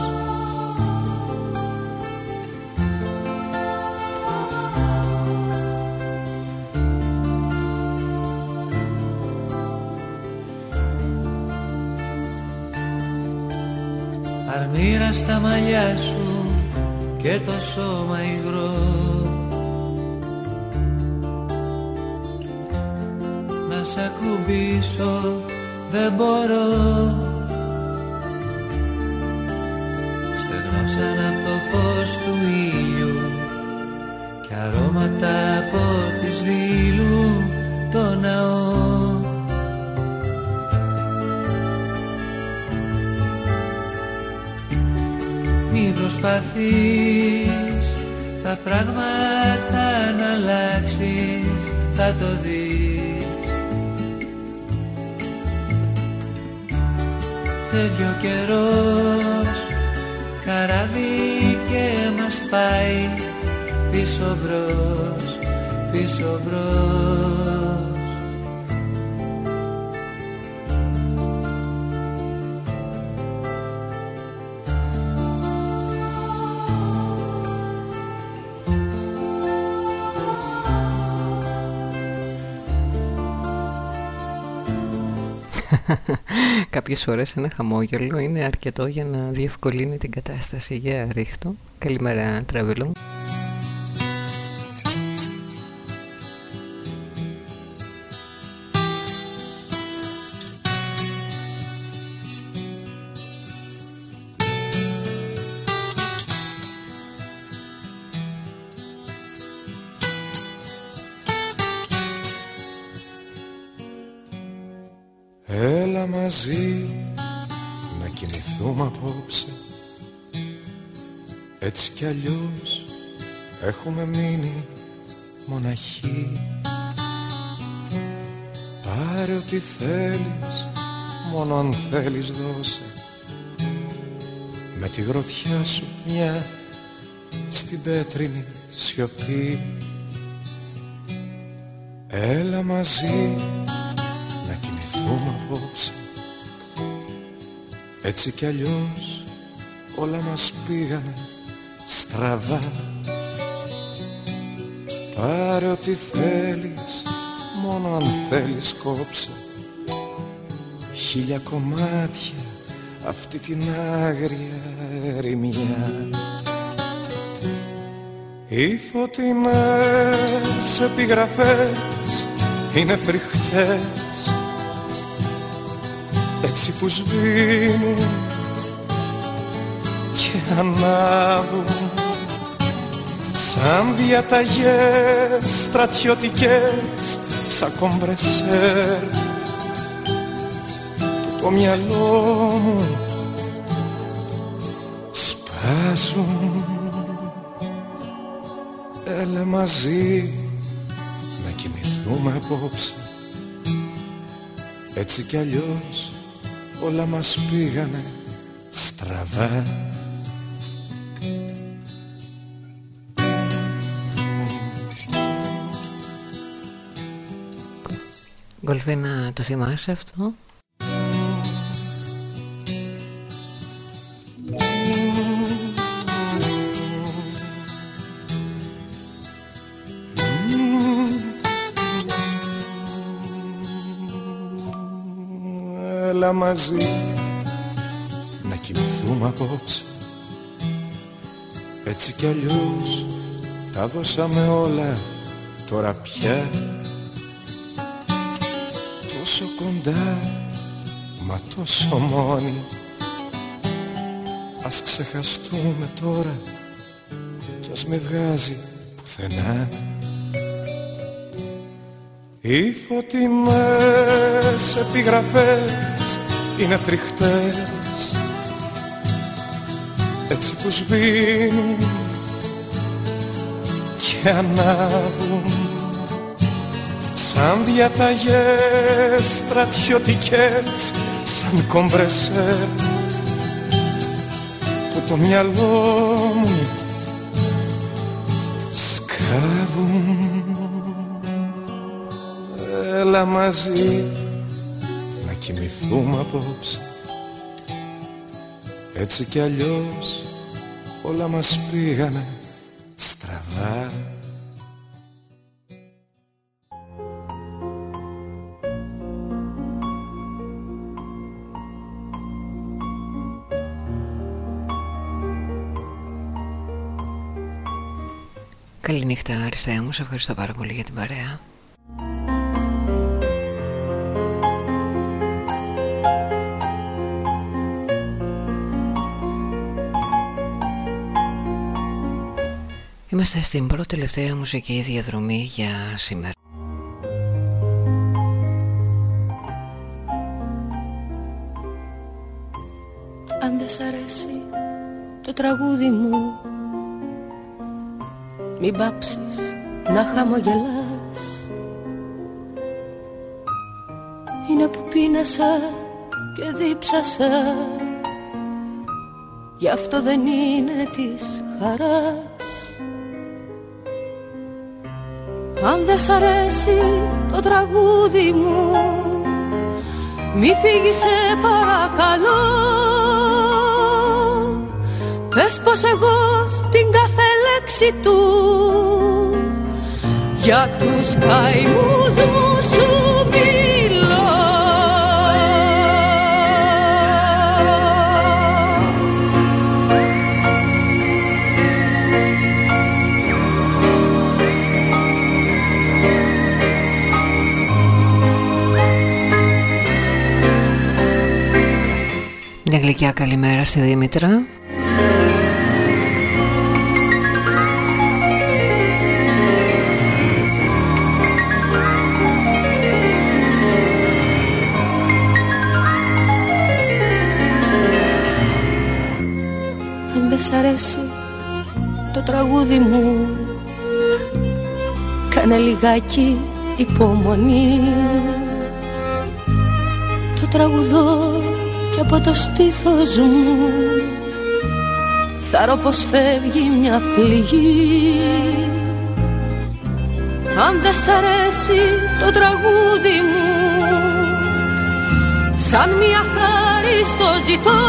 O: Αρμύρα στα μαλλιά σου και το σώμα υγρό. Να σ' ακουμπήσω δεν μπορώ. Στεγνώ σαν απ' το φως του ήλιου Κι αρώματα από τις δίλου το ναό. Μην προσπαθείς τα πράγματα να αλλάξεις Θα το δεις Φεύγει ο καιρός. Καράβι και μας πάει Πίσω μπρος, πίσω μπρος
A: Κάποιες φορές ένα χαμόγελο είναι αρκετό για να διευκολύνει την κατάσταση. Για ρίχτω. Καλημέρα Τραβελού.
K: Έλα μαζί να κοιμηθούμε απόψε. Έτσι κι αλλιώς έχουμε μείνει μοναχοί. Πάρε ό,τι θέλεις, μόνο αν θέλεις δώσε. Με τη γροθιά σου μια στην πέτρινη σιωπή. Έλα μαζί να κοιμηθούμε απόψε. Έτσι κι αλλιώς όλα μας πήγανε στραβά. Πάρε ό,τι θέλεις, μόνο αν θέλεις κόψε. Χίλια κομμάτια αυτή την άγρια ερημιά. Οι φωτεινές επιγραφές είναι φρικτές έτσι που σβήνουν και ανάβουν σαν διαταγές στρατιωτικές σαν κομπρεσέρ που το μυαλό μου σπάσουν. Έλα μαζί να κοιμηθούμε απόψε έτσι κι αλλιώς όλα μας πήγανε στραβά.
A: Γκολφίνα το θυμάσαι αυτό;
K: Μαζί. Να κοιμηθούμε απόψε. Έτσι κι αλλιώς τα δώσαμε όλα. Τώρα πια τόσο κοντά μα τόσο μόνοι. Ας ξεχαστούμε τώρα κι ας με βγάζει πουθενά. Οι φωτεινές επιγραφές είναι φρικτές έτσι που σβήνουν και ανάβουν σαν διαταγές στρατιωτικές σαν κομπρεσέρ που το μυαλό μου σκάβουν. Έλα μαζί. να κοιμηθούμε απόψε. Έτσι κι αλλιώς όλα μας πήγανε στραβά.
A: Καληνύχτα Αριστεία μου, σε ευχαριστώ πάρα πολύ για την παρέα Είμαστε στην πρώτη τελευταία μουσική διαδρομή για σήμερα.
E: Αν δεν σ' αρέσει το τραγούδι μου μην πάψεις να χαμογελάς. Είναι που πίνασα και δίψασα Γι' αυτό δεν είναι της χαράς Αν δεν σ' αρέσει το τραγούδι μου Μη φύγεις σε παρακαλώ. Πες πως εγώ στην κάθε λέξη του για τους καημούς μου
A: γλυκιά καλημέρα στη Δήμητρα.
E: Σ' αρέσει το τραγούδι μου Κάνε λιγάκι υπομονή. Το τραγουδώ και από το στήθος μου. Θα ρω πως φεύγει μια πληγή. Αν δεν σ' αρέσει το τραγούδι μου Σαν μια χάρη στο ζητώ.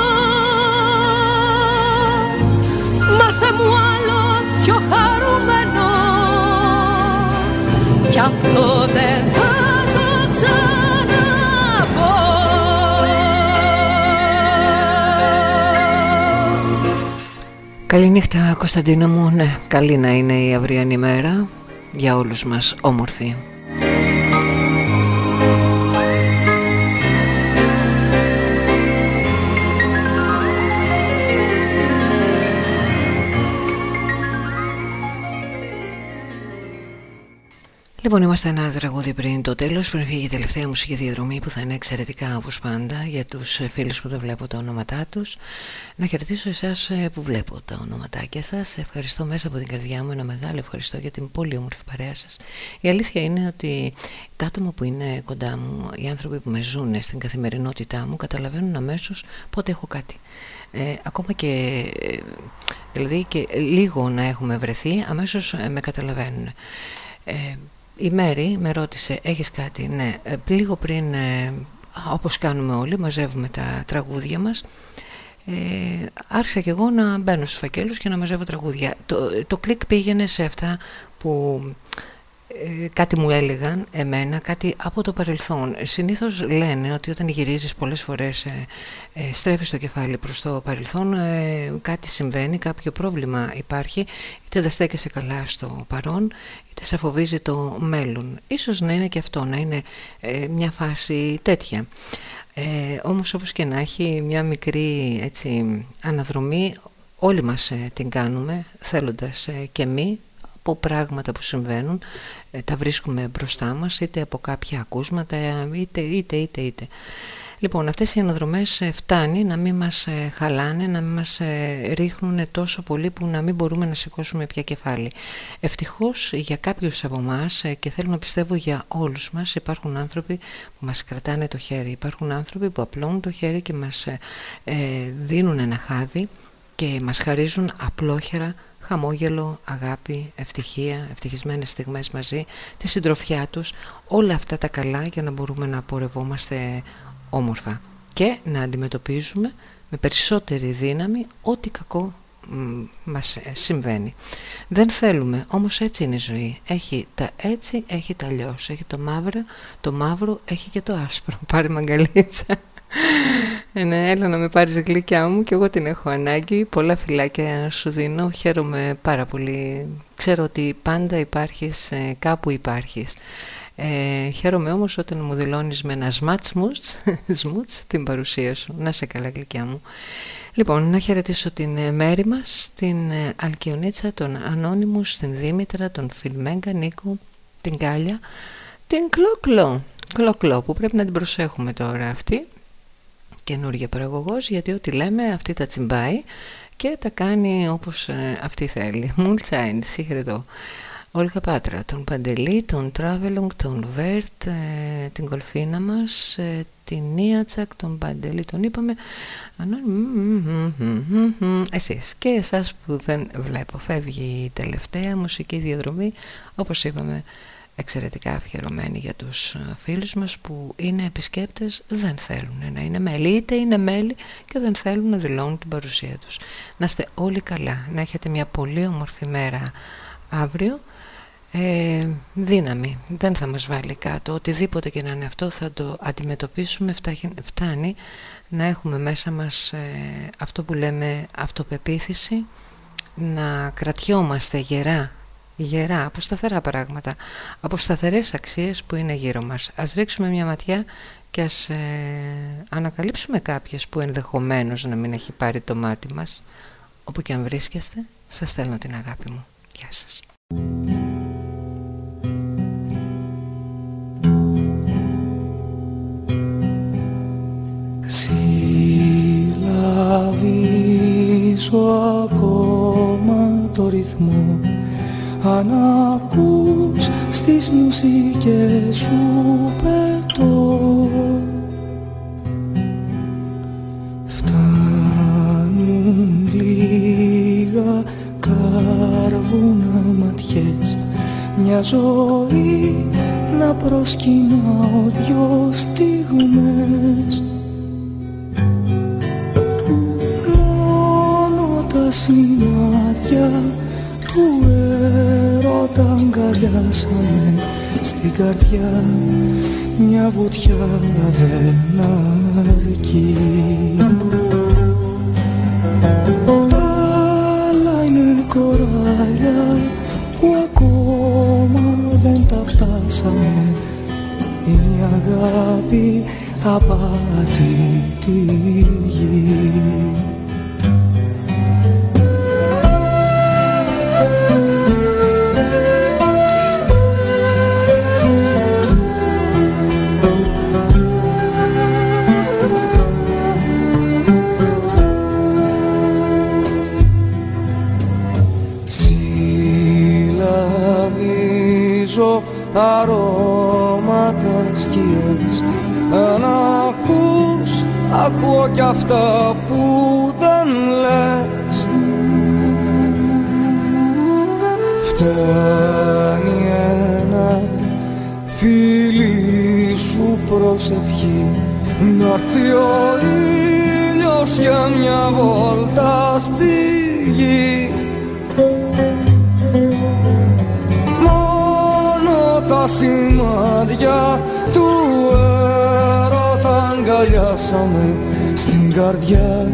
E: Μάθε μου άλλο πιο χαρούμενο Κι αυτό δεν
A: Καληνύχτα Κωνσταντίνα μου, ναι, καλή να είναι η αυριανή μέρα για όλους μας όμορφη. Λοιπόν, είμαστε ένα τραγούδι πριν το τέλος. Πριν φύγει η τελευταία μουσική διαδρομή που θα είναι εξαιρετικά όπως πάντα για τους φίλους που δεν βλέπω τα ονόματά τους. Να χαιρετήσω εσάς ε, που βλέπω τα ονοματάκια σας. Ευχαριστώ μέσα από την καρδιά μου. Ένα μεγάλο ευχαριστώ για την πολύ όμορφη παρέα σας. Η αλήθεια είναι ότι τα άτομα που είναι κοντά μου, οι άνθρωποι που με ζουν στην καθημερινότητά μου, καταλαβαίνουν αμέσως πότε έχω κάτι. Ε, ακόμα και ε, δηλαδή και λίγο να έχουμε βρεθεί αμέσως ε, με καταλαβαίνουν ε, η Μέρη με ρώτησε έχεις κάτι; Ναι ε, λίγο πριν ε, όπως κάνουμε όλοι μαζεύουμε τα τραγούδια μας ε, άρχισα και εγώ να μπαίνω στους φακέλους και να μαζεύω τραγούδια. Το, το κλικ πήγαινε σε αυτά που ε, κάτι μου έλεγαν εμένα, κάτι από το παρελθόν. Συνήθως λένε ότι όταν γυρίζεις πολλές φορές ε, ε, στρέφεις το κεφάλι προς το παρελθόν ε, κάτι συμβαίνει, κάποιο πρόβλημα υπάρχει είτε δεν στέκεσαι καλά στο παρόν είτε σε φοβίζει το μέλλον. Ίσως να είναι και αυτό, να είναι μια φάση τέτοια. Ε, όμως όπως και να έχει μια μικρή έτσι, αναδρομή όλοι μας την κάνουμε θέλοντας και μη από πράγματα που συμβαίνουν ε, τα βρίσκουμε μπροστά μας είτε από κάποια ακούσματα είτε είτε είτε είτε Λοιπόν, αυτές οι αναδρομές ε, φτάνει να μην μας ε, χαλάνε, να μην μας ρίχνουν τόσο πολύ που να μην μπορούμε να σηκώσουμε πια κεφάλι. Ευτυχώς για κάποιους από εμάς και θέλω να πιστεύω για όλους μας υπάρχουν άνθρωποι που μας κρατάνε το χέρι. Υπάρχουν άνθρωποι που απλώνουν το χέρι και μας δίνουν ένα χάδι και μας χαρίζουν απλόχερα χαμόγελο, αγάπη, ευτυχία, ευτυχισμένες στιγμές μαζί, τη συντροφιά τους, όλα αυτά τα καλά για να μπορούμε να πορευόμαστε όμορφα και να αντιμετωπίζουμε με περισσότερη δύναμη ό,τι κακό μας ε, συμβαίνει. Δεν θέλουμε, όμως έτσι είναι η ζωή. Έχει τα έτσι, έχει τα αλλιώς. Έχει το μαύρο, το μαύρο έχει και το άσπρο. Πάρε μαγκαλίτσα. Ε, ναι, έλα να με πάρεις γλυκιά μου και εγώ την έχω ανάγκη. Πολλά φυλάκια σου δίνω. Χαίρομαι πάρα πολύ. Ξέρω ότι πάντα υπάρχεις, ε, κάπου υπάρχεις. Ε, χαίρομαι όμως όταν μου δηλώνεις με ένα σμάτς σμούτς την παρουσία σου. Να σε καλά γλυκιά μου. Λοιπόν, να χαιρετήσω την ε, Μέρη μας, την Αλκιονίτσα, τον Ανώνυμους, την Δήμητρα, τον Φιλμέγκα, Νίκο, την Κάλια, την Κλόκλο. Κλόκλο που πρέπει να την προσέχουμε τώρα αυτή καινούργια παραγωγός γιατί ό,τι λέμε αυτή τα τσιμπάει και τα κάνει όπως ε, αυτή θέλει. Μουλτσάιν, συγχαρητώ. Όλγα Πάτρα, τον Παντελή, τον Τράβελονγκ, τον Βέρτ, ε, την Κολφίνα μας, ε, την Νίατσακ, τον Παντελή, τον είπαμε. Εσείς και εσάς που δεν βλέπω. Φεύγει η τελευταία μουσική διαδρομή, όπως είπαμε, εξαιρετικά αφιερωμένη για τους ε, φίλους μας που είναι επισκέπτες δεν θέλουν να είναι μέλη είτε είναι μέλη και δεν θέλουν να δηλώνουν την παρουσία τους. Να είστε όλοι καλά να έχετε μια πολύ όμορφη μέρα αύριο. Ε, δύναμη δεν θα μας βάλει κάτω. Οτιδήποτε και να είναι αυτό θα το αντιμετωπίσουμε. Φτάνει να έχουμε μέσα μας ε, αυτό που λέμε αυτοπεποίθηση να κρατιόμαστε γερά γερά, από σταθερά πράγματα, από σταθερές αξίες που είναι γύρω μας. Ας ρίξουμε μια ματιά και ας ε, ανακαλύψουμε κάποιες που ενδεχομένως να μην έχει πάρει το μάτι μας. Όπου και αν βρίσκεστε, σας στέλνω την αγάπη μου. Γεια σας.
E: Συλλαβίζω ακόμα το ρυθμό αν ακούς στις μουσικές σου πετώ. Φτάνουν λίγα κάρβουνα ματιές. Μια ζωή να προσκυνάω δυο στιγμές. Μόνο τα σημάδια του έρωτα αγκαλιάσαμε στην καρδιά. Μια βουτιά δεν αρκεί.
H: Κοράλια που ακόμα δεν τα φτάσαμε. Είναι η αγάπη απατήτη γη αρώματα σκιές. Αν ακούς, ακούω κι αυτά που δεν λες. Φτάνει ένα φίλι σου προσευχή Να'ρθεί ο ήλιος για μια βόλτα στη γη σημάδια του έρωτα αγκαλιάσαμε. Στην καρδιά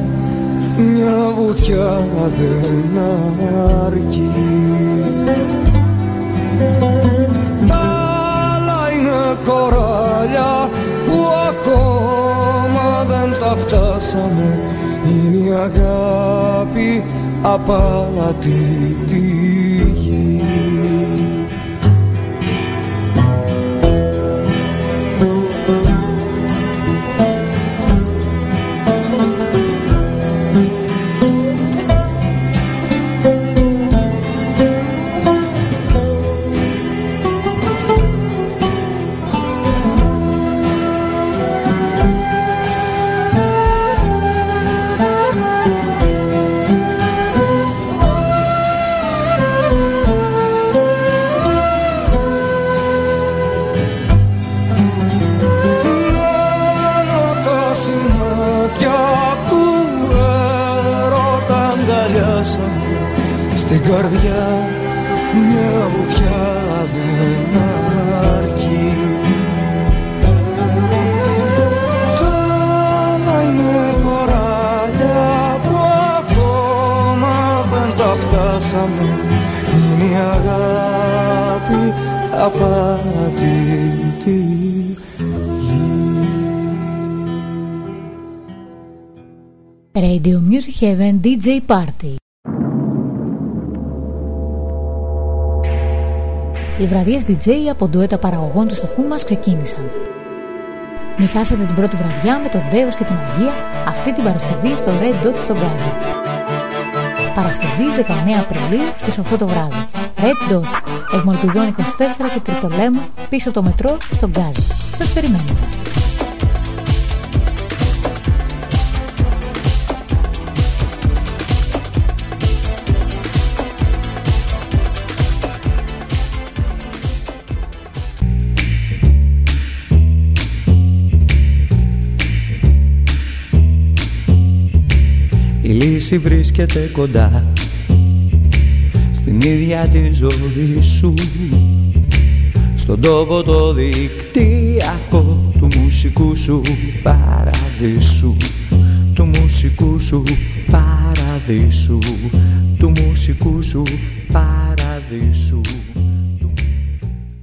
H: μια βουτιά δεν αρκεί. Τα άλλα είναι κοράλια που ακόμα δεν τα φτάσαμε. Είναι η αγάπη απαλατήτη απατητή
F: Radio Music Heaven DJ Party Οι βραδιές DJ από ντουέτα παραγωγών του σταθμού μας ξεκίνησαν. Μην χάσετε την πρώτη βραδιά με τον Δέο και την Αγία αυτή την Παρασκευή στο Red Dot στον Γκάζι. Παρασκευή 19 Απριλίου στις 8 το βράδυ. Red Dot, Εγμολπιδών 24 και Τριτολέμου πίσω το μετρό στον Γκάζι. Σας περιμένουμε.
P: λύση βρίσκεται κοντά στην ίδια τη ζωή σου. Στον τόπο το δικτυακό του μουσικού σου παραδείσου. Του μουσικού σου παραδείσου. Του μουσικού σου παραδείσου